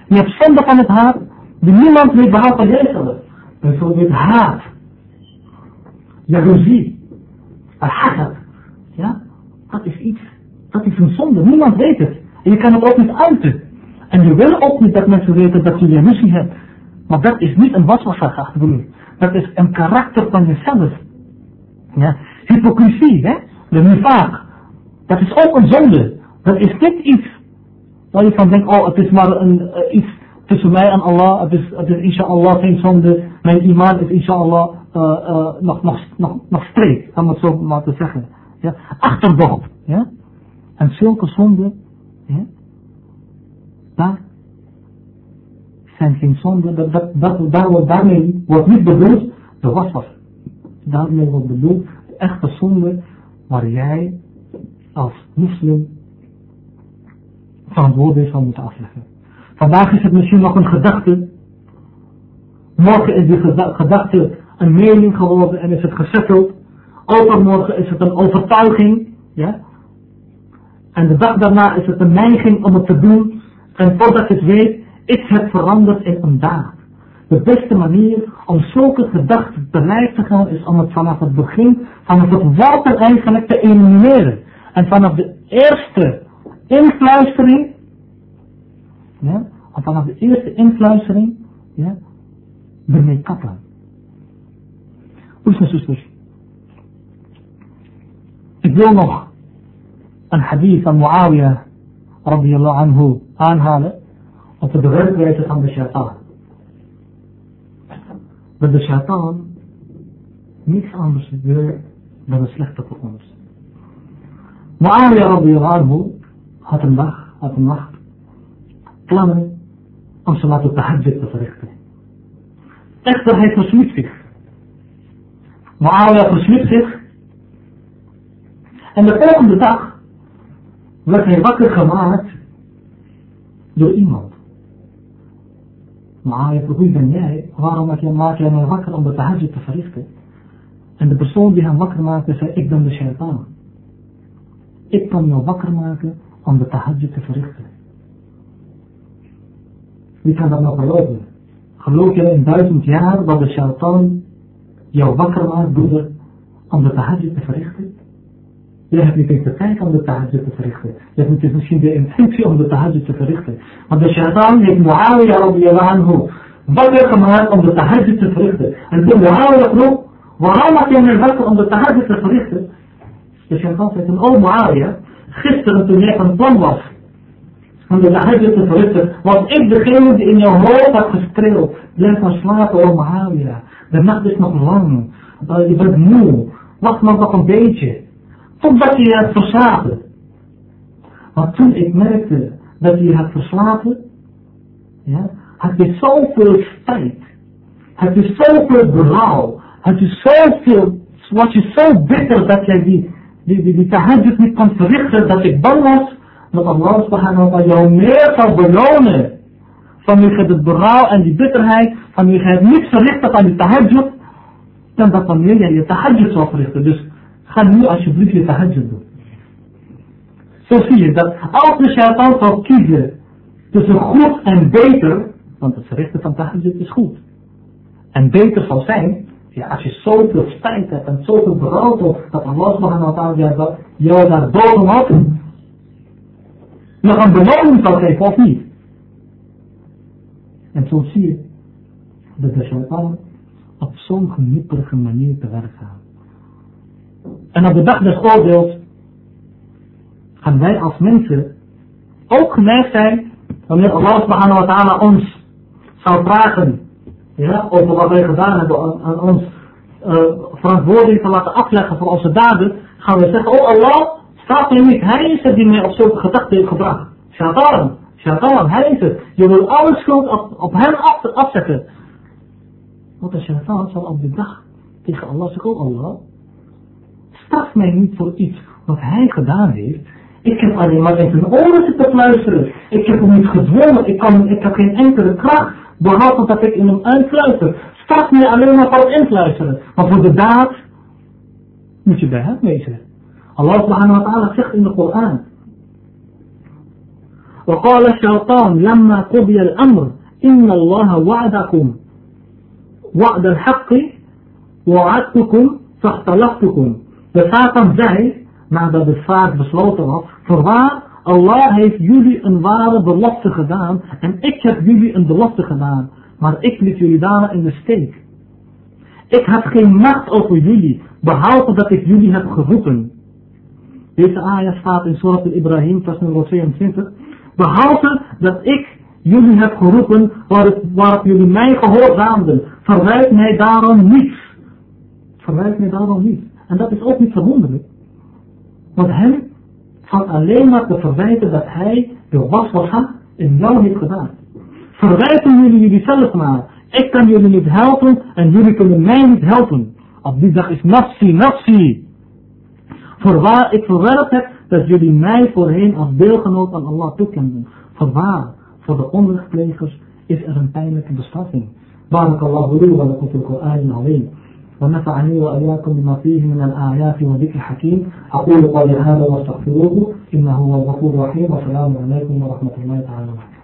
Je hebt zonde van het haat die niemand weet behalve jij Bijvoorbeeld haat. Jaloezie. Al-hasad. Ja, dat is iets. Dat is een zonde. Niemand weet het. En je kan het ook niet uiten. En je wil ook niet dat mensen weten dat je jaloezie hebt. Maar dat is niet een waswasser, geachte. Dat is een karakter van jezelf. Ja. Hypocrisie, hè. De nifaq. Dat is ook een zonde. Dat is niet iets waar je van denkt, oh het is maar een, uh, iets tussen mij en Allah. Het is, het is inshallah geen zonde. Mijn iman is inshallah uh, nog, nog, nog, nog streek, om het zo maar te zeggen. Ja? Achterdocht. Ja? En zulke zonden, ja? daar zijn geen zonden. Dat, dat, dat, daar wordt, daarmee wordt niet bedoeld de waswas. Daarmee wordt bedoeld de echte zonde waar jij als moslim verantwoording zal moeten afleggen. Vandaag is het misschien nog een gedachte. Morgen is die gedachte een mening geworden en is het gezetteld. Overmorgen is het een overtuiging. Ja? En de dag daarna is het een neiging om het te doen. En voordat je het weet, is het veranderd in een daad. de beste manier om zulke gedachten te lijf te gaan is om het vanaf het begin, vanaf het wortel eigenlijk te elimineren. En vanaf de eerste influistering, ja, of vanaf de eerste influistering, ja, ermee kappen. Broers en ik wil nog een hadith van Muawiyah radiyallahu anhu aanhalen over de werkwijze van de shaitaan. Dat de shaitaan niets anders wil dan een slechte voor ons. Muawiyah radiyallahu anhu had een dag, had een nacht, plannen om salat al-tahajjud te verrichten. Echter hij versliep zich. Muawiyah versliep zich. En de volgende dag werd hij wakker gemaakt door iemand. Muawiyah vroeg, wie ben jij? Waarom maak jij, maak jij mij wakker om de tahajjud te verrichten? En de persoon die hem wakker maakte zei, ik ben de shaitaan. Ik kan jou wakker maken om de tahajjud te verrichten. Wie kan dat nou geloven? Geloof je in duizend jaar dat de shaitaan jou wakker maakt, broeder, om de tahajjud te verrichten? Je hebt niet eens de tijd om de tahajjud te verrichten. Je hebt niet misschien de intentie om de tahajjud te verrichten. Want de shaitaan heeft Muawiyah radiyallahu anhu wakker gemaakt om de tahajjud te verrichten. En toen Muawiyah vroeg, waarom maak je mij wakker om de tahajjud te verrichten? De shaitaan zei toen, oh Muawiyah, gisteren toen jij van plan was om de tahajjud te verrichten, was ik degene die in jouw hoofd had geschreeuwd. Blijf maar slapen, oh Muawiyah. De nacht is nog lang. Je bent moe. Wacht maar nog een beetje. Totdat je hebt verslapen. Maar toen ik merkte dat je had verslapen, ja, had je zoveel spijt. Had je zoveel berouw. Had je zoveel, was je zo bitter dat jij die, die, die, niet kon verrichten, dat ik bang was dat Allah subhanahu wa jou meer zou belonen. Vanwege de berouw en die bitterheid, vanwege het niet verrichten van die tahajjud, dan dat wanneer jij je tahajjud zou verrichten. Dus ga nu alsjeblieft je tahajjud doen. Zo zie je dat als de shaitan zou kiezen tussen goed en beter, want het verrichten van tahajjud is goed. En beter zal zijn, ja, als je zoveel spijt hebt en zoveel berouw hebt, dat Allah subhanahu wa ta'ala jou daar bovenop nog een beloning zal geven of niet. En zo zie je dat de shaitan op zo'n genipperige manier te werk gaat. En op de dag des oordeels gaan wij als mensen ook geneigd zijn wanneer Allah subhanahu wa ta'ala ons zou vragen ja, over wat wij gedaan hebben aan ons uh, verantwoording te laten afleggen voor onze daden, gaan we zeggen, oh Allah, staat er niet, hij is het die mij op zulke gedachten heeft gebracht. Shaitan, shaitan, hij is het. Je wil alle schuld op, op hem af, afzetten. Want de shaitan zal op de dag tegen Allah zeggen, oh Allah, straf mij niet voor iets wat hij gedaan heeft. Ik heb alleen maar in zijn oren zitten luisteren. Ik heb hem niet gedwongen. Ik, kan, ik heb geen enkele kracht. Behalve dat ik in hem uitfluister. Straf mij alleen maar voor het influisteren. Maar voor de daad moet je bij hem wezen. Allah subhanahu wa ta'ala zegt in de Koran. وقال الشيطان لما قضي الأمر إن الله وعدكم وعد الحق وعدتكم فاختلفتكم de Satan zei, nadat de zaak besloten was, voorwaar, Allah heeft jullie een ware belofte gedaan en ik heb jullie een belofte gedaan, maar ik liet jullie daarna in de steek. Ik had geen macht over jullie, behalve dat ik jullie heb geroepen. Deze ayah staat in Surah al-Ibrahim, vers nummer 22. Behalve dat ik jullie heb geroepen waarop jullie mij gehoorzaamden. Verwijt mij daarom niets. Verwijt mij daarom niet. En dat is ook niet verwonderlijk. Want hem valt alleen maar te verwijten dat hij de waswasha in jou heeft gedaan. Verwijten jullie jullie zelf maar. Ik kan jullie niet helpen en jullie kunnen mij niet helpen. Op die dag is nafsi, nafsi. Voorwaar ik verwerp heb dat jullie mij voorheen als deelgenoot aan Allah toekenden. Voorwaar, voor de onrechtplegers is er een pijnlijke bestraffing. بارك الله لي ولكم في القرآن العظيم ونفعني وإياكم بما فيه من الآيات وذكر الحكيم أقول قولي هذا واستغفروه إنه هو الغفور الرحيم. والسلام عليكم ورحمة الله تعالى. وبركاته